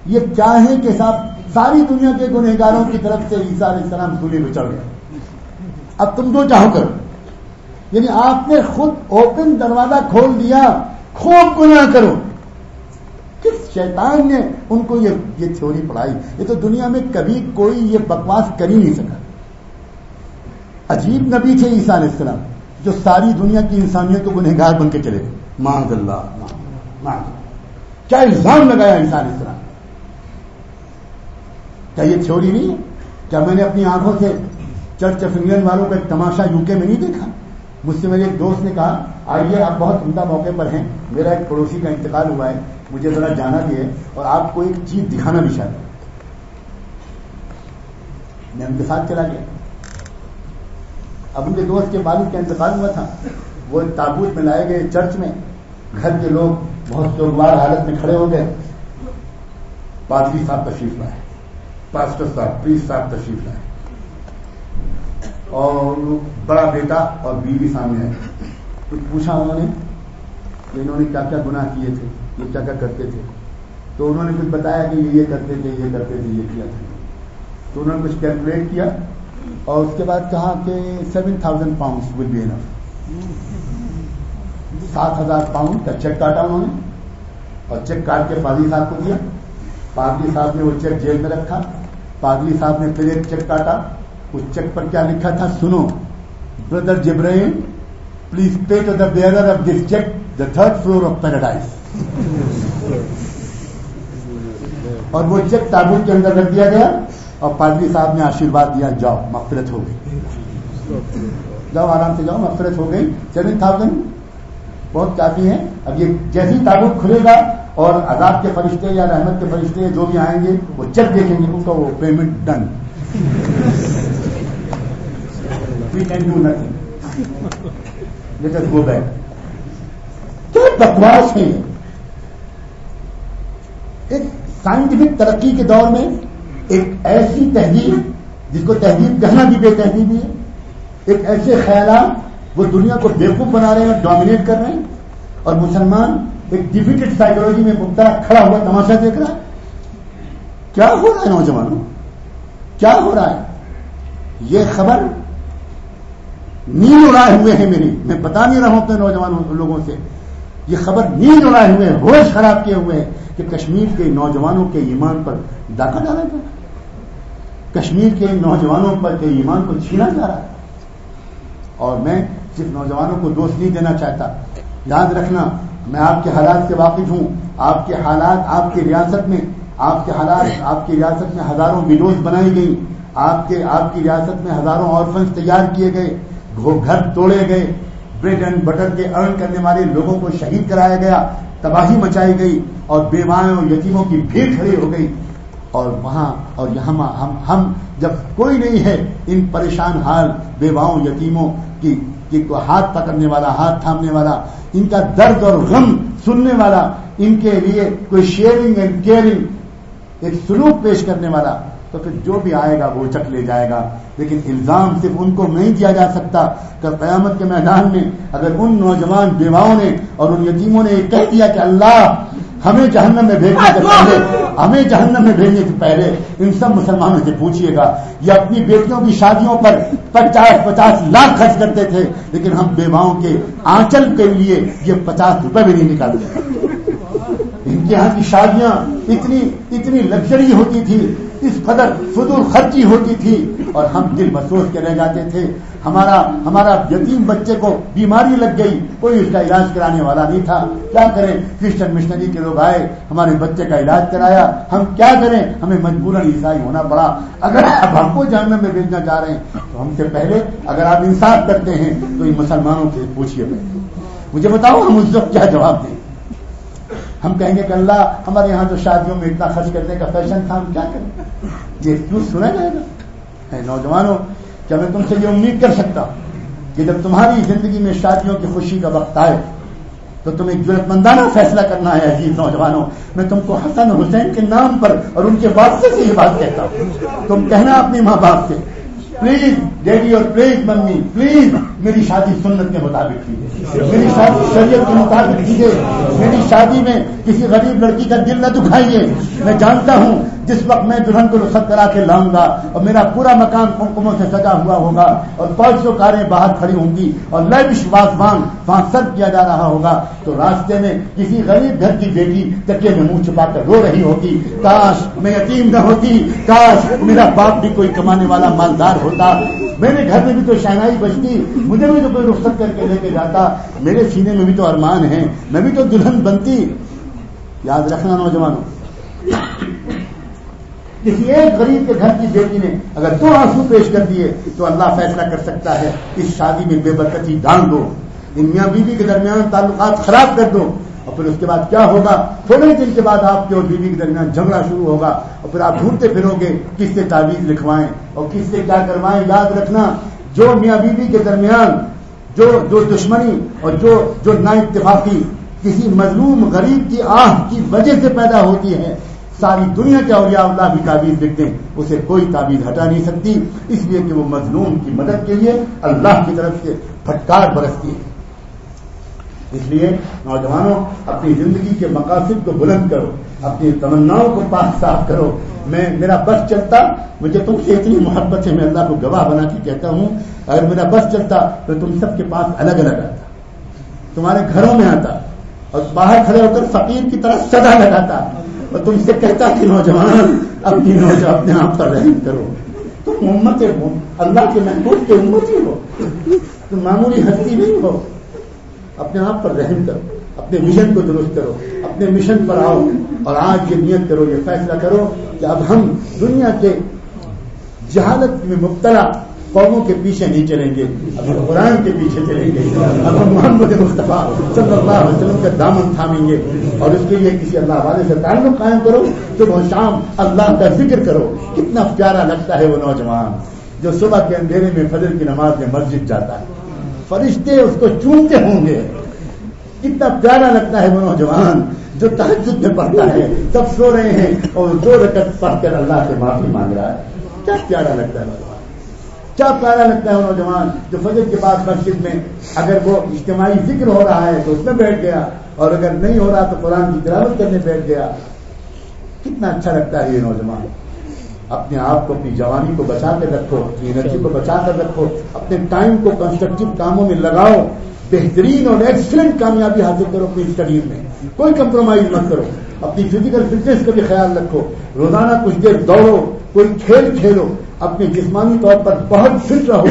یہ کیا ہے کہ صاحب ساری دنیا کے گنہگاروں کی طرف سے عیسیٰ علیہ السلام سولی میں چڑھ گئے۔ اب تم جو چاہو کرو۔ یعنی آپ نے خود اوپن دروازہ کھول دیا، خوب گناہ کرو۔ شیطان نے ان کو یہ یہ تھیوری پڑھائی۔ یہ تو دنیا میں کبھی کوئی یہ بکواس کر ہی نہیں سکا۔ عجیب نبی تھے عیسیٰ علیہ السلام، جو ساری دنیا کی انسانیت کو گنہگار بن کے چلے معاذ اللہ کیا الزام لگایا عیسیٰ علیہ السلام؟ کیا یہ تھیوری نہیں ہے؟ کیا میں نے اپنی آنکھوں سے چرچ آف انگلینڈ والوں کا ایک تماشا یو کے میں نہیں دیکھا؟ مجھ سے میرے ایک دوست نے کہا، آئیے، آپ بہت عمدہ موقع پر ہیں۔ میرا ایک پڑوسی کا انتقال ہوا ہے۔ مجھے ذرا جانا بھی ہے اور آپ کو ایک چیز دکھانا بھی شاید میں ان کے ساتھ چلا گیا۔ اب ان کے دوست کے والد کا انتقال ہوا تھا۔ وہ ایک تابوت میں لائے گئے چرچ میں۔ گھر کے لوگ بہت سوگوار حالت میں کھڑے ہو گئے۔ پادری صاحب تشریف لائے۔ پاسٹر صاحب پریس صاحب تشریف لائے۔ اور بڑا بیٹا اور بیوی سامنے آئے۔ کچھ پوچھا انہوں نے کہ انہوں نے کیا کیا گناہ کیے تھے؟ یہ کیا کیا کرتے تھے؟ تو انہوں نے کچھ بتایا کہ یہ کرتے تھے، یہ کرتے تھے، یہ کیا تھا؟ تو انہوں نے کچھ کیلکولیٹ کیا اور اس کے بعد کہا کہ seven thousand pound will be سات ہزار پاؤنڈ کا چیک کاٹا انہوں نے اور چیک کاٹ کے پادری صاحب کو دیا۔ پادری صاحب نے وہ چیک جیل میں رکھا۔ پادری صاحب نے پھر ایک چیک کاٹا۔ اس چیک پر کیا لکھا تھا؟ سنو۔ Brother جبرائیم please pay to the bearer of this cheque the third floor of paradise اور وہ چیک تابوت کے اندر رکھ دیا گیا اور پادری صاحب نے آشیرواد دیا، جاؤ مفرت ہو گئی۔ جاؤ، آرام سے جاؤ مفرت ہو گئی۔ سیون تھاؤزینڈ بہت کافی ہے اب یہ جیسی تابوت کھلے گا اور عذاب کے فرشتے یا رحمت کے فرشتے جو بھی آئیں گے، وہ چیک دیکھیں گے، ان کا وہ payment done we can do nothing let us go back کیا بکواس ہے ایک سائنٹیفک ترقی کے دور میں ایک ایسی تہذیب جس کو تہذیب کہنا بھی بے تہذیبی ہے، ایک ایسے خیالات وہ دنیا کو بیوقوف بنا رہے ہیں اور ڈومینیٹ کر رہے ہیں اور مسلمان ایک ڈیفیٹڈ سائیکولوجی میں مبتلا کھڑا ہوا تماشا دیکھ رہا ہے۔ کیا ہو رہا ہے نوجوانوں؟ کیا ہو رہا ہے؟ یہ خبر نیند اڑائے ہوئے ہیں میری، میں بتا نہیں رہا ہوں اپنے نوجوان لوگوں سے۔ یہ خبر نیند اڑائے ہوئے ہوش خراب کیے ہوئے ہیں کہ کشمیر کے نوجوانوں کے ایمان پر ڈاکہ ڈالا جا رہا کشمیر کے نوجوانوں پر کے ایمان کو چھینا جا رہا۔ ہے اور میں صرف نوجوانوں کو دوست نہیں دینا چاہتا۔ یاد رکھنا، میں آپ کے حالات سے واقف ہوں۔ آپ کے حالات آپ کی ریاست میں، آپ کے حالات آپ کی ریاست میں ہزاروں ویڈوز بنائی گئی آپ کے، آپ کی ریاست میں ہزاروں آرفنس تیار کیے گئے۔ گھر توڑے گئے۔ بریڈ اینڈ بٹر کے ارن کرنے والے لوگوں کو شہید کرایا گیا، تباہی مچائی گئی اور بیماریوں، یتیموں کی بھیڑ کھڑی ہو گئی۔ اور وہاں اور یہاں ہم ہم جب کوئی نہیں ہے، ان پریشان حال، بیواؤں، یتیموں کی ہاتھ پکڑنے والا، ہاتھ تھامنے والا، ان کا درد اور غم سننے والا، ان کے لیے کوئی شیئرنگ اینڈ کیئرنگ ایک سلوک پیش کرنے والا تو پھر جو بھی آئے گا وہ چک لے جائے گا۔ لیکن الزام صرف ان کو نہیں دیا جا سکتا کہ قیامت کے میدان میں اگر ان نوجوان بیواؤں نے اور ان یتیموں نے یہ کہہ دیا کہ اللہ، ہمیں جہنم میں بھیجنے سے پہلے، ہمیں جہنم میں بھیجنے سے پہلے ان سب مسلمانوں سے پوچھیے گا۔ یہ اپنی بیٹیوں کی شادیوں پر پچاس پچاس لاکھ خرچ کرتے تھے، لیکن ہم بیواؤں کے آنچل کے لیے یہ پچاس روپے بھی نہیں نکالتے ان کے یہاں کی شادیاں اتنی اتنی لگژری ہوتی تھی، اس قدر فضول خرچی ہوتی تھی، اور ہم دل محسوس کے رہ جاتے تھے۔ ہمارا ہمارا یتیم بچے کو بیماری لگ گئی، کوئی اس کا علاج کرانے والا نہیں تھا۔ کیا کریں؟ کرسچن مشنری کے لوگ آئے، ہمارے بچے کا علاج کرایا۔ ہم کیا کریں؟ ہمیں مجبوراً عیسائی ہونا پڑا۔ اگر آپ ہم کو جاننے میں بھیجنا چاہ رہے ہیں، تو ہم سے پہلے اگر آپ انصاف کرتے ہیں، تو ان مسلمانوں سے پوچھیے مجھے بتاؤ، ہم اس وقت کیا جواب دیں؟ ہم کہیں گے کہ اللہ ہمارے یہاں تو شادیوں میں اتنا خرچ کرنے کا فیشن تھا، ہم کیا کریں؟ یہ کیوں سنا جائے گا۔ نوجوانوں، کیا میں تم سے یہ امید کر سکتا ہوں کہ جب تمہاری زندگی میں شادیوں کی خوشی کا وقت آئے، تو تم ایک ضرورت مندانہ فیصلہ کرنا ہے، عزیز نوجوانوں۔ میں تم کو حسن حسین کے نام پر اور ان کے واسطے سے یہ بات کہتا ہوں۔ تم کہنا اپنے ماں باپ سے، پلیز ڈیڈی اور پلیز ممی پلیز میری شادی سنت کے مطابق کیجیے میری شادی شریعت کے مطابق کیجیے میری شادی میں کسی غریب لڑکی کا دل نہ دکھائیے میں جانتا ہوں جس وقت میں دلہن کو رخصت کرا کے لاؤں گا اور میرا پورا مکان کمکموں سے سجا ہوا ہوگا اور پانچ سو کاریں باہر کھڑی ہوں گی اور لوش وازوان وہاں سرو کیا جا رہا ہوگا، تو راستے میں کسی غریب گھر کی بیٹی تکے میں منہ چھپا کر رو رہی ہوگی۔ کاش میں یتیم نہ ہوتی، کاش میرا باپ بھی کوئی کمانے والا مالدار ہوتا۔ میرے گھر میں بھی تو شہنائی بچتی، مجھے بھی تو کوئی رخصت کر کے لے کے جاتا۔ میرے سینے میں بھی تو ارمان ہے، میں بھی تو دلہن بنتی۔ یاد رکھنا نوجوانوں۔ کسی ایک غریب کے گھر کی بیٹی نے اگر دو آنسو پیش کر دیے، تو اللہ فیصلہ کر سکتا ہے اس شادی میں بے برکتی ڈال دو۔ ان میاں بیوی کے درمیان تعلقات خراب کر دو۔ اور پھر اس کے بعد کیا ہوگا؟ تھوڑے دن کے بعد آپ کے اور بیوی کے درمیان جھگڑا شروع ہوگا۔ اور پھر آپ ڈھونڈتے پھرو گے، کس سے تعویذ لکھوائیں اور کس سے کیا کروائیں، یاد رکھنا۔ جو میاں بیوی کے درمیان، جو جو دشمنی اور جو جو نا اتفاقی کسی مظلوم غریب کی آہ کی وجہ سے پیدا ہوتی ہے ساری دنیا کے اولیاء اللہ بھی تعویذ لکھتے ہیں، اسے کوئی تعویذ ہٹا نہیں سکتی۔ اس لیے کہ وہ مظلوم کی مدد کے لیے اللہ کی طرف سے پھٹکار برستی ہے۔ اس لیے نوجوانوں، اپنی زندگی کے مقاصد کو بلند کرو، اپنی تمناؤں کو پاک صاف کرو۔ میں، میرا بس چلتا، مجھے تم سے اتنی محبت ہے میں اللہ کو گواہ بنا کے کہتا ہوں، اگر میرا بس چلتا تو تم سب کے پاس الگ الگ آتا۔ تمہارے گھروں میں آتا اور باہر کھڑے ہو کر فقیر کی طرح سدا لگاتا۔ اور تم سے کہتا کہ نوجوان، اپنی نوجوان اپنے آپ پر رحم کرو۔ تم امت ہو، اللہ کے محبوب کے امت ہی ہو۔ تم معمولی ہستی نہیں ہو۔ اپنے آپ پر رحم کرو، اپنے مشن کو درست کرو، اپنے مشن پر آؤ۔ اور آج یہ نیت کرو، یہ فیصلہ کرو کہ اب ہم دنیا کے جہالت میں مبتلا قوموں کے پیچھے نہیں چلیں گے اب ہم قرآن کے پیچھے چلیں گے۔ اب ہم محمد مصطفیٰ صلی اللہ علیہ وسلم کا دامن تھامیں گے۔ اور اس کے لیے کسی اللہ والے سے تعلق قائم کرو تو وہ شام اللہ کا ذکر کرو۔ کتنا پیارا لگتا ہے وہ نوجوان جو صبح کے اندھیرے میں فجر کی نماز میں مسجد جاتا ہے۔ فرشتے اس کو چونتے ہوں گے۔ کتنا پیارا لگتا ہے وہ نوجوان جو تحجد میں پڑھتا ہے سب سو رہے ہیں اور دو رکت پڑھ کر اللہ سے معافی مانگ رہا ہے۔ کیا پیارا لگتا ہے نوجوان کیا پیارا لگتا ہے وہ نوجوان جو فجر کے بعد مسجد میں اگر وہ اجتماعی ذکر ہو رہا ہے تو اس میں بیٹھ گیا اور اگر نہیں ہو رہا تو قرآن کی تلاوت کرنے بیٹھ گیا۔ کتنا اچھا لگتا ہے یہ نوجوان۔ اپنے آپ کو، اپنی جوانی کو بچا کر رکھو، اپنی انرجی کو بچا کر رکھو، اپنے ٹائم کو کنسٹرکٹیو کاموں میں لگاؤ، بہترین اور ایکسلنٹ کامیابی حاصل کرو اپنی اسٹڈیز میں۔ کوئی کمپرومائز مت کرو۔ اپنی فزیکل فٹنس کا بھی خیال رکھو۔ روزانہ کچھ دیر دوڑو، کوئی کھیل کھیلو۔ اپنے جسمانی طور پر بہت فٹ رہو۔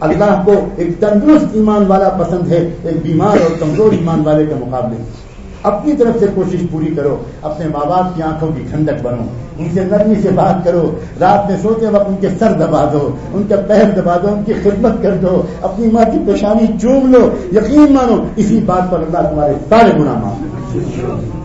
اللہ کو ایک تندرست ایمان والا پسند ہے، ایک بیمار اور کمزور ایمان والے کے مقابلے۔ اپنی طرف سے کوشش پوری کرو، اپنے ماں باپ کی آنکھوں کی ٹھنڈک بنو۔ ان سے نرمی سے بات کرو، رات میں سوتے وقت ان کے سر دبا دو، ان کا پیر دبا دو، ان کی خدمت کر دو۔ اپنی ماں کی پیشانی چوم لو، یقین مانو، اسی بات پر اللہ تمہارے سارے گنا مان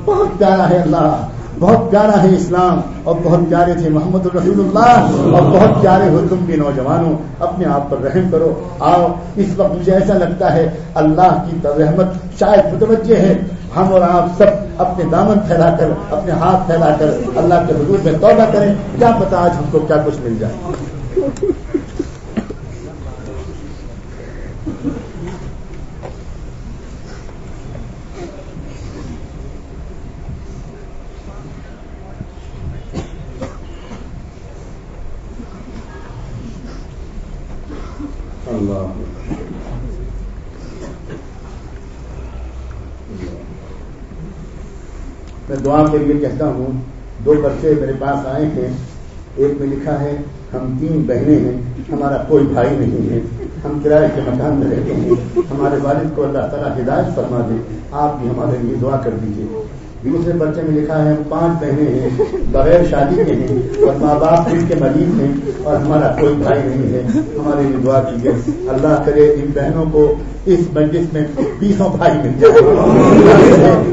بہت پیارا ہے اللہ۔ بہت پیارا ہے اسلام اور بہت پیارے تھے محمد الرسول اللہ اور بہت پیارے ہو تم بھی نوجوانوں، اپنے آپ پر رحم کرو۔ آؤ، اس وقت مجھے ایسا لگتا ہے اللہ کی رحمت شاید متوجہ ہے۔ ہم اور آپ سب اپنے دامن پھیلا کر، اپنے ہاتھ پھیلا کر اللہ کے حضور میں توبہ کریں۔ کیا پتا آج ہم کو کیا کچھ مل جائے میں دعا کے لیے کہتا ہوں، دو بچے میرے پاس آئے ہیں، ایک میں لکھا ہے، ہم تین بہنیں ہیں، ہمارا کوئی بھائی نہیں ہے، ہم کرائے کے مکان میں رہتے ہیں، ہمارے والد کو اللہ تعالیٰ ہدایت فرما دے، آپ بھی ہمارے لیے دعا کر دیجیے دوسرے بچے میں لکھا ہے، ہم پانچ بہنیں ہیں، بغیر شادی کے ہیں، اور ماں باپ دل کے مریض ہیں، اور ہمارا کوئی بھائی نہیں ہے، ہمارے لیے دعا کیجیے اللہ کرے ان بہنوں کو اس مجلس میں بیسوں بھائی مل جائے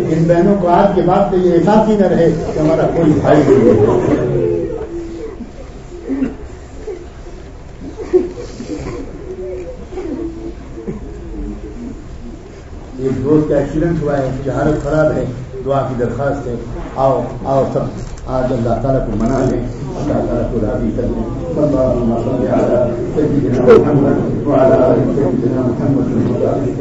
ان بہنوں کو آج کے بعد سے یہ احساس ہی نہ رہے کہ ہمارا کوئی بھائی نہیں ہے۔ ایک دوست کا ایکسیڈنٹ ہوا ہے کی حالت خراب ہے، دعا کی درخواست ہے۔ آؤ آؤ سب، آج اللہ تعالیٰ کو منا لیں۔ وعلى ابي بكر اللهم صل على سيدنا محمد وعلى آل سيدنا محمد. وعلى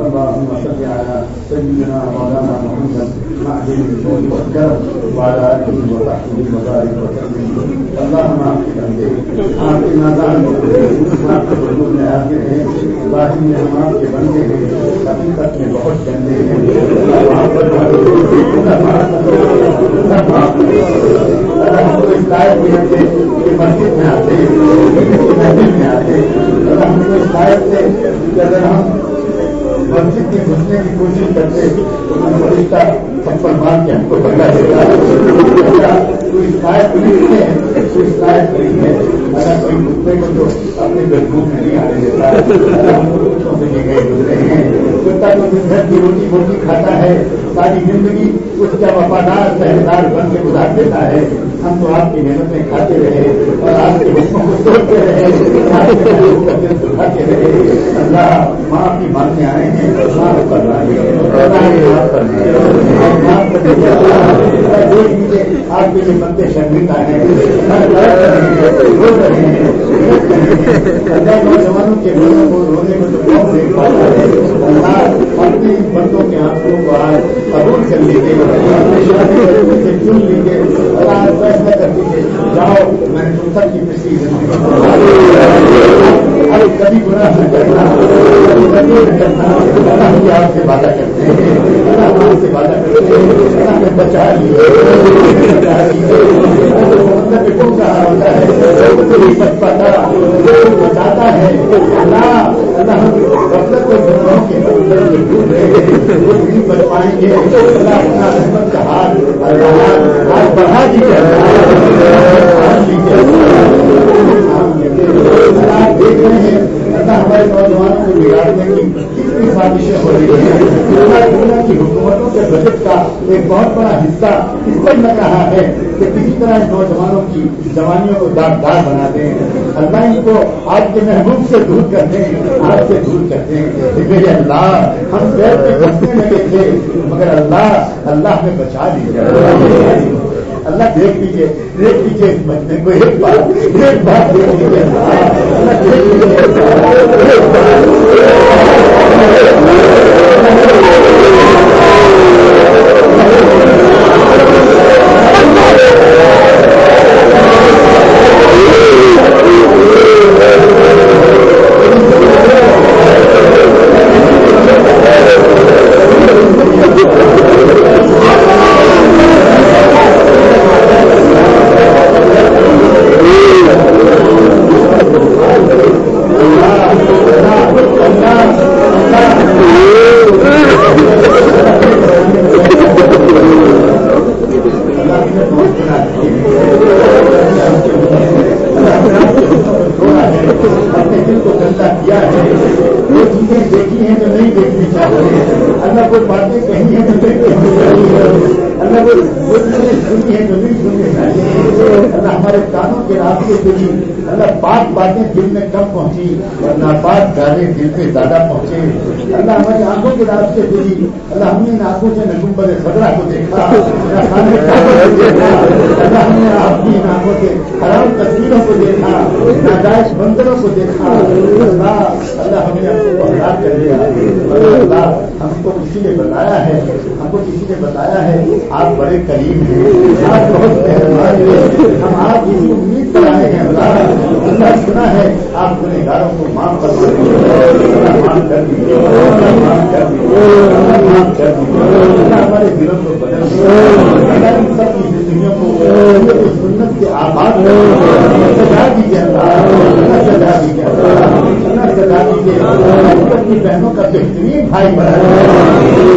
اللهم صل على سيدنا مولانا محمد معدن الجود والكرم وعلى اله وصحبه وبارك وسلم. اللهم آپ کے نادان آپ کے بزرگ میں آتے ہیں باہر میں ہم آپ کے بندے ہیں حقیقت میں بہت گندے ہیں مسجد میں آتے ہیں مسجد میں آتے اگر ہم کو شاید سے اگر ہم مسجد میں گھسنے کی کوشش کرتے تو ہم رشتہ تھپڑ مار کے ہم کو بگڑا دیتا کوئی شکایت نہیں ہے کوئی شکایت نہیں ہے اگر کوئی گھسنے کو تو اپنے گھر میں نہیں آنے دیتا ہم کتوں سے گئے گزرے ہیں کتا تو دن گھر کی روٹی بوٹی کھاتا ہے۔ ساری زندگی اس کا وفادار پہلےدار بن کے گزار دیتا ہے۔ ہم تو آپ کی محنتیں کھاتے رہے اور آپ کے حکموں کو سوچتے رہے سکھاتے رہے اللہ ماں کی ماننے آئے ہیں۔ ماں پر رہے آپ کے جو بندے شنگیت آئے نوجوانوں کے لوگوں کو رونے کو تو بہت دیکھ پاتا ہے۔ اللہ اپنے بندوں کے آنکھوں کو آج قبول کر لیجیے اپنے جاؤ میں نے سب کی ارے کبھی برا نہ کرنا کبھی آپ سے وعدہ کرتے ہیں اللہ آپ سے وعدہ کرتے ہیں بچا لیے بچا لیے کون کہا ہوتا ہے سچ پاتا بچاتا ہے اللہ غفلت کو گناہوں کے وہ نہیں بچ پائیں گے اللہ اپنا رحمت کا ہاتھ آج بڑھا دیجیے آپ دیکھ رہے ہیں اللہ ہمارے نوجوانوں کو بگاڑنے کی کتنی سازشیں ہو رہی ہیں۔ دنیا کی حکومتوں کے بجٹ کا ایک بہت بڑا حصہ اس پر لگ رہا ہے کہ کسی طرح نوجوانوں کی جوانیوں کو داغدار بنا دیں۔ اللہ ان کو آج کے محبوب سے دور کر دیں، آج سے دور کر دیں میرے اللہ، ہم پیر پہ پھنسنے لگے تھے، مگر اللہ اللہ نے بچا لیا اللہ دیکھ لیجیے دیکھ لیجیے اس بچے کو، ایک بات ایک بات دیکھ لیجیے اللہ دیکھ لیجیے باتیں دل میں کم پہنچی اور ناپاک گانے دل پہ زیادہ پہنچے؟ اللہ ہماری آنکھوں کے راستے دلی اللہ ہم نے ان آنکھوں سے نگمبر خطرہ کو دیکھا۔ اللہ ہم نے آپ کی ان آنکھوں سے حرام تصویروں کو دیکھا، ناجائز بندروں کو دیکھا۔ اللہ اللہ ہم نے ہم کو ہلاک کر دیا۔ اللہ ہم کو کسی نے بتایا ہے، ہم کو کسی نے بتایا ہے، آپ بڑے کریم ہیں، آپ بہت مہربان ہیں۔ ہم آپ کی امید آئے ہیں اللہ سنا ہے آپ گنہ گاروں کو معاف کر معاف دیجیے ہمارے دلوں کو بدل سب کی زندگیوں کو سنت کے آباد سجا دیجیے اللہ سجا دیجیے اللہ سجا دیجیے اپنی بہنوں کا بہترین بھائی بنا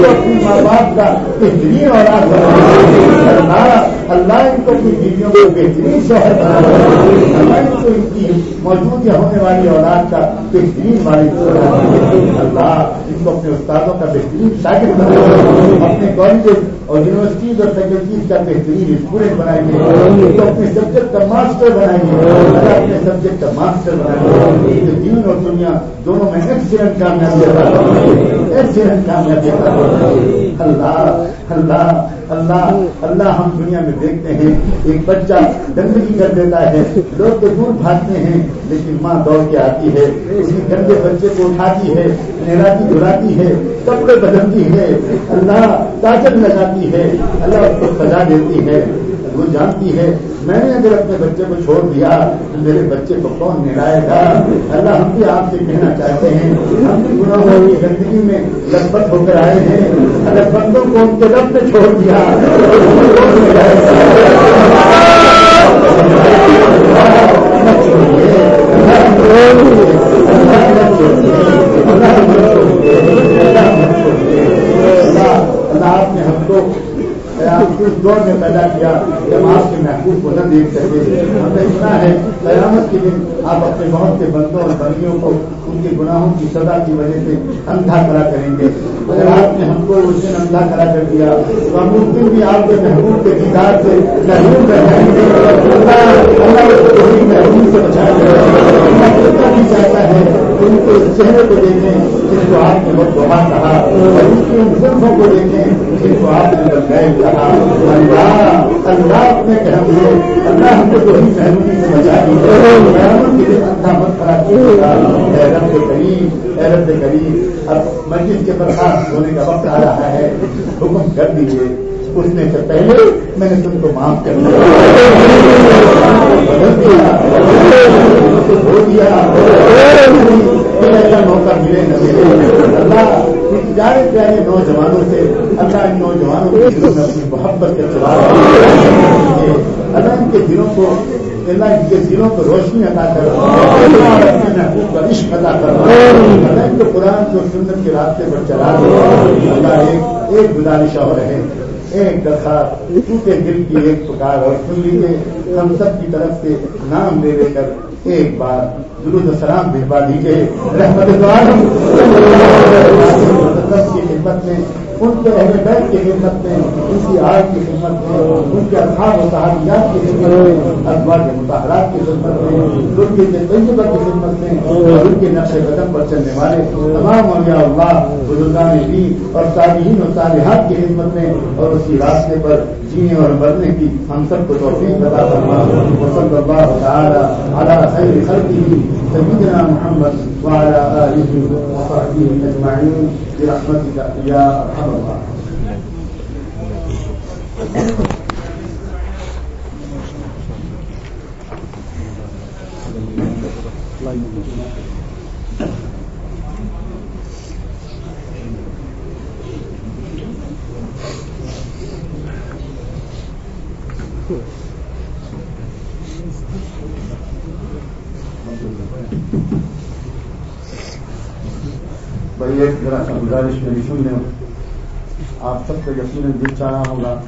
اپنی ماں باپ کا بہترین اور اللہ اللہ ان کو اپنی بیویوں کو بہترین شوہر اللہ ان کو ان کی موجود یا ہونے والی اولاد کا بہترین مالک اللہ ان کو اپنے استادوں کا بہترین شاگرد بنا اپنے کالجز اور یونیورسٹیز اور فیکلٹیز کا بہترین اسٹوڈنٹ بنائیں گے تو اپنے سبجیکٹ کا ماسٹر بنائیں گے اپنے سبجیکٹ کا ماسٹر بنائیں گے دین اور دنیا دونوں میں ایکسیلنٹ کامیابی ایکسیلنٹ کامیابی اللہ اللہ اللہ اللہ ہم دنیا میں دیکھتے ہیں ایک بچہ گندگی کر دیتا ہے۔ لوگ تو دور بھاگتے ہیں لیکن ماں دوڑ کے آتی ہے۔ اسی گندے بچے کو اٹھاتی ہے نہلاتی دھلاتی ہے کپڑے بدلتی ہے۔ اللہ تاجر لگاتی ہے اللہ اس کو سجا دیتی ہے۔ وہ جانتی ہے میں نے اگر اپنے بچے کو چھوڑ دیا تو میرے بچے کو کون نہلائے گا؟ اللہ ہم بھی آپ سے کہنا چاہتے ہیں، ہم بھی گناہوں کی زندگی میں لگ ہو کر آئے ہیں۔ اگر بندوں کو ان کے رب نے چھوڑ دیا پیدا کیا جب آپ کے محبوب کو نہ دیکھ سکے۔ ہم نے سنا ہے، قیامت کے دن آپ اپنے بہت سے بندوں اور بندیوں کو ان کے گناہوں کی سزا کی وجہ سے اندھا کرا کریں گے۔ اگر آپ نے ہم کو اس دن اندھا کرا کر دیا۔ تو ہم اس دن بھی آپ کے محبوب کے دیدار سے محروم رہ جائیں گے محبوب سے بچا کر چاہتا ہے۔ ان کو اس چہرے کو دیکھیں جس کو آپ کے وقت بہت کہا، اور اس کے بزرگوں کو دیکھیں، جن کو آپ نے گئے کہا۔ اللہ اللہ نے کہ ہم اللہ ہم کو تو ہی سہمتی سے بچا دی کے لیے اللہ مت خراب کیے رب کے قریب اے رب کے قریب اب مسجد کے برخاست ہونے کا وقت آ رہا ہے، حکم کر دیجیے اٹھنے سے پہلے میں نے تم کو معاف کر دیا۔ ایسا موقع ملے نہ ملے۔ اللہ پیارے پیارے نوجوانوں سے، اللہ ان نوجوانوں کے دلوں میں اپنی محبت کے چلا اللہ ان کے دلوں کو، اللہ ان کے دلوں کو روشنی ادا کر محبوب کا عشق ادا کر اللہ ان کو قرآن کو سنت کے راستے پر چلا دے اللہ ایک ایک گزارش اور رہے ایک دفعہ ٹوٹے دل کی ایک پکار اور سن لیجیے ہم سب کی طرف سے نام لے لے کر ایک بار درود السلام بھجوا دیجیے رحمت کی خدمت میں ان کے اہل بیت کی خدمت میں، ان کی آگ کی خدمت میں، ان کے اصحاب و صحابیات کی خدمت میں ادبا کے مطالعات کی خدمت میں، ان کے تجربہ کی خدمت میں، اور ان کے نقش قدم پر چلنے والے تمام اولیاء اللہ، بزرگان بھی اور صالحین اور صالحات کی خدمت میں، اور اسی راستے پر جینے اور مرنے کی ہم سب کو توفیق بتا کرنا وصل اللہ تعالی اعلیٰ خیر خلقی سیدنا محمد وعلى آله وصحبه أجمعين برحمتك يا أرحم الراحمين. بھائی ذرا سا گزارش میری سن لیں۔ آپ سب کو یقیناً دل چاہ رہا ہوگا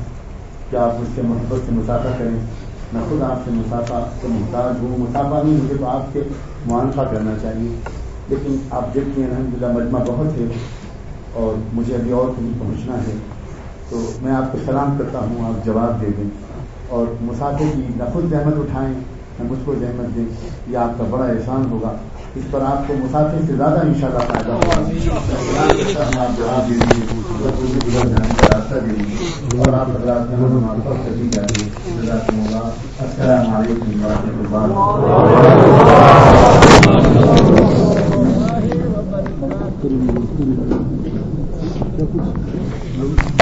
کہ آپ مجھ سے محبت سے مسافہ کریں۔ میں خود آپ سے مسافہ سے محتاج ہوں۔ مسافہ نہیں مجھے تو آپ سے معانفہ کرنا چاہیے۔ لیکن آپ دیکھتے ہیں الحمد للہ مجمع بہت ہے اور مجھے ابھی اور کہیں پہنچنا ہے۔ تو میں آپ کو سلام کرتا ہوں، آپ جواب دے دیں۔ اور مسافر کی نہ خود زحمت اٹھائیں، نہ مجھ کو زحمت دیں۔ یہ آپ کا بڑا احسان ہوگا۔ اس پر آپ کو مسافر سے زیادہ ان شاء اللہ فائدہ ہوگا۔ اور آپ السلام علیکم ورحمۃ اللہ